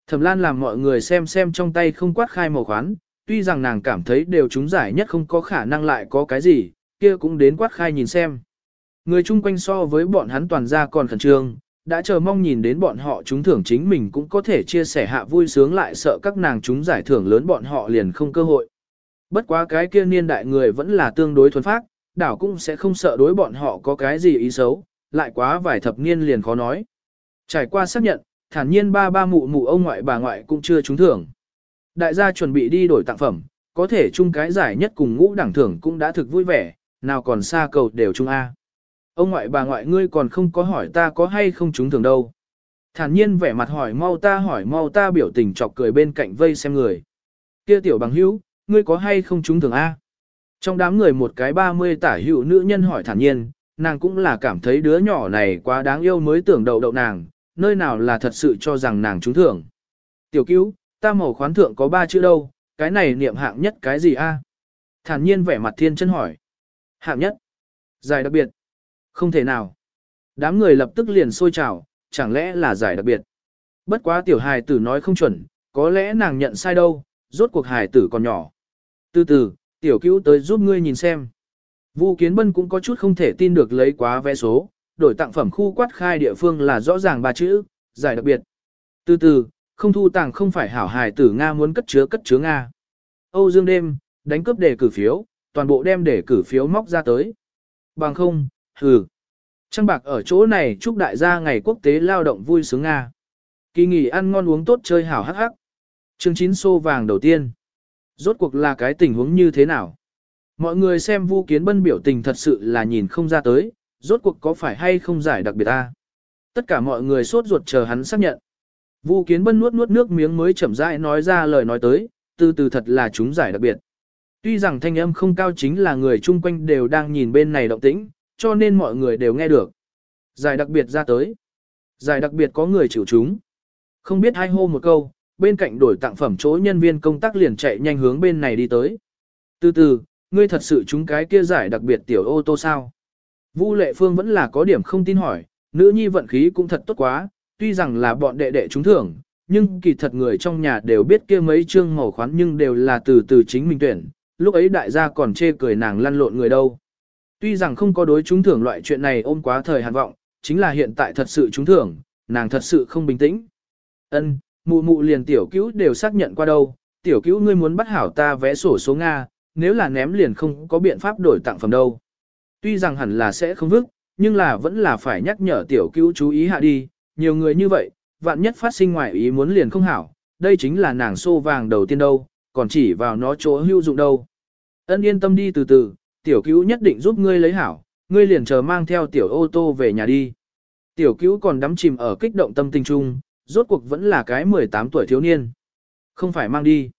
Thẩm Lan làm mọi người xem xem trong tay không quát khai màu khoán, tuy rằng nàng cảm thấy đều trúng giải nhất không có khả năng lại có cái gì, kia cũng đến quát khai nhìn xem. Người chung quanh so với bọn hắn toàn ra còn khẩn trương, đã chờ mong nhìn đến bọn họ trúng thưởng chính mình cũng có thể chia sẻ hạ vui sướng lại sợ các nàng chúng giải thưởng lớn bọn họ liền không cơ hội. Bất quá cái kia niên đại người vẫn là tương đối thuần phác, đảo cũng sẽ không sợ đối bọn họ có cái gì ý xấu, lại quá vài thập niên liền khó nói. Trải qua xác nhận, thản nhiên ba ba mụ mụ ông ngoại bà ngoại cũng chưa trúng thưởng. Đại gia chuẩn bị đi đổi tặng phẩm, có thể chung cái giải nhất cùng ngũ đẳng thưởng cũng đã thực vui vẻ, nào còn xa cầu đều chung A. Ông ngoại bà ngoại ngươi còn không có hỏi ta có hay không trúng thường đâu. Thản nhiên vẻ mặt hỏi mau ta hỏi mau ta biểu tình chọc cười bên cạnh vây xem người. Kia tiểu bằng hữu, ngươi có hay không trúng thường A? Trong đám người một cái 30 tả hữu nữ nhân hỏi thản nhiên, nàng cũng là cảm thấy đứa nhỏ này quá đáng yêu mới tưởng đầu đậu nàng, nơi nào là thật sự cho rằng nàng trúng thưởng. Tiểu cứu, ta màu khoán thượng có ba chữ đâu, cái này niệm hạng nhất cái gì A? Thản nhiên vẻ mặt thiên chân hỏi. Hạng nhất. Giải đặc biệt. Không thể nào. Đám người lập tức liền sôi trào, chẳng lẽ là giải đặc biệt. Bất quá tiểu hài tử nói không chuẩn, có lẽ nàng nhận sai đâu, rốt cuộc hài tử còn nhỏ. Từ từ, tiểu cứu tới giúp ngươi nhìn xem. Vu Kiến Bân cũng có chút không thể tin được lấy quá vé số, đổi tặng phẩm khu quát khai địa phương là rõ ràng ba chữ, giải đặc biệt. Từ từ, không thu tàng không phải hảo hài tử Nga muốn cất chứa cất chứa Nga. Âu Dương đêm, đánh cướp đề cử phiếu, toàn bộ đem đề cử phiếu móc ra tới. Bằng không, hừ. Trăng bạc ở chỗ này chúc đại gia ngày quốc tế lao động vui sướng Nga. Kỳ nghỉ ăn ngon uống tốt chơi hảo hắc hắc. Chương 9 xô vàng đầu tiên. Rốt cuộc là cái tình huống như thế nào? Mọi người xem Vu Kiến Bân biểu tình thật sự là nhìn không ra tới, rốt cuộc có phải hay không giải đặc biệt ta. Tất cả mọi người sốt ruột chờ hắn xác nhận. Vu Kiến Bân nuốt nuốt nước miếng mới chậm rãi nói ra lời nói tới, từ từ thật là chúng giải đặc biệt. Tuy rằng thanh âm không cao chính là người chung quanh đều đang nhìn bên này động tĩnh, cho nên mọi người đều nghe được. Giải đặc biệt ra tới. Giải đặc biệt có người chịu chúng. Không biết hai hô một câu, bên cạnh đổi tặng phẩm chỗ nhân viên công tác liền chạy nhanh hướng bên này đi tới. Từ từ, ngươi thật sự chúng cái kia giải đặc biệt tiểu ô tô sao? Vu Lệ Phương vẫn là có điểm không tin hỏi, nữ nhi vận khí cũng thật tốt quá, tuy rằng là bọn đệ đệ trúng thưởng, nhưng kỳ thật người trong nhà đều biết kia mấy chương màu khoán nhưng đều là từ từ chính mình tuyển, lúc ấy đại gia còn chê cười nàng lăn lộn người đâu. Tuy rằng không có đối trúng thưởng loại chuyện này ôm quá thời hàn vọng, chính là hiện tại thật sự trúng thưởng, nàng thật sự không bình tĩnh. Ân, mụ mụ liền tiểu cứu đều xác nhận qua đâu, tiểu cứu ngươi muốn bắt hảo ta vẽ sổ số Nga, nếu là ném liền không có biện pháp đổi tặng phẩm đâu. Tuy rằng hẳn là sẽ không vứt, nhưng là vẫn là phải nhắc nhở tiểu cứu chú ý hạ đi, nhiều người như vậy, vạn nhất phát sinh ngoài ý muốn liền không hảo, đây chính là nàng xô vàng đầu tiên đâu, còn chỉ vào nó chỗ hữu dụng đâu. Ân yên tâm đi từ từ, tiểu cứu nhất định giúp ngươi lấy hảo, ngươi liền chờ mang theo tiểu ô tô về nhà đi. Tiểu cứu còn đắm chìm ở kích động tâm tình trung, rốt cuộc vẫn là cái 18 tuổi thiếu niên. Không phải mang đi,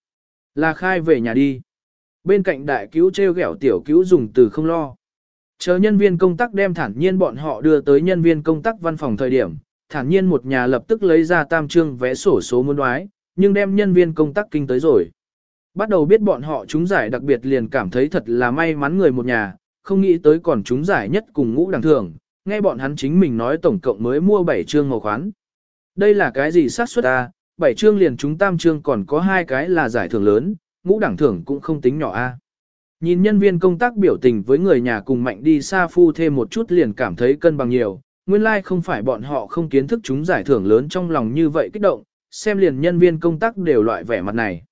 là khai về nhà đi. Bên cạnh đại cứu treo gẻo tiểu cứu dùng từ không lo. Chờ nhân viên công tác đem thản nhiên bọn họ đưa tới nhân viên công tác văn phòng thời điểm, thản nhiên một nhà lập tức lấy ra tam trương vé sổ số muốn đoái, nhưng đem nhân viên công tác kinh tới rồi. Bắt đầu biết bọn họ chúng giải đặc biệt liền cảm thấy thật là may mắn người một nhà, không nghĩ tới còn chúng giải nhất cùng ngũ đẳng thưởng, nghe bọn hắn chính mình nói tổng cộng mới mua 7 trương màu khoán. Đây là cái gì xác suất à? a? 7 trương liền chúng tam trương còn có hai cái là giải thưởng lớn, ngũ đẳng thưởng cũng không tính nhỏ a. Nhìn nhân viên công tác biểu tình với người nhà cùng mạnh đi xa phu thêm một chút liền cảm thấy cân bằng nhiều, nguyên lai like không phải bọn họ không kiến thức chúng giải thưởng lớn trong lòng như vậy kích động, xem liền nhân viên công tác đều loại vẻ mặt này.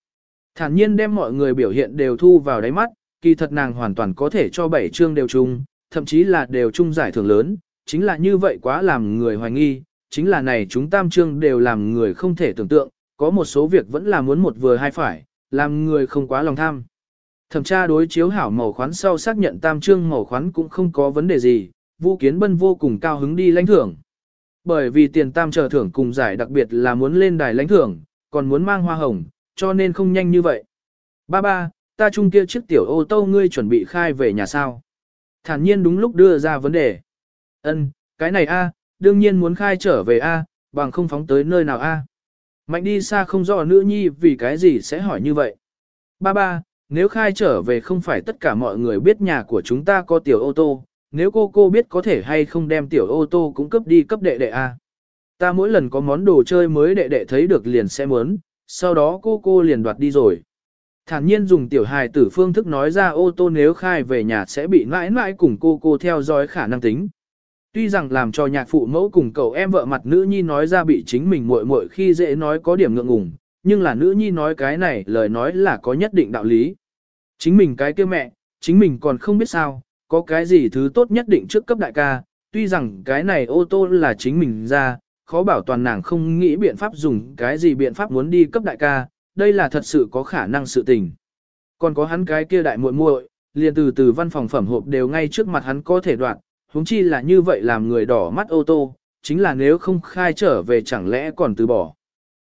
Thản nhiên đem mọi người biểu hiện đều thu vào đáy mắt, kỳ thật nàng hoàn toàn có thể cho bảy chương đều chung, thậm chí là đều chung giải thưởng lớn, chính là như vậy quá làm người hoài nghi, chính là này chúng tam chương đều làm người không thể tưởng tượng, có một số việc vẫn là muốn một vừa hai phải, làm người không quá lòng tham. Thẩm tra đối chiếu hảo màu khoán sau xác nhận tam chương màu khoán cũng không có vấn đề gì, vũ Kiến Bân vô cùng cao hứng đi lãnh thưởng. Bởi vì tiền tam chờ thưởng cùng giải đặc biệt là muốn lên đài lãnh thưởng, còn muốn mang hoa hồng, cho nên không nhanh như vậy. Ba ba, ta chung kia chiếc tiểu ô tô ngươi chuẩn bị khai về nhà sao. Thản nhiên đúng lúc đưa ra vấn đề. Ân, cái này a, đương nhiên muốn khai trở về a, bằng không phóng tới nơi nào a. Mạnh đi xa không rõ nữ nhi vì cái gì sẽ hỏi như vậy. Ba ba, nếu khai trở về không phải tất cả mọi người biết nhà của chúng ta có tiểu ô tô, nếu cô cô biết có thể hay không đem tiểu ô tô cũng cấp đi cấp đệ đệ a. Ta mỗi lần có món đồ chơi mới đệ đệ thấy được liền sẽ muốn, sau đó cô cô liền đoạt đi rồi. Thản nhiên dùng tiểu hài tử phương thức nói ra ô tô nếu khai về nhà sẽ bị mãi mãi cùng cô cô theo dõi khả năng tính. Tuy rằng làm cho nhạc phụ mẫu cùng cậu em vợ mặt nữ nhi nói ra bị chính mình muội muội khi dễ nói có điểm ngượng ngùng, nhưng là nữ nhi nói cái này lời nói là có nhất định đạo lý. Chính mình cái kia mẹ, chính mình còn không biết sao, có cái gì thứ tốt nhất định trước cấp đại ca, tuy rằng cái này ô tô là chính mình ra, khó bảo toàn nàng không nghĩ biện pháp dùng cái gì biện pháp muốn đi cấp đại ca, đây là thật sự có khả năng sự tình. Còn có hắn cái kia đại muội muội, liền từ từ văn phòng phẩm hộp đều ngay trước mặt hắn có thể đoạn, huống chi là như vậy làm người đỏ mắt ô tô, chính là nếu không khai trở về chẳng lẽ còn từ bỏ.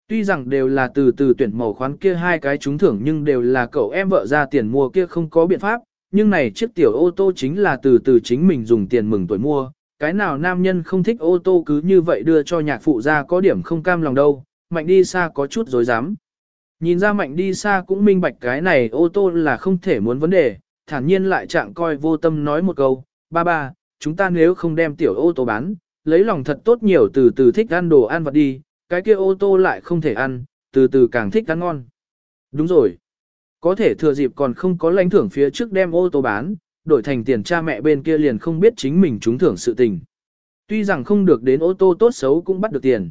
Tuy rằng đều là từ từ tuyển màu khoán kia hai cái trúng thưởng nhưng đều là cậu em vợ ra tiền mua kia không có biện pháp, nhưng này chiếc tiểu ô tô chính là từ từ chính mình dùng tiền mừng tuổi mua, cái nào nam nhân không thích ô tô cứ như vậy đưa cho nhạc phụ ra có điểm không cam lòng đâu, mạnh đi xa có chút dối dám. Nhìn ra mạnh đi xa cũng minh bạch cái này ô tô là không thể muốn vấn đề, thản nhiên lại trạng coi vô tâm nói một câu, ba ba, chúng ta nếu không đem tiểu ô tô bán, lấy lòng thật tốt nhiều từ từ thích ăn đồ ăn vặt đi, cái kia ô tô lại không thể ăn, từ từ càng thích ăn ngon. Đúng rồi. Có thể thừa dịp còn không có lãnh thưởng phía trước đem ô tô bán, đổi thành tiền cha mẹ bên kia liền không biết chính mình trúng thưởng sự tình. Tuy rằng không được đến ô tô tốt xấu cũng bắt được tiền.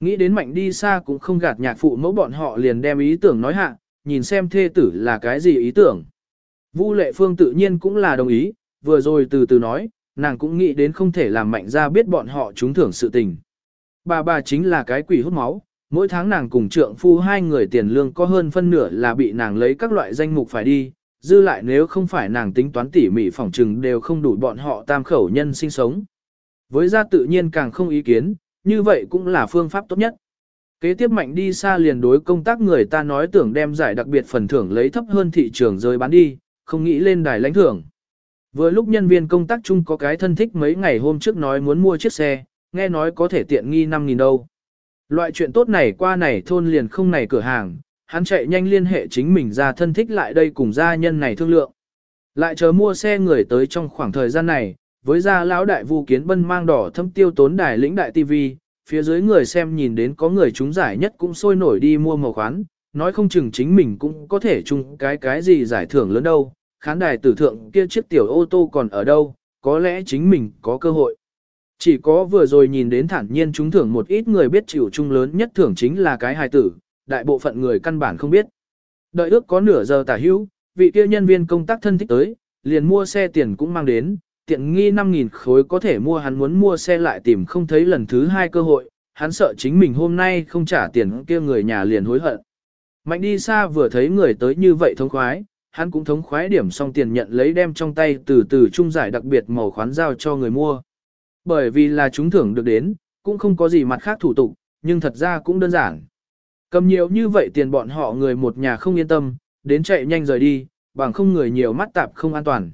Nghĩ đến mạnh đi xa cũng không gạt nhạc phụ mẫu bọn họ liền đem ý tưởng nói hạ, nhìn xem thê tử là cái gì ý tưởng. Vu lệ phương tự nhiên cũng là đồng ý, vừa rồi từ từ nói, nàng cũng nghĩ đến không thể làm mạnh ra biết bọn họ trúng thưởng sự tình. Bà bà chính là cái quỷ hút máu, mỗi tháng nàng cùng trượng phu hai người tiền lương có hơn phân nửa là bị nàng lấy các loại danh mục phải đi, dư lại nếu không phải nàng tính toán tỉ mỉ phỏng trừng đều không đủ bọn họ tam khẩu nhân sinh sống. Với gia tự nhiên càng không ý kiến, như vậy cũng là phương pháp tốt nhất. Kế tiếp mạnh đi xa liền đối công tác người ta nói tưởng đem giải đặc biệt phần thưởng lấy thấp hơn thị trường rơi bán đi, không nghĩ lên đài lãnh thưởng. Vừa lúc nhân viên công tác chung có cái thân thích mấy ngày hôm trước nói muốn mua chiếc xe, nghe nói có thể tiện nghi 5.000 đâu. Loại chuyện tốt này qua này thôn liền không này cửa hàng, hắn chạy nhanh liên hệ chính mình ra thân thích lại đây cùng gia nhân này thương lượng. Lại chờ mua xe người tới trong khoảng thời gian này, với gia lão đại vu kiến bân mang đỏ thâm tiêu tốn đài lĩnh đại TV, phía dưới người xem nhìn đến có người chúng giải nhất cũng sôi nổi đi mua màu khoán, nói không chừng chính mình cũng có thể chung cái cái gì giải thưởng lớn đâu, khán đài tử thượng kia chiếc tiểu ô tô còn ở đâu, có lẽ chính mình có cơ hội. Chỉ có vừa rồi nhìn đến thản nhiên chúng thưởng một ít người biết chịu chung lớn nhất thưởng chính là cái hài tử, đại bộ phận người căn bản không biết. Đợi ước có nửa giờ tả hữu, vị kia nhân viên công tác thân thích tới, liền mua xe tiền cũng mang đến, tiện nghi 5.000 khối có thể mua hắn muốn mua xe lại tìm không thấy lần thứ hai cơ hội, hắn sợ chính mình hôm nay không trả tiền kia người nhà liền hối hận. Mạnh đi xa vừa thấy người tới như vậy thống khoái, hắn cũng thống khoái điểm xong tiền nhận lấy đem trong tay từ từ trung giải đặc biệt màu khoán giao cho người mua. Bởi vì là chúng thưởng được đến, cũng không có gì mặt khác thủ tục, nhưng thật ra cũng đơn giản. Cầm nhiều như vậy tiền bọn họ người một nhà không yên tâm, đến chạy nhanh rời đi, bằng không người nhiều mắt tạp không an toàn.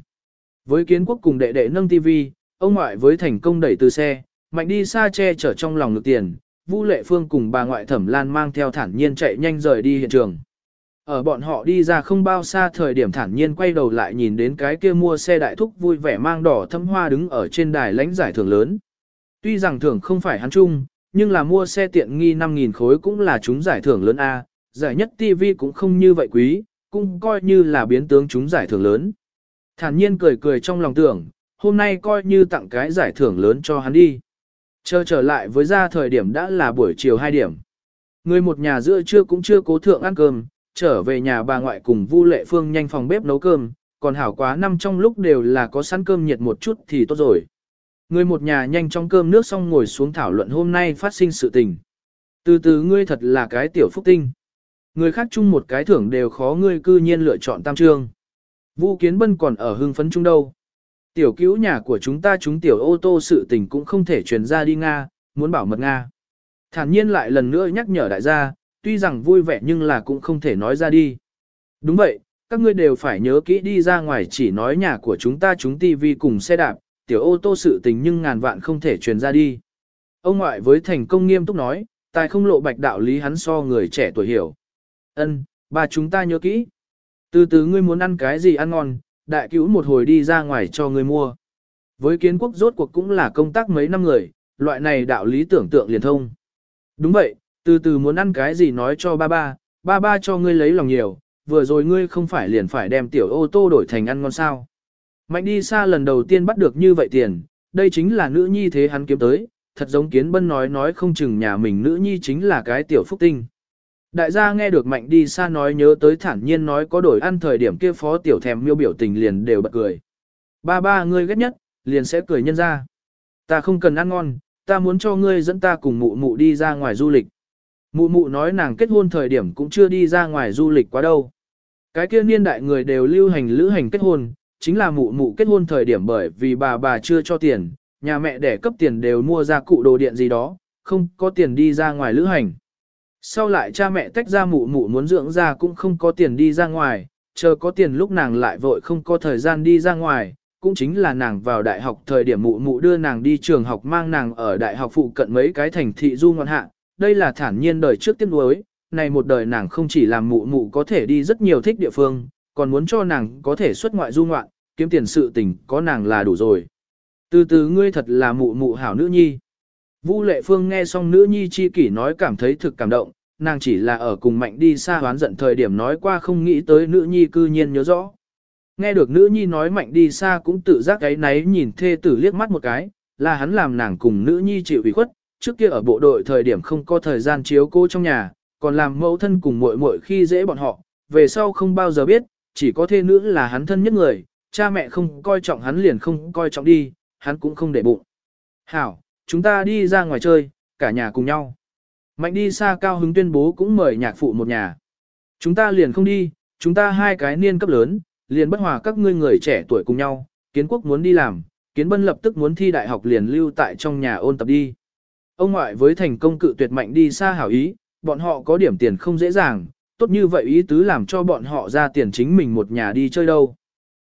Với kiến quốc cùng đệ đệ nâng TV, ông ngoại với thành công đẩy từ xe, mạnh đi xa che chở trong lòng ngực tiền, Vu Lệ Phương cùng bà ngoại Thẩm Lan mang theo thản nhiên chạy nhanh rời đi hiện trường. Ở bọn họ đi ra không bao xa thời điểm thản nhiên quay đầu lại nhìn đến cái kia mua xe đại thúc vui vẻ mang đỏ thâm hoa đứng ở trên đài lãnh giải thưởng lớn. Tuy rằng thưởng không phải hắn chung, nhưng là mua xe tiện nghi 5.000 khối cũng là chúng giải thưởng lớn A, giải nhất TV cũng không như vậy quý, cũng coi như là biến tướng chúng giải thưởng lớn. Thản nhiên cười cười trong lòng tưởng, hôm nay coi như tặng cái giải thưởng lớn cho hắn đi. Chờ trở lại với ra thời điểm đã là buổi chiều 2 điểm. Người một nhà giữa trưa cũng chưa cố thượng ăn cơm, trở về nhà bà ngoại cùng Vu Lệ Phương nhanh phòng bếp nấu cơm, còn hảo quá năm trong lúc đều là có sẵn cơm nhiệt một chút thì tốt rồi. Người một nhà nhanh trong cơm nước xong ngồi xuống thảo luận hôm nay phát sinh sự tình. Từ từ ngươi thật là cái tiểu phúc tinh. Người khác chung một cái thưởng đều khó ngươi cư nhiên lựa chọn tam trương. Vu Kiến Bân còn ở hưng phấn chung đâu. Tiểu cứu nhà của chúng ta chúng tiểu ô tô sự tình cũng không thể truyền ra đi Nga, muốn bảo mật Nga. Thản nhiên lại lần nữa nhắc nhở đại gia, tuy rằng vui vẻ nhưng là cũng không thể nói ra đi. Đúng vậy, các ngươi đều phải nhớ kỹ đi ra ngoài chỉ nói nhà của chúng ta chúng tivi cùng xe đạp, tiểu ô tô sự tình nhưng ngàn vạn không thể truyền ra đi. Ông ngoại với thành công nghiêm túc nói, tài không lộ bạch đạo lý hắn so người trẻ tuổi hiểu. Ân, bà chúng ta nhớ kỹ. Từ từ ngươi muốn ăn cái gì ăn ngon, đại cứu một hồi đi ra ngoài cho ngươi mua. Với kiến quốc rốt cuộc cũng là công tác mấy năm người, loại này đạo lý tưởng tượng liền thông. Đúng vậy, từ từ muốn ăn cái gì nói cho ba ba, ba ba cho ngươi lấy lòng nhiều, vừa rồi ngươi không phải liền phải đem tiểu ô tô đổi thành ăn ngon sao. Mạnh đi xa lần đầu tiên bắt được như vậy tiền, đây chính là nữ nhi thế hắn kiếm tới, thật giống kiến bân nói nói không chừng nhà mình nữ nhi chính là cái tiểu phúc tinh. Đại gia nghe được mạnh đi xa nói nhớ tới thản nhiên nói có đổi ăn thời điểm kia phó tiểu thèm miêu biểu tình liền đều bật cười. Ba ba ngươi ghét nhất, liền sẽ cười nhân ra. Ta không cần ăn ngon, ta muốn cho ngươi dẫn ta cùng mụ mụ đi ra ngoài du lịch. Mụ mụ nói nàng kết hôn thời điểm cũng chưa đi ra ngoài du lịch quá đâu. Cái kia niên đại người đều lưu hành lữ hành kết hôn, chính là mụ mụ kết hôn thời điểm bởi vì bà bà chưa cho tiền, nhà mẹ để cấp tiền đều mua ra cụ đồ điện gì đó, không có tiền đi ra ngoài lữ hành. Sau lại cha mẹ tách ra mụ mụ muốn dưỡng ra cũng không có tiền đi ra ngoài, chờ có tiền lúc nàng lại vội không có thời gian đi ra ngoài, cũng chính là nàng vào đại học thời điểm mụ mụ đưa nàng đi trường học mang nàng ở đại học phụ cận mấy cái thành thị du ngoạn hạ, đây là thản nhiên đời trước tiên đối, này một đời nàng không chỉ làm mụ mụ có thể đi rất nhiều thích địa phương, còn muốn cho nàng có thể xuất ngoại du ngoạn, kiếm tiền sự tình có nàng là đủ rồi. Từ từ ngươi thật là mụ mụ hảo nữ nhi. vũ lệ phương nghe xong nữ nhi chi kỷ nói cảm thấy thực cảm động, nàng chỉ là ở cùng mạnh đi xa hoán giận thời điểm nói qua không nghĩ tới nữ nhi cư nhiên nhớ rõ. Nghe được nữ nhi nói mạnh đi xa cũng tự giác cái náy nhìn thê tử liếc mắt một cái, là hắn làm nàng cùng nữ nhi chịu ủy khuất, trước kia ở bộ đội thời điểm không có thời gian chiếu cô trong nhà, còn làm mẫu thân cùng muội muội khi dễ bọn họ, về sau không bao giờ biết, chỉ có thê nữ là hắn thân nhất người, cha mẹ không coi trọng hắn liền không coi trọng đi, hắn cũng không để bụng. Hảo, chúng ta đi ra ngoài chơi, cả nhà cùng nhau. Mạnh đi xa cao hứng tuyên bố cũng mời nhạc phụ một nhà. Chúng ta liền không đi, chúng ta hai cái niên cấp lớn, liền bất hòa các ngươi người trẻ tuổi cùng nhau, kiến quốc muốn đi làm, kiến bân lập tức muốn thi đại học liền lưu tại trong nhà ôn tập đi. Ông ngoại với thành công cự tuyệt mạnh đi xa hảo ý, bọn họ có điểm tiền không dễ dàng, tốt như vậy ý tứ làm cho bọn họ ra tiền chính mình một nhà đi chơi đâu.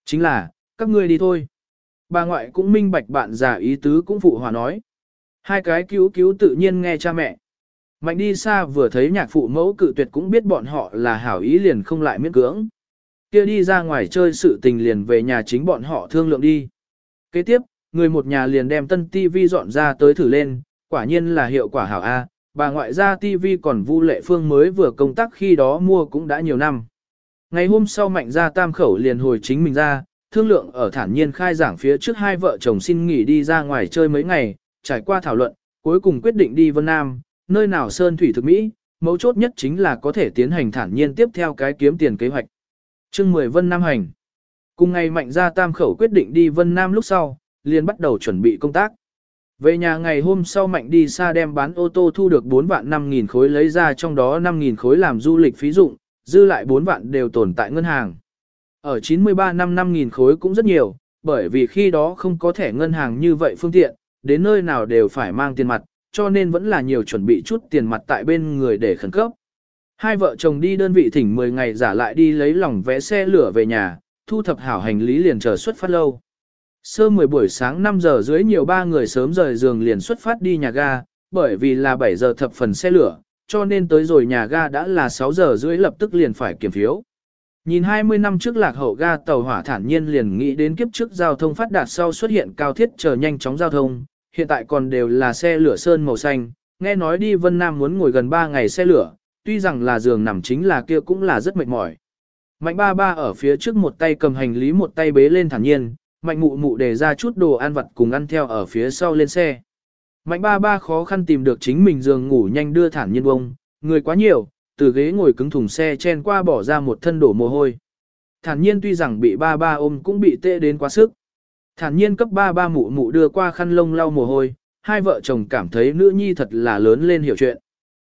Chính là, các ngươi đi thôi. Bà ngoại cũng minh bạch bạn già ý tứ cũng phụ hòa nói. Hai cái cứu cứu tự nhiên nghe cha mẹ. Mạnh đi xa vừa thấy nhạc phụ mẫu cự tuyệt cũng biết bọn họ là hảo ý liền không lại miễn cưỡng. Kia đi ra ngoài chơi sự tình liền về nhà chính bọn họ thương lượng đi. Kế tiếp, người một nhà liền đem tân tivi dọn ra tới thử lên, quả nhiên là hiệu quả hảo A, bà ngoại gia tivi còn Vu Lệ Phương mới vừa công tác khi đó mua cũng đã nhiều năm. Ngày hôm sau mạnh gia tam khẩu liền hồi chính mình ra, thương lượng ở thản nhiên khai giảng phía trước hai vợ chồng xin nghỉ đi ra ngoài chơi mấy ngày, trải qua thảo luận, cuối cùng quyết định đi Vân Nam, nơi nào sơn thủy thực mỹ, mấu chốt nhất chính là có thể tiến hành thản nhiên tiếp theo cái kiếm tiền kế hoạch. Chương 10 Vân Nam hành. Cùng ngày mạnh gia tam khẩu quyết định đi Vân Nam lúc sau, liền bắt đầu chuẩn bị công tác. Về nhà ngày hôm sau mạnh đi xa đem bán ô tô thu được 4 vạn 5 nghìn khối lấy ra trong đó 5 nghìn khối làm du lịch phí dụng, dư lại 4 vạn đều tồn tại ngân hàng. Ở 93 năm 5 nghìn khối cũng rất nhiều, bởi vì khi đó không có thẻ ngân hàng như vậy phương tiện, đến nơi nào đều phải mang tiền mặt, cho nên vẫn là nhiều chuẩn bị chút tiền mặt tại bên người để khẩn cấp. Hai vợ chồng đi đơn vị thỉnh 10 ngày giả lại đi lấy lòng vé xe lửa về nhà, thu thập hảo hành lý liền chờ xuất phát lâu. Sơ 10 buổi sáng 5 giờ dưới nhiều ba người sớm rời giường liền xuất phát đi nhà ga, bởi vì là 7 giờ thập phần xe lửa, cho nên tới rồi nhà ga đã là 6 giờ rưỡi lập tức liền phải kiểm phiếu. Nhìn 20 năm trước lạc hậu ga tàu hỏa thản nhiên liền nghĩ đến kiếp trước giao thông phát đạt sau xuất hiện cao thiết chờ nhanh chóng giao thông, hiện tại còn đều là xe lửa sơn màu xanh, nghe nói đi Vân Nam muốn ngồi gần 3 ngày xe lửa, tuy rằng là giường nằm chính là kia cũng là rất mệt mỏi. Mạnh ba ba ở phía trước một tay cầm hành lý một tay bế lên thản nhiên, mạnh mụ mụ để ra chút đồ ăn vặt cùng ăn theo ở phía sau lên xe. Mạnh ba ba khó khăn tìm được chính mình giường ngủ nhanh đưa thản nhiên bông, người quá nhiều, từ ghế ngồi cứng thùng xe chen qua bỏ ra một thân đổ mồ hôi. Thản nhiên tuy rằng bị ba ba ôm cũng bị tê đến quá sức. Thản nhiên cấp ba ba mụ mụ đưa qua khăn lông lau mồ hôi, hai vợ chồng cảm thấy nữ nhi thật là lớn lên hiểu chuyện.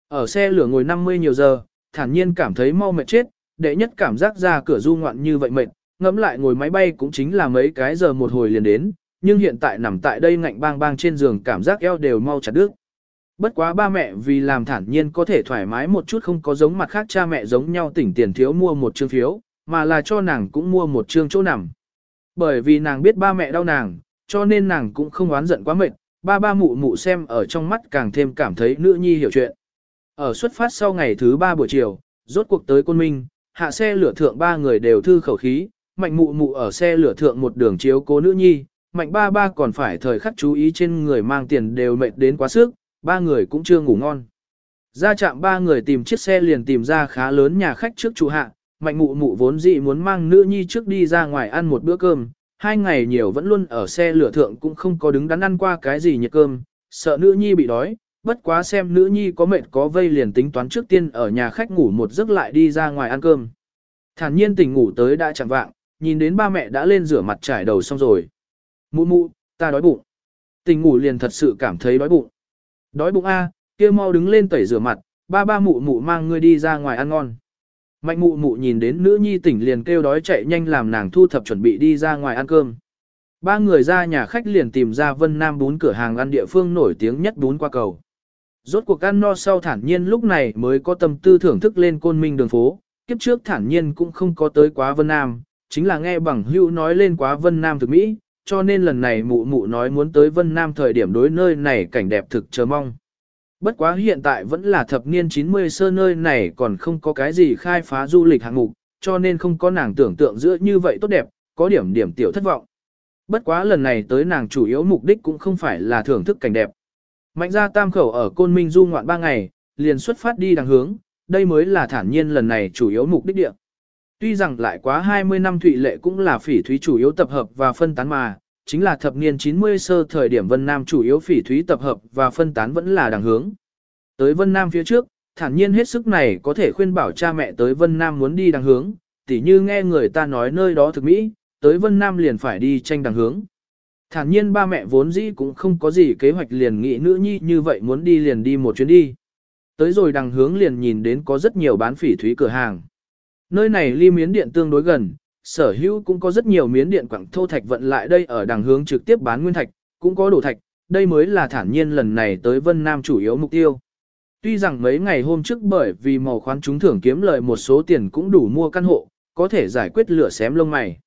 Ở xe lửa ngồi 50 nhiều giờ, thản nhiên cảm thấy mau mệt chết, đệ nhất cảm giác ra cửa du ngoạn như vậy mệt, ngẫm lại ngồi máy bay cũng chính là mấy cái giờ một hồi liền đến, nhưng hiện tại nằm tại đây ngạnh bang bang trên giường cảm giác eo đều mau chặt đứt. Bất quá ba mẹ vì làm thản nhiên có thể thoải mái một chút không có giống mặt khác cha mẹ giống nhau tỉnh tiền thiếu mua một chương phiếu, mà là cho nàng cũng mua một chương chỗ nằm. Bởi vì nàng biết ba mẹ đau nàng, cho nên nàng cũng không oán giận quá mệt, ba ba mụ mụ xem ở trong mắt càng thêm cảm thấy nữ nhi hiểu chuyện. Ở xuất phát sau ngày thứ ba buổi chiều, rốt cuộc tới quân Minh, hạ xe lửa thượng ba người đều thư khẩu khí, mạnh mụ mụ ở xe lửa thượng một đường chiếu cố nữ nhi, mạnh ba ba còn phải thời khắc chú ý trên người mang tiền đều mệt đến quá sức, ba người cũng chưa ngủ ngon. Ra chạm ba người tìm chiếc xe liền tìm ra khá lớn nhà khách trước chủ hạ, mạnh mụ mụ vốn dị muốn mang nữ nhi trước đi ra ngoài ăn một bữa cơm, hai ngày nhiều vẫn luôn ở xe lửa thượng cũng không có đứng đắn ăn qua cái gì nhiệt cơm, sợ nữ nhi bị đói, bất quá xem nữ nhi có mệt có vây liền tính toán trước tiên ở nhà khách ngủ một giấc lại đi ra ngoài ăn cơm. Thản nhiên tỉnh ngủ tới đã chẳng vạng, nhìn đến ba mẹ đã lên rửa mặt trải đầu xong rồi. Mụ mụ, ta đói bụng. Tỉnh ngủ liền thật sự cảm thấy đói bụng. Đói bụng A, kia mau đứng lên tẩy rửa mặt, ba ba mụ mụ mang ngươi đi ra ngoài ăn ngon. Mạnh mụ mụ nhìn đến nữ nhi tỉnh liền kêu đói chạy nhanh làm nàng thu thập chuẩn bị đi ra ngoài ăn cơm. Ba người ra nhà khách liền tìm ra Vân Nam bún cửa hàng ăn địa phương nổi tiếng nhất bún qua cầu. Rốt cuộc ăn no sau thản nhiên lúc này mới có tâm tư thưởng thức lên côn minh đường phố, kiếp trước thản nhiên cũng không có tới quá Vân Nam, chính là nghe bằng hữu nói lên quá Vân Nam thực Mỹ, cho nên lần này mụ mụ nói muốn tới Vân Nam thời điểm đối nơi này cảnh đẹp thực chờ mong. Bất quá hiện tại vẫn là thập niên 90 sơ nơi này còn không có cái gì khai phá du lịch hạng mục, cho nên không có nàng tưởng tượng giữa như vậy tốt đẹp, có điểm điểm tiểu thất vọng. Bất quá lần này tới nàng chủ yếu mục đích cũng không phải là thưởng thức cảnh đẹp. Mạnh ra tam khẩu ở Côn Minh du ngoạn ba ngày, liền xuất phát đi đằng hướng, đây mới là thản nhiên lần này chủ yếu mục đích địa. Tuy rằng lại quá 20 năm Thụy Lệ cũng là phỉ thúy chủ yếu tập hợp và phân tán mà, chính là thập niên 90 sơ thời điểm Vân Nam chủ yếu phỉ thúy tập hợp và phân tán vẫn là đằng hướng. Tới Vân Nam phía trước, thản nhiên hết sức này có thể khuyên bảo cha mẹ tới Vân Nam muốn đi đằng hướng, tỉ như nghe người ta nói nơi đó thực mỹ, tới Vân Nam liền phải đi tranh đằng hướng. Thản nhiên ba mẹ vốn dĩ cũng không có gì kế hoạch liền nghĩ nữ nhi như vậy muốn đi liền đi một chuyến đi. Tới rồi đằng hướng liền nhìn đến có rất nhiều bán phỉ thúy cửa hàng. Nơi này ly miến điện tương đối gần, sở hữu cũng có rất nhiều miến điện quặng thô thạch vận lại đây ở đằng hướng trực tiếp bán nguyên thạch, cũng có đổ thạch, đây mới là thản nhiên lần này tới Vân Nam chủ yếu mục tiêu. Tuy rằng mấy ngày hôm trước bởi vì màu khoán chúng thưởng kiếm lợi một số tiền cũng đủ mua căn hộ, có thể giải quyết lửa xém lông mày.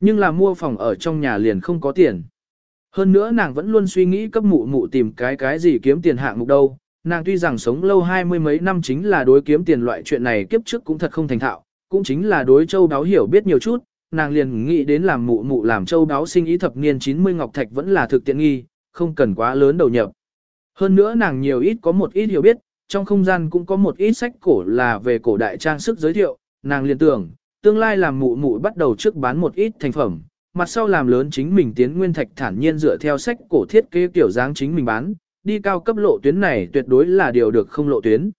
Nhưng là mua phòng ở trong nhà liền không có tiền. Hơn nữa nàng vẫn luôn suy nghĩ cấp mụ mụ tìm cái cái gì kiếm tiền hạng mục đâu. Nàng tuy rằng sống lâu hai mươi mấy năm chính là đối kiếm tiền loại chuyện này kiếp trước cũng thật không thành thạo, cũng chính là đối châu đáo hiểu biết nhiều chút, nàng liền nghĩ đến làm mụ mụ làm châu đáo sinh ý thập niên 90 ngọc thạch vẫn là thực tiện nghi, không cần quá lớn đầu nhập. Hơn nữa nàng nhiều ít có một ít hiểu biết, trong không gian cũng có một ít sách cổ là về cổ đại trang sức giới thiệu, nàng liền tưởng, tương lai làm mụ mụ bắt đầu trước bán một ít thành phẩm, mặt sau làm lớn chính mình tiến nguyên thạch thản nhiên dựa theo sách cổ thiết kế kiểu dáng chính mình bán, đi cao cấp lộ tuyến này tuyệt đối là điều được không lộ tuyến.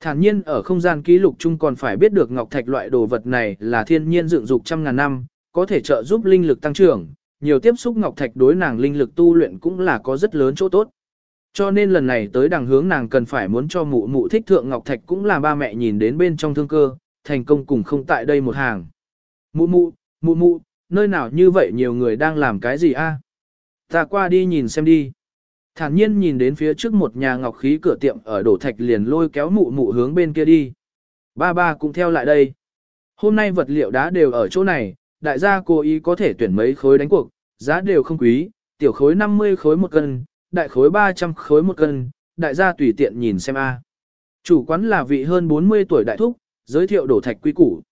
Thản nhiên ở không gian ký lục chung còn phải biết được ngọc thạch loại đồ vật này là thiên nhiên dựng dục trăm ngàn năm, có thể trợ giúp linh lực tăng trưởng, nhiều tiếp xúc ngọc thạch đối nàng linh lực tu luyện cũng là có rất lớn chỗ tốt. Cho nên lần này tới đằng hướng nàng cần phải muốn cho mụ mụ thích thượng ngọc thạch cũng là ba mẹ nhìn đến bên trong thương cơ, thành công cùng không tại đây một hàng. Mụ mụ, mụ mụ, nơi nào như vậy nhiều người đang làm cái gì a? Ta qua đi nhìn xem đi. Thản nhiên nhìn đến phía trước một nhà ngọc khí cửa tiệm ở đổ thạch liền lôi kéo mụ mụ hướng bên kia đi. Ba ba cũng theo lại đây. Hôm nay vật liệu đá đều ở chỗ này, đại gia cố ý có thể tuyển mấy khối đánh cuộc, giá đều không quý, tiểu khối 50 khối một cân, đại khối 300 khối một cân, đại gia tùy tiện nhìn xem a. Chủ quán là vị hơn 40 tuổi đại thúc, giới thiệu đổ thạch quy củ.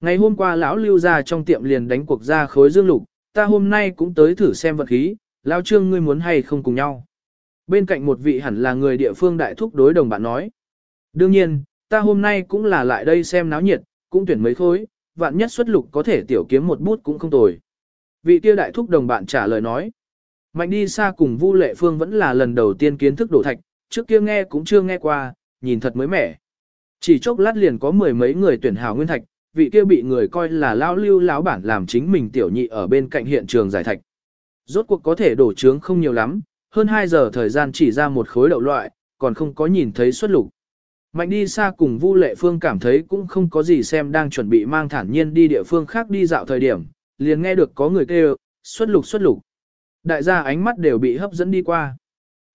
Ngày hôm qua lão lưu ra trong tiệm liền đánh cuộc ra khối dương lục, ta hôm nay cũng tới thử xem vật khí, lão trương ngươi muốn hay không cùng nhau. Bên cạnh một vị hẳn là người địa phương đại thúc đối đồng bạn nói. Đương nhiên, ta hôm nay cũng là lại đây xem náo nhiệt, cũng tuyển mấy khối, vạn nhất xuất lục có thể tiểu kiếm một bút cũng không tồi. Vị kia đại thúc đồng bạn trả lời nói. Mạnh đi xa cùng Vu Lệ Phương vẫn là lần đầu tiên kiến thức đổ thạch, trước kia nghe cũng chưa nghe qua, nhìn thật mới mẻ. Chỉ chốc lát liền có mười mấy người tuyển hào nguyên thạch, vị kia bị người coi là lao lưu lão bản làm chính mình tiểu nhị ở bên cạnh hiện trường giải thạch. Rốt cuộc có thể đổ trướng không nhiều lắm, hơn 2 giờ thời gian chỉ ra một khối đậu loại, còn không có nhìn thấy xuất lục. Mạnh đi xa cùng Vu Lệ Phương cảm thấy cũng không có gì xem đang chuẩn bị mang thản nhiên đi địa phương khác đi dạo thời điểm, liền nghe được có người kêu, xuất lục xuất lục. Đại gia ánh mắt đều bị hấp dẫn đi qua.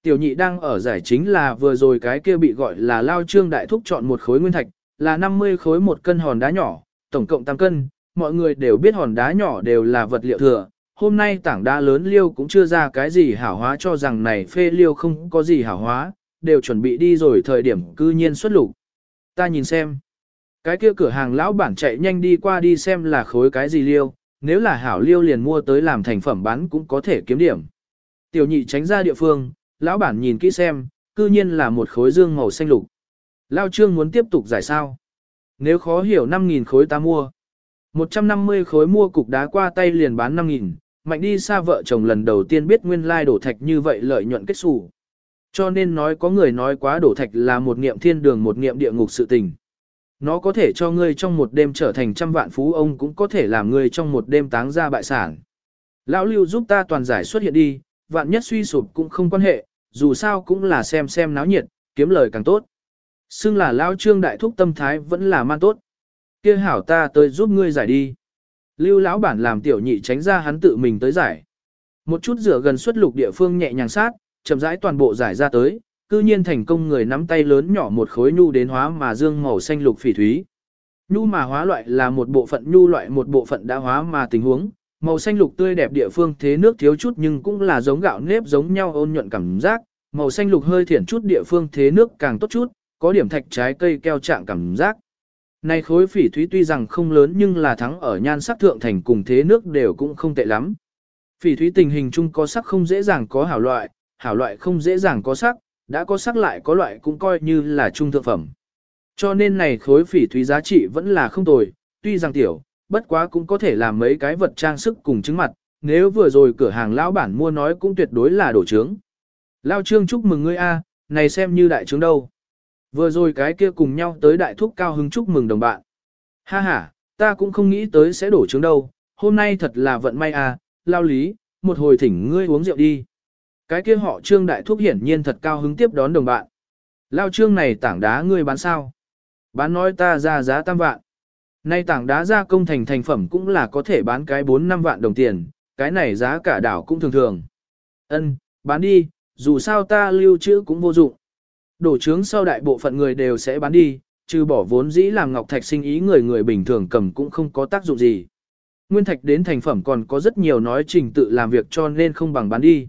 Tiểu nhị đang ở giải chính là vừa rồi cái kia bị gọi là lao trương đại thúc chọn một khối nguyên thạch, là 50 khối một cân hòn đá nhỏ, tổng cộng 8 cân, mọi người đều biết hòn đá nhỏ đều là vật liệu thừa. Hôm nay tảng đá lớn liêu cũng chưa ra cái gì hảo hóa cho rằng này phê liêu không có gì hảo hóa, đều chuẩn bị đi rồi thời điểm cư nhiên xuất lục. Ta nhìn xem. Cái kia cửa hàng lão bản chạy nhanh đi qua đi xem là khối cái gì liêu, nếu là hảo liêu liền mua tới làm thành phẩm bán cũng có thể kiếm điểm. Tiểu nhị tránh ra địa phương, lão bản nhìn kỹ xem, cư nhiên là một khối dương màu xanh lục. Lao trương muốn tiếp tục giải sao. Nếu khó hiểu 5.000 khối ta mua. 150 khối mua cục đá qua tay liền bán 5.000, mạnh đi xa vợ chồng lần đầu tiên biết nguyên lai đổ thạch như vậy lợi nhuận kết xù. Cho nên nói có người nói quá đổ thạch là một niệm thiên đường một niệm địa ngục sự tình. Nó có thể cho ngươi trong một đêm trở thành trăm vạn phú ông cũng có thể làm ngươi trong một đêm táng ra bại sản. Lão lưu giúp ta toàn giải xuất hiện đi, vạn nhất suy sụp cũng không quan hệ, dù sao cũng là xem xem náo nhiệt, kiếm lời càng tốt. Xưng là Lão trương đại thúc tâm thái vẫn là man tốt. kia hảo ta tới giúp ngươi giải đi. Lưu lão bản làm tiểu nhị tránh ra hắn tự mình tới giải. Một chút rửa gần xuất lục địa phương nhẹ nhàng sát, chậm rãi toàn bộ giải ra tới, cư nhiên thành công người nắm tay lớn nhỏ một khối nhu đến hóa mà dương màu xanh lục phỉ thúy. Nhu mà hóa loại là một bộ phận nhu loại một bộ phận đã hóa mà tình huống, màu xanh lục tươi đẹp địa phương thế nước thiếu chút nhưng cũng là giống gạo nếp giống nhau ôn nhuận cảm giác, màu xanh lục hơi thiển chút địa phương thế nước càng tốt chút, có điểm thạch trái cây keo trạng cảm giác. Này khối phỉ thúy tuy rằng không lớn nhưng là thắng ở nhan sắc thượng thành cùng thế nước đều cũng không tệ lắm. Phỉ thúy tình hình chung có sắc không dễ dàng có hảo loại, hảo loại không dễ dàng có sắc, đã có sắc lại có loại cũng coi như là trung thượng phẩm. Cho nên này khối phỉ thúy giá trị vẫn là không tồi, tuy rằng tiểu, bất quá cũng có thể làm mấy cái vật trang sức cùng chứng mặt, nếu vừa rồi cửa hàng lão bản mua nói cũng tuyệt đối là đổ trướng. Lao trương chúc mừng ngươi a, này xem như đại trướng đâu. Vừa rồi cái kia cùng nhau tới đại thúc cao hứng chúc mừng đồng bạn. Ha ha, ta cũng không nghĩ tới sẽ đổ trứng đâu, hôm nay thật là vận may à, lao lý, một hồi thỉnh ngươi uống rượu đi. Cái kia họ trương đại thúc hiển nhiên thật cao hứng tiếp đón đồng bạn. Lao trương này tảng đá ngươi bán sao? Bán nói ta ra giá tam vạn. Nay tảng đá ra công thành thành phẩm cũng là có thể bán cái 4-5 vạn đồng tiền, cái này giá cả đảo cũng thường thường. Ân, bán đi, dù sao ta lưu trữ cũng vô dụng. Đổ trướng sau đại bộ phận người đều sẽ bán đi, trừ bỏ vốn dĩ làm ngọc thạch sinh ý người người bình thường cầm cũng không có tác dụng gì. Nguyên thạch đến thành phẩm còn có rất nhiều nói trình tự làm việc cho nên không bằng bán đi.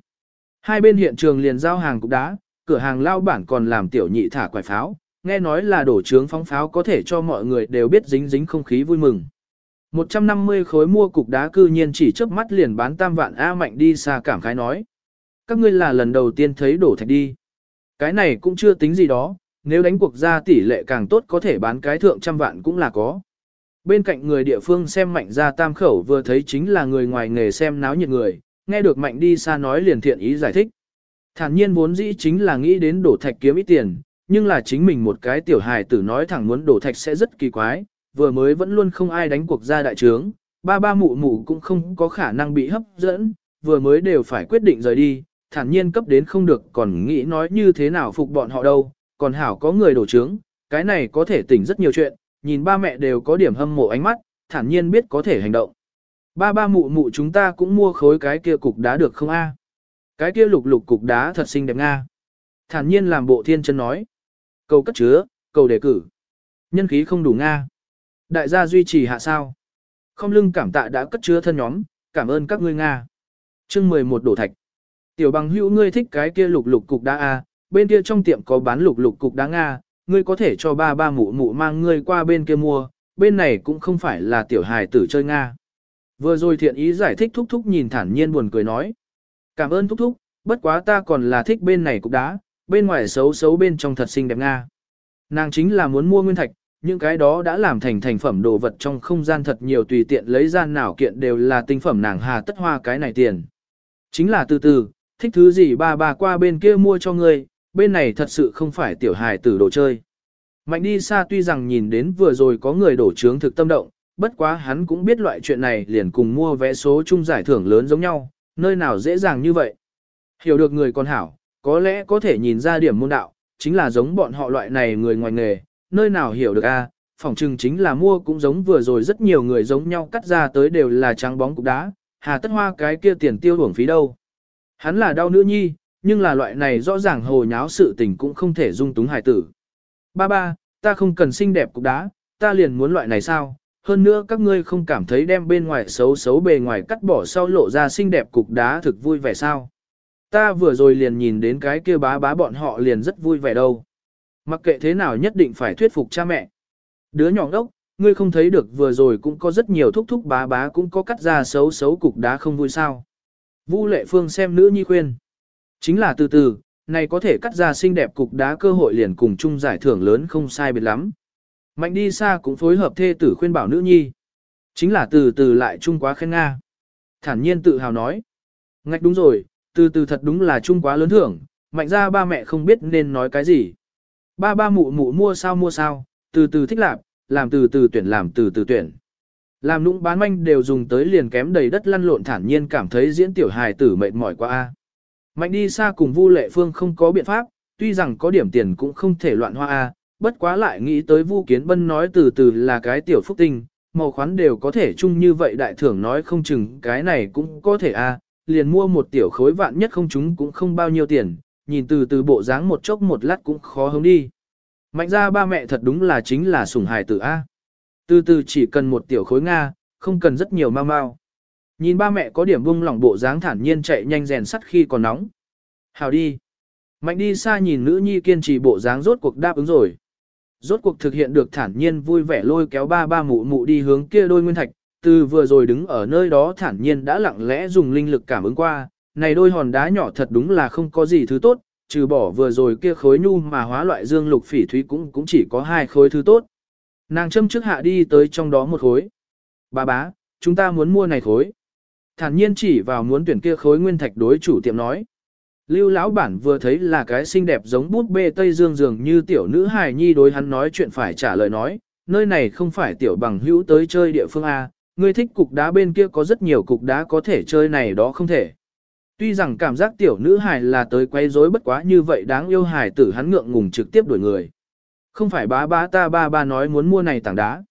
Hai bên hiện trường liền giao hàng cục đá, cửa hàng lao bản còn làm tiểu nhị thả quải pháo, nghe nói là đổ trướng phóng pháo có thể cho mọi người đều biết dính dính không khí vui mừng. 150 khối mua cục đá cư nhiên chỉ chớp mắt liền bán tam vạn A mạnh đi xa cảm khái nói. Các ngươi là lần đầu tiên thấy đổ thạch đi. Cái này cũng chưa tính gì đó, nếu đánh cuộc ra tỷ lệ càng tốt có thể bán cái thượng trăm vạn cũng là có. Bên cạnh người địa phương xem mạnh ra tam khẩu vừa thấy chính là người ngoài nghề xem náo nhiệt người, nghe được mạnh đi xa nói liền thiện ý giải thích. Thản nhiên vốn dĩ chính là nghĩ đến đổ thạch kiếm ít tiền, nhưng là chính mình một cái tiểu hài tử nói thẳng muốn đổ thạch sẽ rất kỳ quái, vừa mới vẫn luôn không ai đánh cuộc ra đại trướng, ba ba mụ mụ cũng không có khả năng bị hấp dẫn, vừa mới đều phải quyết định rời đi, thản nhiên cấp đến không được còn nghĩ nói như thế nào phục bọn họ đâu, còn hảo có người đổ trướng, cái này có thể tỉnh rất nhiều chuyện, nhìn ba mẹ đều có điểm hâm mộ ánh mắt, thản nhiên biết có thể hành động. Ba ba mụ mụ chúng ta cũng mua khối cái kia cục đá được không a? Cái kia lục lục cục đá thật xinh đẹp nga. Thản nhiên làm bộ thiên chân nói. Cầu cất chứa, cầu đề cử. Nhân khí không đủ nga. Đại gia duy trì hạ sao. Không lưng cảm tạ đã cất chứa thân nhóm, cảm ơn các ngươi nga. Chương 11 đổ thạch. Tiểu bằng hữu ngươi thích cái kia lục lục cục đá a, bên kia trong tiệm có bán lục lục cục đá Nga, ngươi có thể cho ba ba mụ mụ mang ngươi qua bên kia mua, bên này cũng không phải là tiểu hài tử chơi Nga. Vừa rồi thiện ý giải thích thúc thúc nhìn thản nhiên buồn cười nói. Cảm ơn thúc thúc, bất quá ta còn là thích bên này cục đá, bên ngoài xấu xấu bên trong thật xinh đẹp Nga. Nàng chính là muốn mua nguyên thạch, những cái đó đã làm thành thành phẩm đồ vật trong không gian thật nhiều tùy tiện lấy ra nào kiện đều là tinh phẩm nàng hà tất hoa cái này tiền. Chính là từ từ, thích thứ gì ba ba qua bên kia mua cho ngươi, bên này thật sự không phải tiểu hài tử đồ chơi. Mạnh đi xa tuy rằng nhìn đến vừa rồi có người đổ trướng thực tâm động, bất quá hắn cũng biết loại chuyện này liền cùng mua vé số chung giải thưởng lớn giống nhau, nơi nào dễ dàng như vậy. Hiểu được người con hảo, có lẽ có thể nhìn ra điểm môn đạo, chính là giống bọn họ loại này người ngoài nghề, nơi nào hiểu được a à, phỏng chừng chính là mua cũng giống vừa rồi rất nhiều người giống nhau cắt ra tới đều là trắng bóng cục đá, hà tất hoa cái kia tiền tiêu hưởng phí đâu. Hắn là đau nữ nhi, nhưng là loại này rõ ràng hồ nháo sự tình cũng không thể dung túng hài tử. Ba ba, ta không cần xinh đẹp cục đá, ta liền muốn loại này sao? Hơn nữa các ngươi không cảm thấy đem bên ngoài xấu xấu bề ngoài cắt bỏ sau lộ ra xinh đẹp cục đá thực vui vẻ sao? Ta vừa rồi liền nhìn đến cái kia bá bá bọn họ liền rất vui vẻ đâu. Mặc kệ thế nào nhất định phải thuyết phục cha mẹ. Đứa nhỏ đốc, ngươi không thấy được vừa rồi cũng có rất nhiều thúc thúc bá bá cũng có cắt ra xấu xấu cục đá không vui sao. Vu lệ phương xem nữ nhi khuyên. Chính là từ từ, này có thể cắt ra xinh đẹp cục đá cơ hội liền cùng chung giải thưởng lớn không sai biệt lắm. Mạnh đi xa cũng phối hợp thê tử khuyên bảo nữ nhi. Chính là từ từ lại chung quá khen Nga. Thản nhiên tự hào nói. Ngạch đúng rồi, từ từ thật đúng là chung quá lớn thưởng, mạnh ra ba mẹ không biết nên nói cái gì. Ba ba mụ mụ mua sao mua sao, từ từ thích lạp, làm từ từ tuyển làm từ từ tuyển. Làm nũng bán manh đều dùng tới liền kém đầy đất lăn lộn thản nhiên cảm thấy diễn tiểu hài tử mệt mỏi quá a. Mạnh đi xa cùng Vu Lệ Phương không có biện pháp, tuy rằng có điểm tiền cũng không thể loạn hoa a, bất quá lại nghĩ tới Vu Kiến Bân nói từ từ là cái tiểu phúc tinh, màu khoán đều có thể chung như vậy đại thưởng nói không chừng cái này cũng có thể a, liền mua một tiểu khối vạn nhất không chúng cũng không bao nhiêu tiền, nhìn từ từ bộ dáng một chốc một lát cũng khó hứng đi. Mạnh ra ba mẹ thật đúng là chính là sủng hài tử a. Từ từ chỉ cần một tiểu khối Nga, không cần rất nhiều mau mau. Nhìn ba mẹ có điểm bung lỏng bộ dáng thản nhiên chạy nhanh rèn sắt khi còn nóng. Hào đi. Mạnh đi xa nhìn nữ nhi kiên trì bộ dáng rốt cuộc đáp ứng rồi. rốt cuộc thực hiện được thản nhiên vui vẻ lôi kéo ba ba mụ mụ đi hướng kia đôi nguyên thạch, từ vừa rồi đứng ở nơi đó thản nhiên đã lặng lẽ dùng linh lực cảm ứng qua, này đôi hòn đá nhỏ thật đúng là không có gì thứ tốt, trừ bỏ vừa rồi kia khối nhu mà hóa loại dương lục phỉ thúy cũng cũng chỉ có hai khối thứ tốt. Nàng châm trước hạ đi tới trong đó một khối. Bà bá, chúng ta muốn mua này khối. Thản nhiên chỉ vào muốn tuyển kia khối nguyên thạch đối chủ tiệm nói. Lưu lão bản vừa thấy là cái xinh đẹp giống bút bê Tây Dương dường như tiểu nữ hài nhi đối hắn nói chuyện phải trả lời nói, nơi này không phải tiểu bằng hữu tới chơi địa phương A, ngươi thích cục đá bên kia có rất nhiều cục đá có thể chơi này đó không thể. Tuy rằng cảm giác tiểu nữ hài là tới quay rối bất quá như vậy đáng yêu hài tử hắn ngượng ngùng trực tiếp đuổi người. Không phải bá bá ta ba ba nói muốn mua này tảng đá.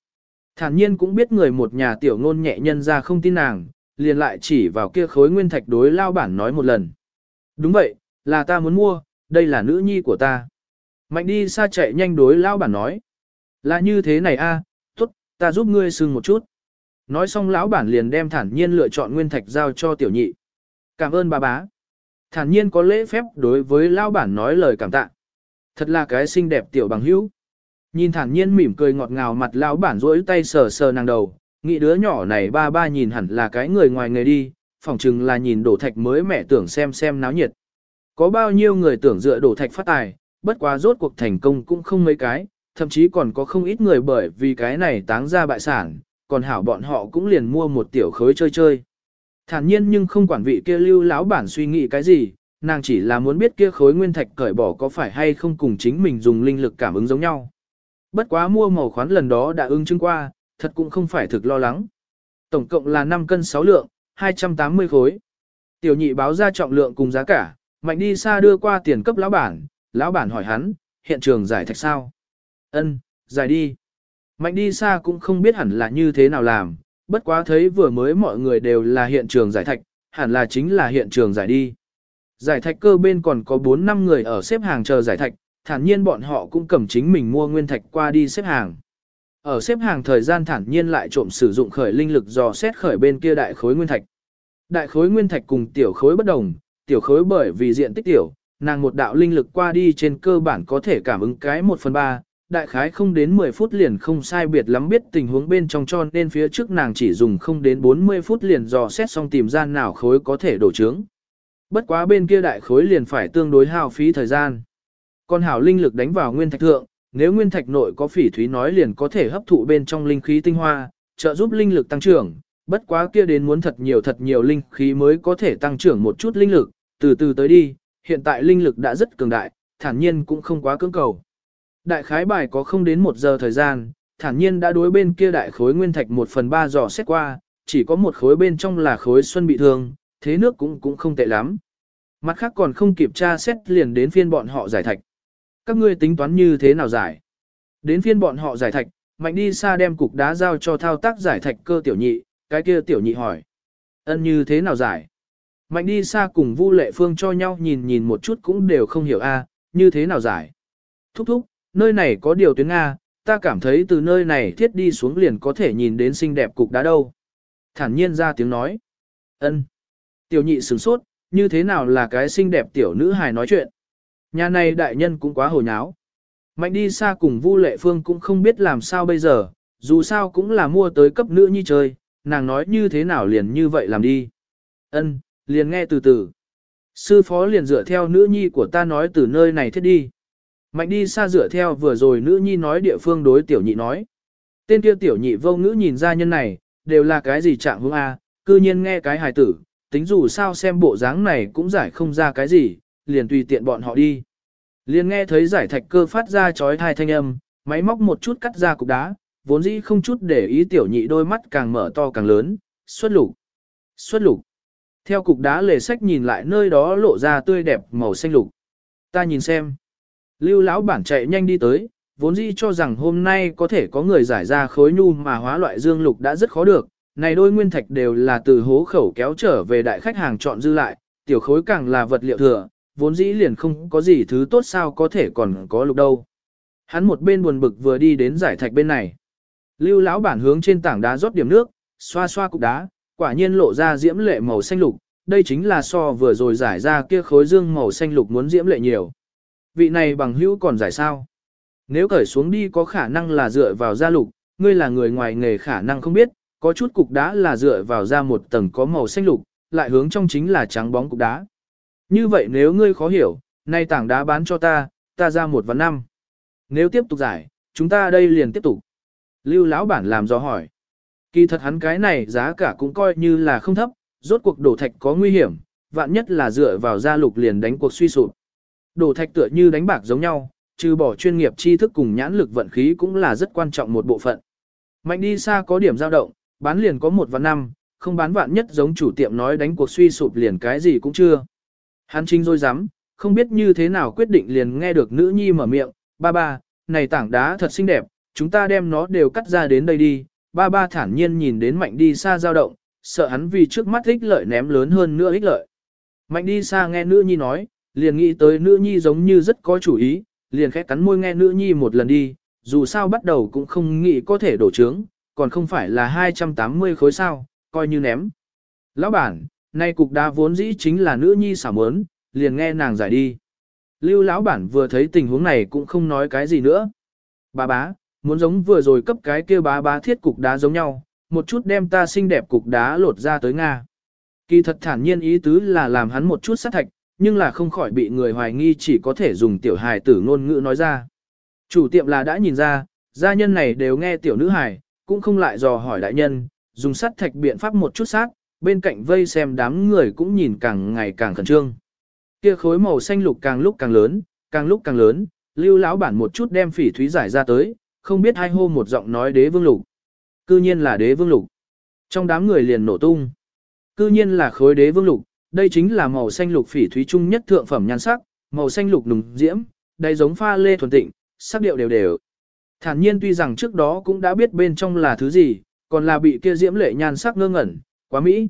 Thản nhiên cũng biết người một nhà tiểu ngôn nhẹ nhân ra không tin nàng, liền lại chỉ vào kia khối nguyên thạch đối lao bản nói một lần. Đúng vậy, là ta muốn mua, đây là nữ nhi của ta. Mạnh đi xa chạy nhanh đối lao bản nói. Là như thế này a, tốt, ta giúp ngươi sưng một chút. Nói xong lão bản liền đem thản nhiên lựa chọn nguyên thạch giao cho tiểu nhị. Cảm ơn bà bá. Thản nhiên có lễ phép đối với lao bản nói lời cảm tạ. Thật là cái xinh đẹp tiểu bằng hữu. Nhìn thản nhiên mỉm cười ngọt ngào mặt lão bản rỗi tay sờ sờ nàng đầu, nghĩ đứa nhỏ này ba ba nhìn hẳn là cái người ngoài người đi, phỏng chừng là nhìn đổ thạch mới mẹ tưởng xem xem náo nhiệt. Có bao nhiêu người tưởng dựa đổ thạch phát tài, bất quá rốt cuộc thành công cũng không mấy cái, thậm chí còn có không ít người bởi vì cái này táng ra bại sản, còn hảo bọn họ cũng liền mua một tiểu khối chơi chơi. Thản nhiên nhưng không quản vị kia lưu lão bản suy nghĩ cái gì, nàng chỉ là muốn biết kia khối nguyên thạch cởi bỏ có phải hay không cùng chính mình dùng linh lực cảm ứng giống nhau. Bất quá mua màu khoán lần đó đã ứng chứng qua, thật cũng không phải thực lo lắng. Tổng cộng là 5 cân 6 lượng, 280 khối. Tiểu nhị báo ra trọng lượng cùng giá cả, mạnh đi xa đưa qua tiền cấp lão bản, lão bản hỏi hắn, hiện trường giải thạch sao? Ân, giải đi. Mạnh đi xa cũng không biết hẳn là như thế nào làm, bất quá thấy vừa mới mọi người đều là hiện trường giải thạch, hẳn là chính là hiện trường giải đi. Giải thạch cơ bên còn có 4 năm người ở xếp hàng chờ giải thạch, thản nhiên bọn họ cũng cầm chính mình mua nguyên thạch qua đi xếp hàng. Ở xếp hàng thời gian thản nhiên lại trộm sử dụng khởi linh lực dò xét khởi bên kia đại khối nguyên thạch. Đại khối nguyên thạch cùng tiểu khối bất đồng, tiểu khối bởi vì diện tích tiểu, nàng một đạo linh lực qua đi trên cơ bản có thể cảm ứng cái 1 phần 3, đại khái không đến 10 phút liền không sai biệt lắm biết tình huống bên trong cho nên phía trước nàng chỉ dùng không đến 40 phút liền dò xét xong tìm ra nào khối có thể đổ trướng. Bất quá bên kia đại khối liền phải tương đối hao phí thời gian. Còn hảo linh lực đánh vào nguyên thạch thượng, nếu nguyên thạch nội có phỉ thúy nói liền có thể hấp thụ bên trong linh khí tinh hoa, trợ giúp linh lực tăng trưởng, bất quá kia đến muốn thật nhiều thật nhiều linh khí mới có thể tăng trưởng một chút linh lực, từ từ tới đi, hiện tại linh lực đã rất cường đại, thản nhiên cũng không quá cưỡng cầu. Đại khái bài có không đến một giờ thời gian, thản nhiên đã đối bên kia đại khối nguyên thạch một phần ba dò xét qua, chỉ có một khối bên trong là khối xuân bị thương, thế nước cũng cũng không tệ lắm. Mặt khác còn không kịp tra xét liền đến phiên bọn họ giải thạch. Các ngươi tính toán như thế nào giải? Đến phiên bọn họ giải thạch, mạnh đi xa đem cục đá giao cho thao tác giải thạch cơ tiểu nhị, cái kia tiểu nhị hỏi. Ân như thế nào giải? Mạnh đi xa cùng Vu Lệ Phương cho nhau nhìn nhìn một chút cũng đều không hiểu a, như thế nào giải. Thúc thúc, nơi này có điều tuyến Nga, ta cảm thấy từ nơi này thiết đi xuống liền có thể nhìn đến xinh đẹp cục đá đâu. Thản nhiên ra tiếng nói. ân. Tiểu nhị sửng sốt, như thế nào là cái xinh đẹp tiểu nữ hài nói chuyện. Nhà này đại nhân cũng quá hồ nháo. Mạnh đi xa cùng Vu Lệ Phương cũng không biết làm sao bây giờ, dù sao cũng là mua tới cấp nữ nhi chơi, nàng nói như thế nào liền như vậy làm đi. Ân, liền nghe từ từ. Sư phó liền dựa theo nữ nhi của ta nói từ nơi này thiết đi. Mạnh đi xa dựa theo vừa rồi nữ nhi nói địa phương đối tiểu nhị nói. Tên kia tiểu nhị vô ngữ nhìn ra nhân này, đều là cái gì trạng hướng A, cư nhiên nghe cái hài tử, tính dù sao xem bộ dáng này cũng giải không ra cái gì, liền tùy tiện bọn họ đi. Liền nghe thấy giải thạch cơ phát ra chói tai thanh âm, máy móc một chút cắt ra cục đá, vốn dĩ không chút để ý tiểu nhị đôi mắt càng mở to càng lớn, xuất lục, xuất lục. Theo cục đá lề sách nhìn lại nơi đó lộ ra tươi đẹp màu xanh lục. Ta nhìn xem. Lưu lão bản chạy nhanh đi tới, vốn dĩ cho rằng hôm nay có thể có người giải ra khối nhu mà hóa loại dương lục đã rất khó được. Này đôi nguyên thạch đều là từ hố khẩu kéo trở về đại khách hàng chọn dư lại, tiểu khối càng là vật liệu thừa, vốn dĩ liền không có gì thứ tốt sao có thể còn có lục đâu. Hắn một bên buồn bực vừa đi đến giải thạch bên này. Lưu lão bản hướng trên tảng đá rót điểm nước, xoa xoa cục đá, quả nhiên lộ ra diễm lệ màu xanh lục, đây chính là so vừa rồi giải ra kia khối dương màu xanh lục muốn diễm lệ nhiều. Vị này bằng hữu còn giải sao? Nếu cởi xuống đi có khả năng là dựa vào da lục, ngươi là người ngoài nghề khả năng không biết, có chút cục đá là dựa vào da một tầng có màu xanh lục, lại hướng trong chính là trắng bóng cục đá. Như vậy nếu ngươi khó hiểu, nay tảng đá bán cho ta, ta ra một vạn năm. Nếu tiếp tục giải, chúng ta đây liền tiếp tục. Lưu lão bản làm do hỏi. Kỳ thật hắn cái này giá cả cũng coi như là không thấp, rốt cuộc đổ thạch có nguy hiểm, vạn nhất là dựa vào gia lục liền đánh cuộc suy sụp. Đổ thạch tựa như đánh bạc giống nhau, trừ bỏ chuyên nghiệp tri thức cùng nhãn lực vận khí cũng là rất quan trọng một bộ phận. Mạnh đi xa có điểm dao động, bán liền có một vạn năm, không bán vạn nhất giống chủ tiệm nói đánh cuộc suy sụp liền cái gì cũng chưa. Hắn chính rồi dám, không biết như thế nào quyết định liền nghe được nữ nhi mở miệng, ba ba, này tảng đá thật xinh đẹp, chúng ta đem nó đều cắt ra đến đây đi, ba ba thản nhiên nhìn đến mạnh đi xa dao động, sợ hắn vì trước mắt ích lợi ném lớn hơn nữa ích lợi. Mạnh đi xa nghe nữ nhi nói, liền nghĩ tới nữ nhi giống như rất có chủ ý, liền khẽ cắn môi nghe nữ nhi một lần đi, dù sao bắt đầu cũng không nghĩ có thể đổ trướng, còn không phải là 280 khối sao, coi như ném. Lão bản, nay cục đá vốn dĩ chính là nữ nhi xảo mớn, liền nghe nàng giải đi. Lưu lão bản vừa thấy tình huống này cũng không nói cái gì nữa. Bà bá, muốn giống vừa rồi cấp cái kia bá bá thiết cục đá giống nhau, một chút đem ta xinh đẹp cục đá lột ra tới Nga. Kỳ thật thản nhiên ý tứ là làm hắn một chút sát thạch, nhưng là không khỏi bị người hoài nghi chỉ có thể dùng tiểu hài tử ngôn ngữ nói ra. Chủ tiệm là đã nhìn ra, gia nhân này đều nghe tiểu nữ hài, cũng không lại dò hỏi đại nhân, dùng sắt thạch biện pháp một chút sát, bên cạnh vây xem đám người cũng nhìn càng ngày càng khẩn trương. Kia khối màu xanh lục càng lúc càng lớn, càng lúc càng lớn, lưu lão bản một chút đem phỉ thúy giải ra tới, không biết hai hô một giọng nói đế vương lục. Cư nhiên là đế vương lục. Trong đám người liền nổ tung. Cư nhiên là khối đế vương lục, đây chính là màu xanh lục phỉ thúy trung nhất thượng phẩm nhan sắc, màu xanh lục nùng diễm, đầy giống pha lê thuần tịnh, sắc điệu đều đều. Thản nhiên tuy rằng trước đó cũng đã biết bên trong là thứ gì, còn là bị kia diễm lệ nhan sắc ngơ ngẩn, quá mỹ.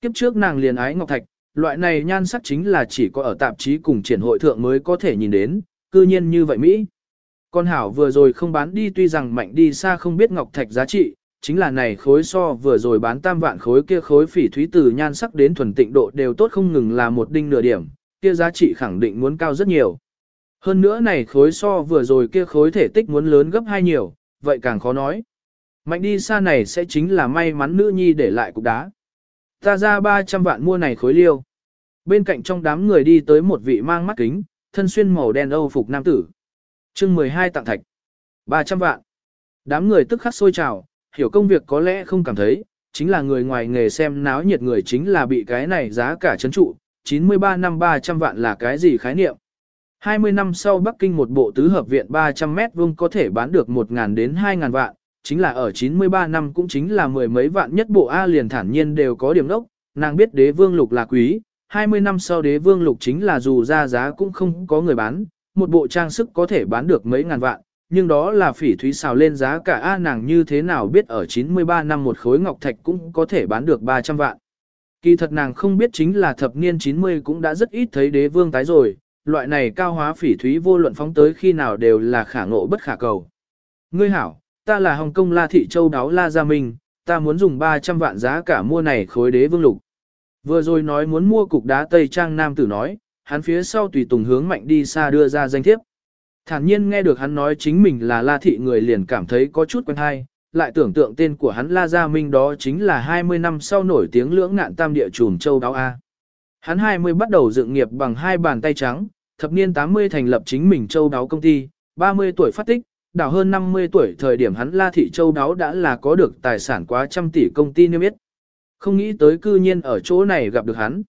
Kiếp trước nàng liền ái ngọc thạch, loại này nhan sắc chính là chỉ có ở tạp chí cùng triển hội thượng mới có thể nhìn đến, cư nhiên như vậy mỹ. Con hảo vừa rồi không bán đi tuy rằng mạnh đi xa không biết ngọc thạch giá trị, chính là này khối so vừa rồi bán tam vạn khối kia khối phỉ thúy từ nhan sắc đến thuần tịnh độ đều tốt không ngừng là một đinh nửa điểm, kia giá trị khẳng định muốn cao rất nhiều. Hơn nữa này khối so vừa rồi kia khối thể tích muốn lớn gấp hai nhiều, vậy càng khó nói. Mạnh đi xa này sẽ chính là may mắn nữ nhi để lại cục đá. Ta ra 300 vạn mua này khối liêu. Bên cạnh trong đám người đi tới một vị mang mắt kính, thân xuyên màu đen âu phục nam tử. chương 12 tặng thạch. 300 vạn. Đám người tức khắc sôi trào, hiểu công việc có lẽ không cảm thấy, chính là người ngoài nghề xem náo nhiệt người chính là bị cái này giá cả chấn trụ, 93 năm 300 vạn là cái gì khái niệm. 20 năm sau Bắc Kinh một bộ tứ hợp viện 300 mét vuông có thể bán được 1.000 đến 2.000 vạn, chính là ở 93 năm cũng chính là mười mấy vạn nhất bộ A liền thản nhiên đều có điểm đốc, nàng biết đế vương lục là quý, 20 năm sau đế vương lục chính là dù ra giá cũng không có người bán, một bộ trang sức có thể bán được mấy ngàn vạn, nhưng đó là phỉ thúy xào lên giá cả A nàng như thế nào biết ở 93 năm một khối ngọc thạch cũng có thể bán được 300 vạn. Kỳ thật nàng không biết chính là thập niên 90 cũng đã rất ít thấy đế vương tái rồi, loại này cao hóa phỉ thúy vô luận phóng tới khi nào đều là khả ngộ bất khả cầu. Ngươi hảo, ta là Hồng Kông La Thị Châu Đáo La Gia Minh, ta muốn dùng 300 vạn giá cả mua này khối đế vương lục. Vừa rồi nói muốn mua cục đá Tây Trang Nam tử nói, hắn phía sau tùy tùng hướng mạnh đi xa đưa ra danh thiếp. Thản nhiên nghe được hắn nói chính mình là La Thị người liền cảm thấy có chút quen hay, lại tưởng tượng tên của hắn La Gia Minh đó chính là 20 năm sau nổi tiếng lưỡng ngạn tam địa trùm châu đáo A. Hắn 20 bắt đầu dựng nghiệp bằng hai bàn tay trắng, thập niên 80 thành lập chính mình châu đáo công ty, 30 tuổi phát tích, đảo hơn 50 tuổi thời điểm hắn La Thị Châu đáo đã là có được tài sản quá trăm tỷ công ty niêm yết. Không nghĩ tới cư nhiên ở chỗ này gặp được hắn.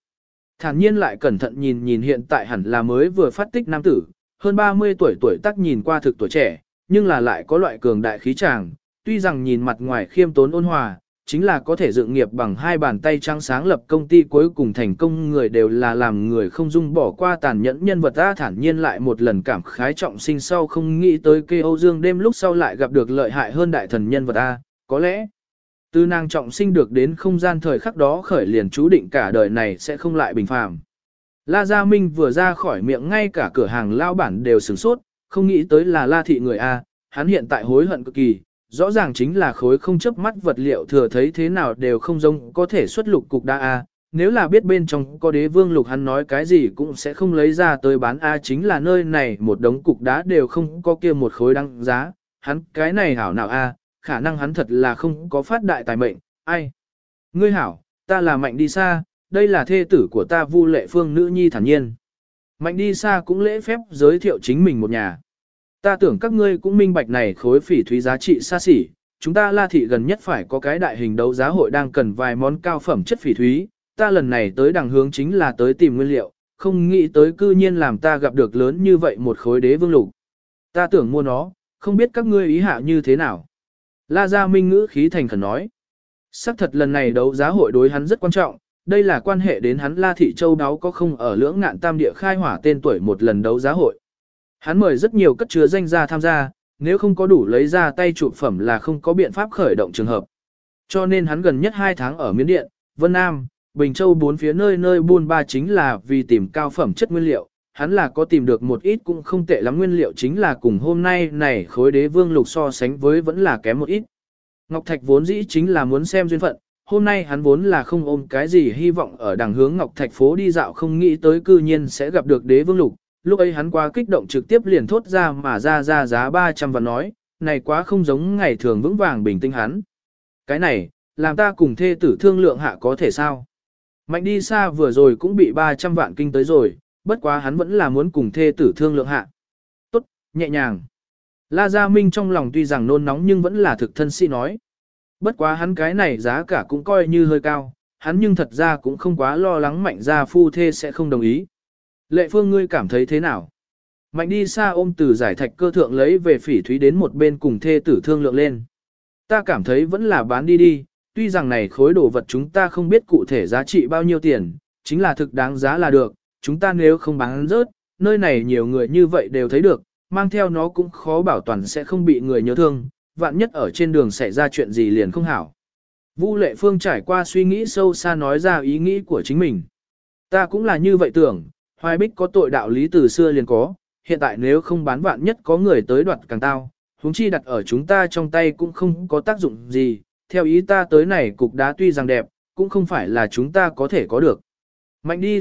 Thản nhiên lại cẩn thận nhìn nhìn hiện tại hẳn là mới vừa phát tích nam tử, hơn 30 tuổi tuổi tác nhìn qua thực tuổi trẻ, nhưng là lại có loại cường đại khí tràng, tuy rằng nhìn mặt ngoài khiêm tốn ôn hòa, chính là có thể dựng nghiệp bằng hai bàn tay trắng sáng lập công ty cuối cùng thành công người đều là làm người không dung bỏ qua tàn nhẫn nhân vật ta thản nhiên lại một lần cảm khái trọng sinh sau không nghĩ tới kê Âu Dương đêm lúc sau lại gặp được lợi hại hơn đại thần nhân vật ta, có lẽ từ nàng trọng sinh được đến không gian thời khắc đó khởi liền chú định cả đời này sẽ không lại bình phàm. La Gia Minh vừa ra khỏi miệng ngay cả cửa hàng lao bản đều sửng sốt, không nghĩ tới là La Thị người A, hắn hiện tại hối hận cực kỳ, rõ ràng chính là khối không chấp mắt vật liệu thừa thấy thế nào đều không giống có thể xuất lục cục đa A, nếu là biết bên trong có đế vương lục hắn nói cái gì cũng sẽ không lấy ra tới bán A chính là nơi này một đống cục đá đều không có kia một khối đăng giá, hắn cái này hảo nào A, khả năng hắn thật là không có phát đại tài mệnh, ai. Ngươi hảo, ta là mạnh đi xa, đây là thê tử của ta vu lệ phương nữ nhi thản nhiên. Mạnh đi xa cũng lễ phép giới thiệu chính mình một nhà. Ta tưởng các ngươi cũng minh bạch này khối phỉ thúy giá trị xa xỉ, chúng ta la thị gần nhất phải có cái đại hình đấu giá hội đang cần vài món cao phẩm chất phỉ thúy, ta lần này tới đằng hướng chính là tới tìm nguyên liệu, không nghĩ tới cư nhiên làm ta gặp được lớn như vậy một khối đế vương lục. Ta tưởng mua nó, không biết các ngươi ý hạ như thế nào. La Gia Minh ngữ khí thành khẩn nói. Sắc thật lần này đấu giá hội đối hắn rất quan trọng, đây là quan hệ đến hắn La Thị Châu đáo có không ở lưỡng ngạn tam địa khai hỏa tên tuổi một lần đấu giá hội. Hắn mời rất nhiều cất chứa danh gia tham gia, nếu không có đủ lấy ra tay chụp phẩm là không có biện pháp khởi động trường hợp. Cho nên hắn gần nhất 2 tháng ở Miến Điện, Vân Nam, Bình Châu bốn phía nơi nơi buôn ba chính là vì tìm cao phẩm chất nguyên liệu, hắn là có tìm được một ít cũng không tệ lắm nguyên liệu chính là cùng hôm nay này khối đế vương lục so sánh với vẫn là kém một ít. Ngọc Thạch vốn dĩ chính là muốn xem duyên phận, hôm nay hắn vốn là không ôm cái gì hy vọng ở đằng hướng Ngọc Thạch phố đi dạo không nghĩ tới cư nhiên sẽ gặp được đế vương lục, lúc ấy hắn quá kích động trực tiếp liền thốt ra mà ra ra giá 300 và nói, này quá không giống ngày thường vững vàng bình tĩnh hắn. Cái này, làm ta cùng thê tử thương lượng hạ có thể sao? Mạnh đi xa vừa rồi cũng bị 300 vạn kinh tới rồi, bất quá hắn vẫn là muốn cùng thê tử thương lượng hạ. Tốt, nhẹ nhàng. La Gia Minh trong lòng tuy rằng nôn nóng nhưng vẫn là thực thân sĩ nói. Bất quá hắn cái này giá cả cũng coi như hơi cao, hắn nhưng thật ra cũng không quá lo lắng mạnh gia phu thê sẽ không đồng ý. Lệ phương ngươi cảm thấy thế nào? Mạnh đi xa ôm từ giải thạch cơ thượng lấy về phỉ thúy đến một bên cùng thê tử thương lượng lên. Ta cảm thấy vẫn là bán đi đi, tuy rằng này khối đồ vật chúng ta không biết cụ thể giá trị bao nhiêu tiền, chính là thực đáng giá là được, chúng ta nếu không bán rớt, nơi này nhiều người như vậy đều thấy được, mang theo nó cũng khó bảo toàn sẽ không bị người nhớ thương, vạn nhất ở trên đường xảy ra chuyện gì liền không hảo. Vu lệ phương trải qua suy nghĩ sâu xa nói ra ý nghĩ của chính mình. Ta cũng là như vậy tưởng, hoài bích có tội đạo lý từ xưa liền có, hiện tại nếu không bán vạn nhất có người tới đoạt càng tao, huống chi đặt ở chúng ta trong tay cũng không có tác dụng gì, theo ý ta tới này cục đá tuy rằng đẹp, cũng không phải là chúng ta có thể có được. Mạnh đi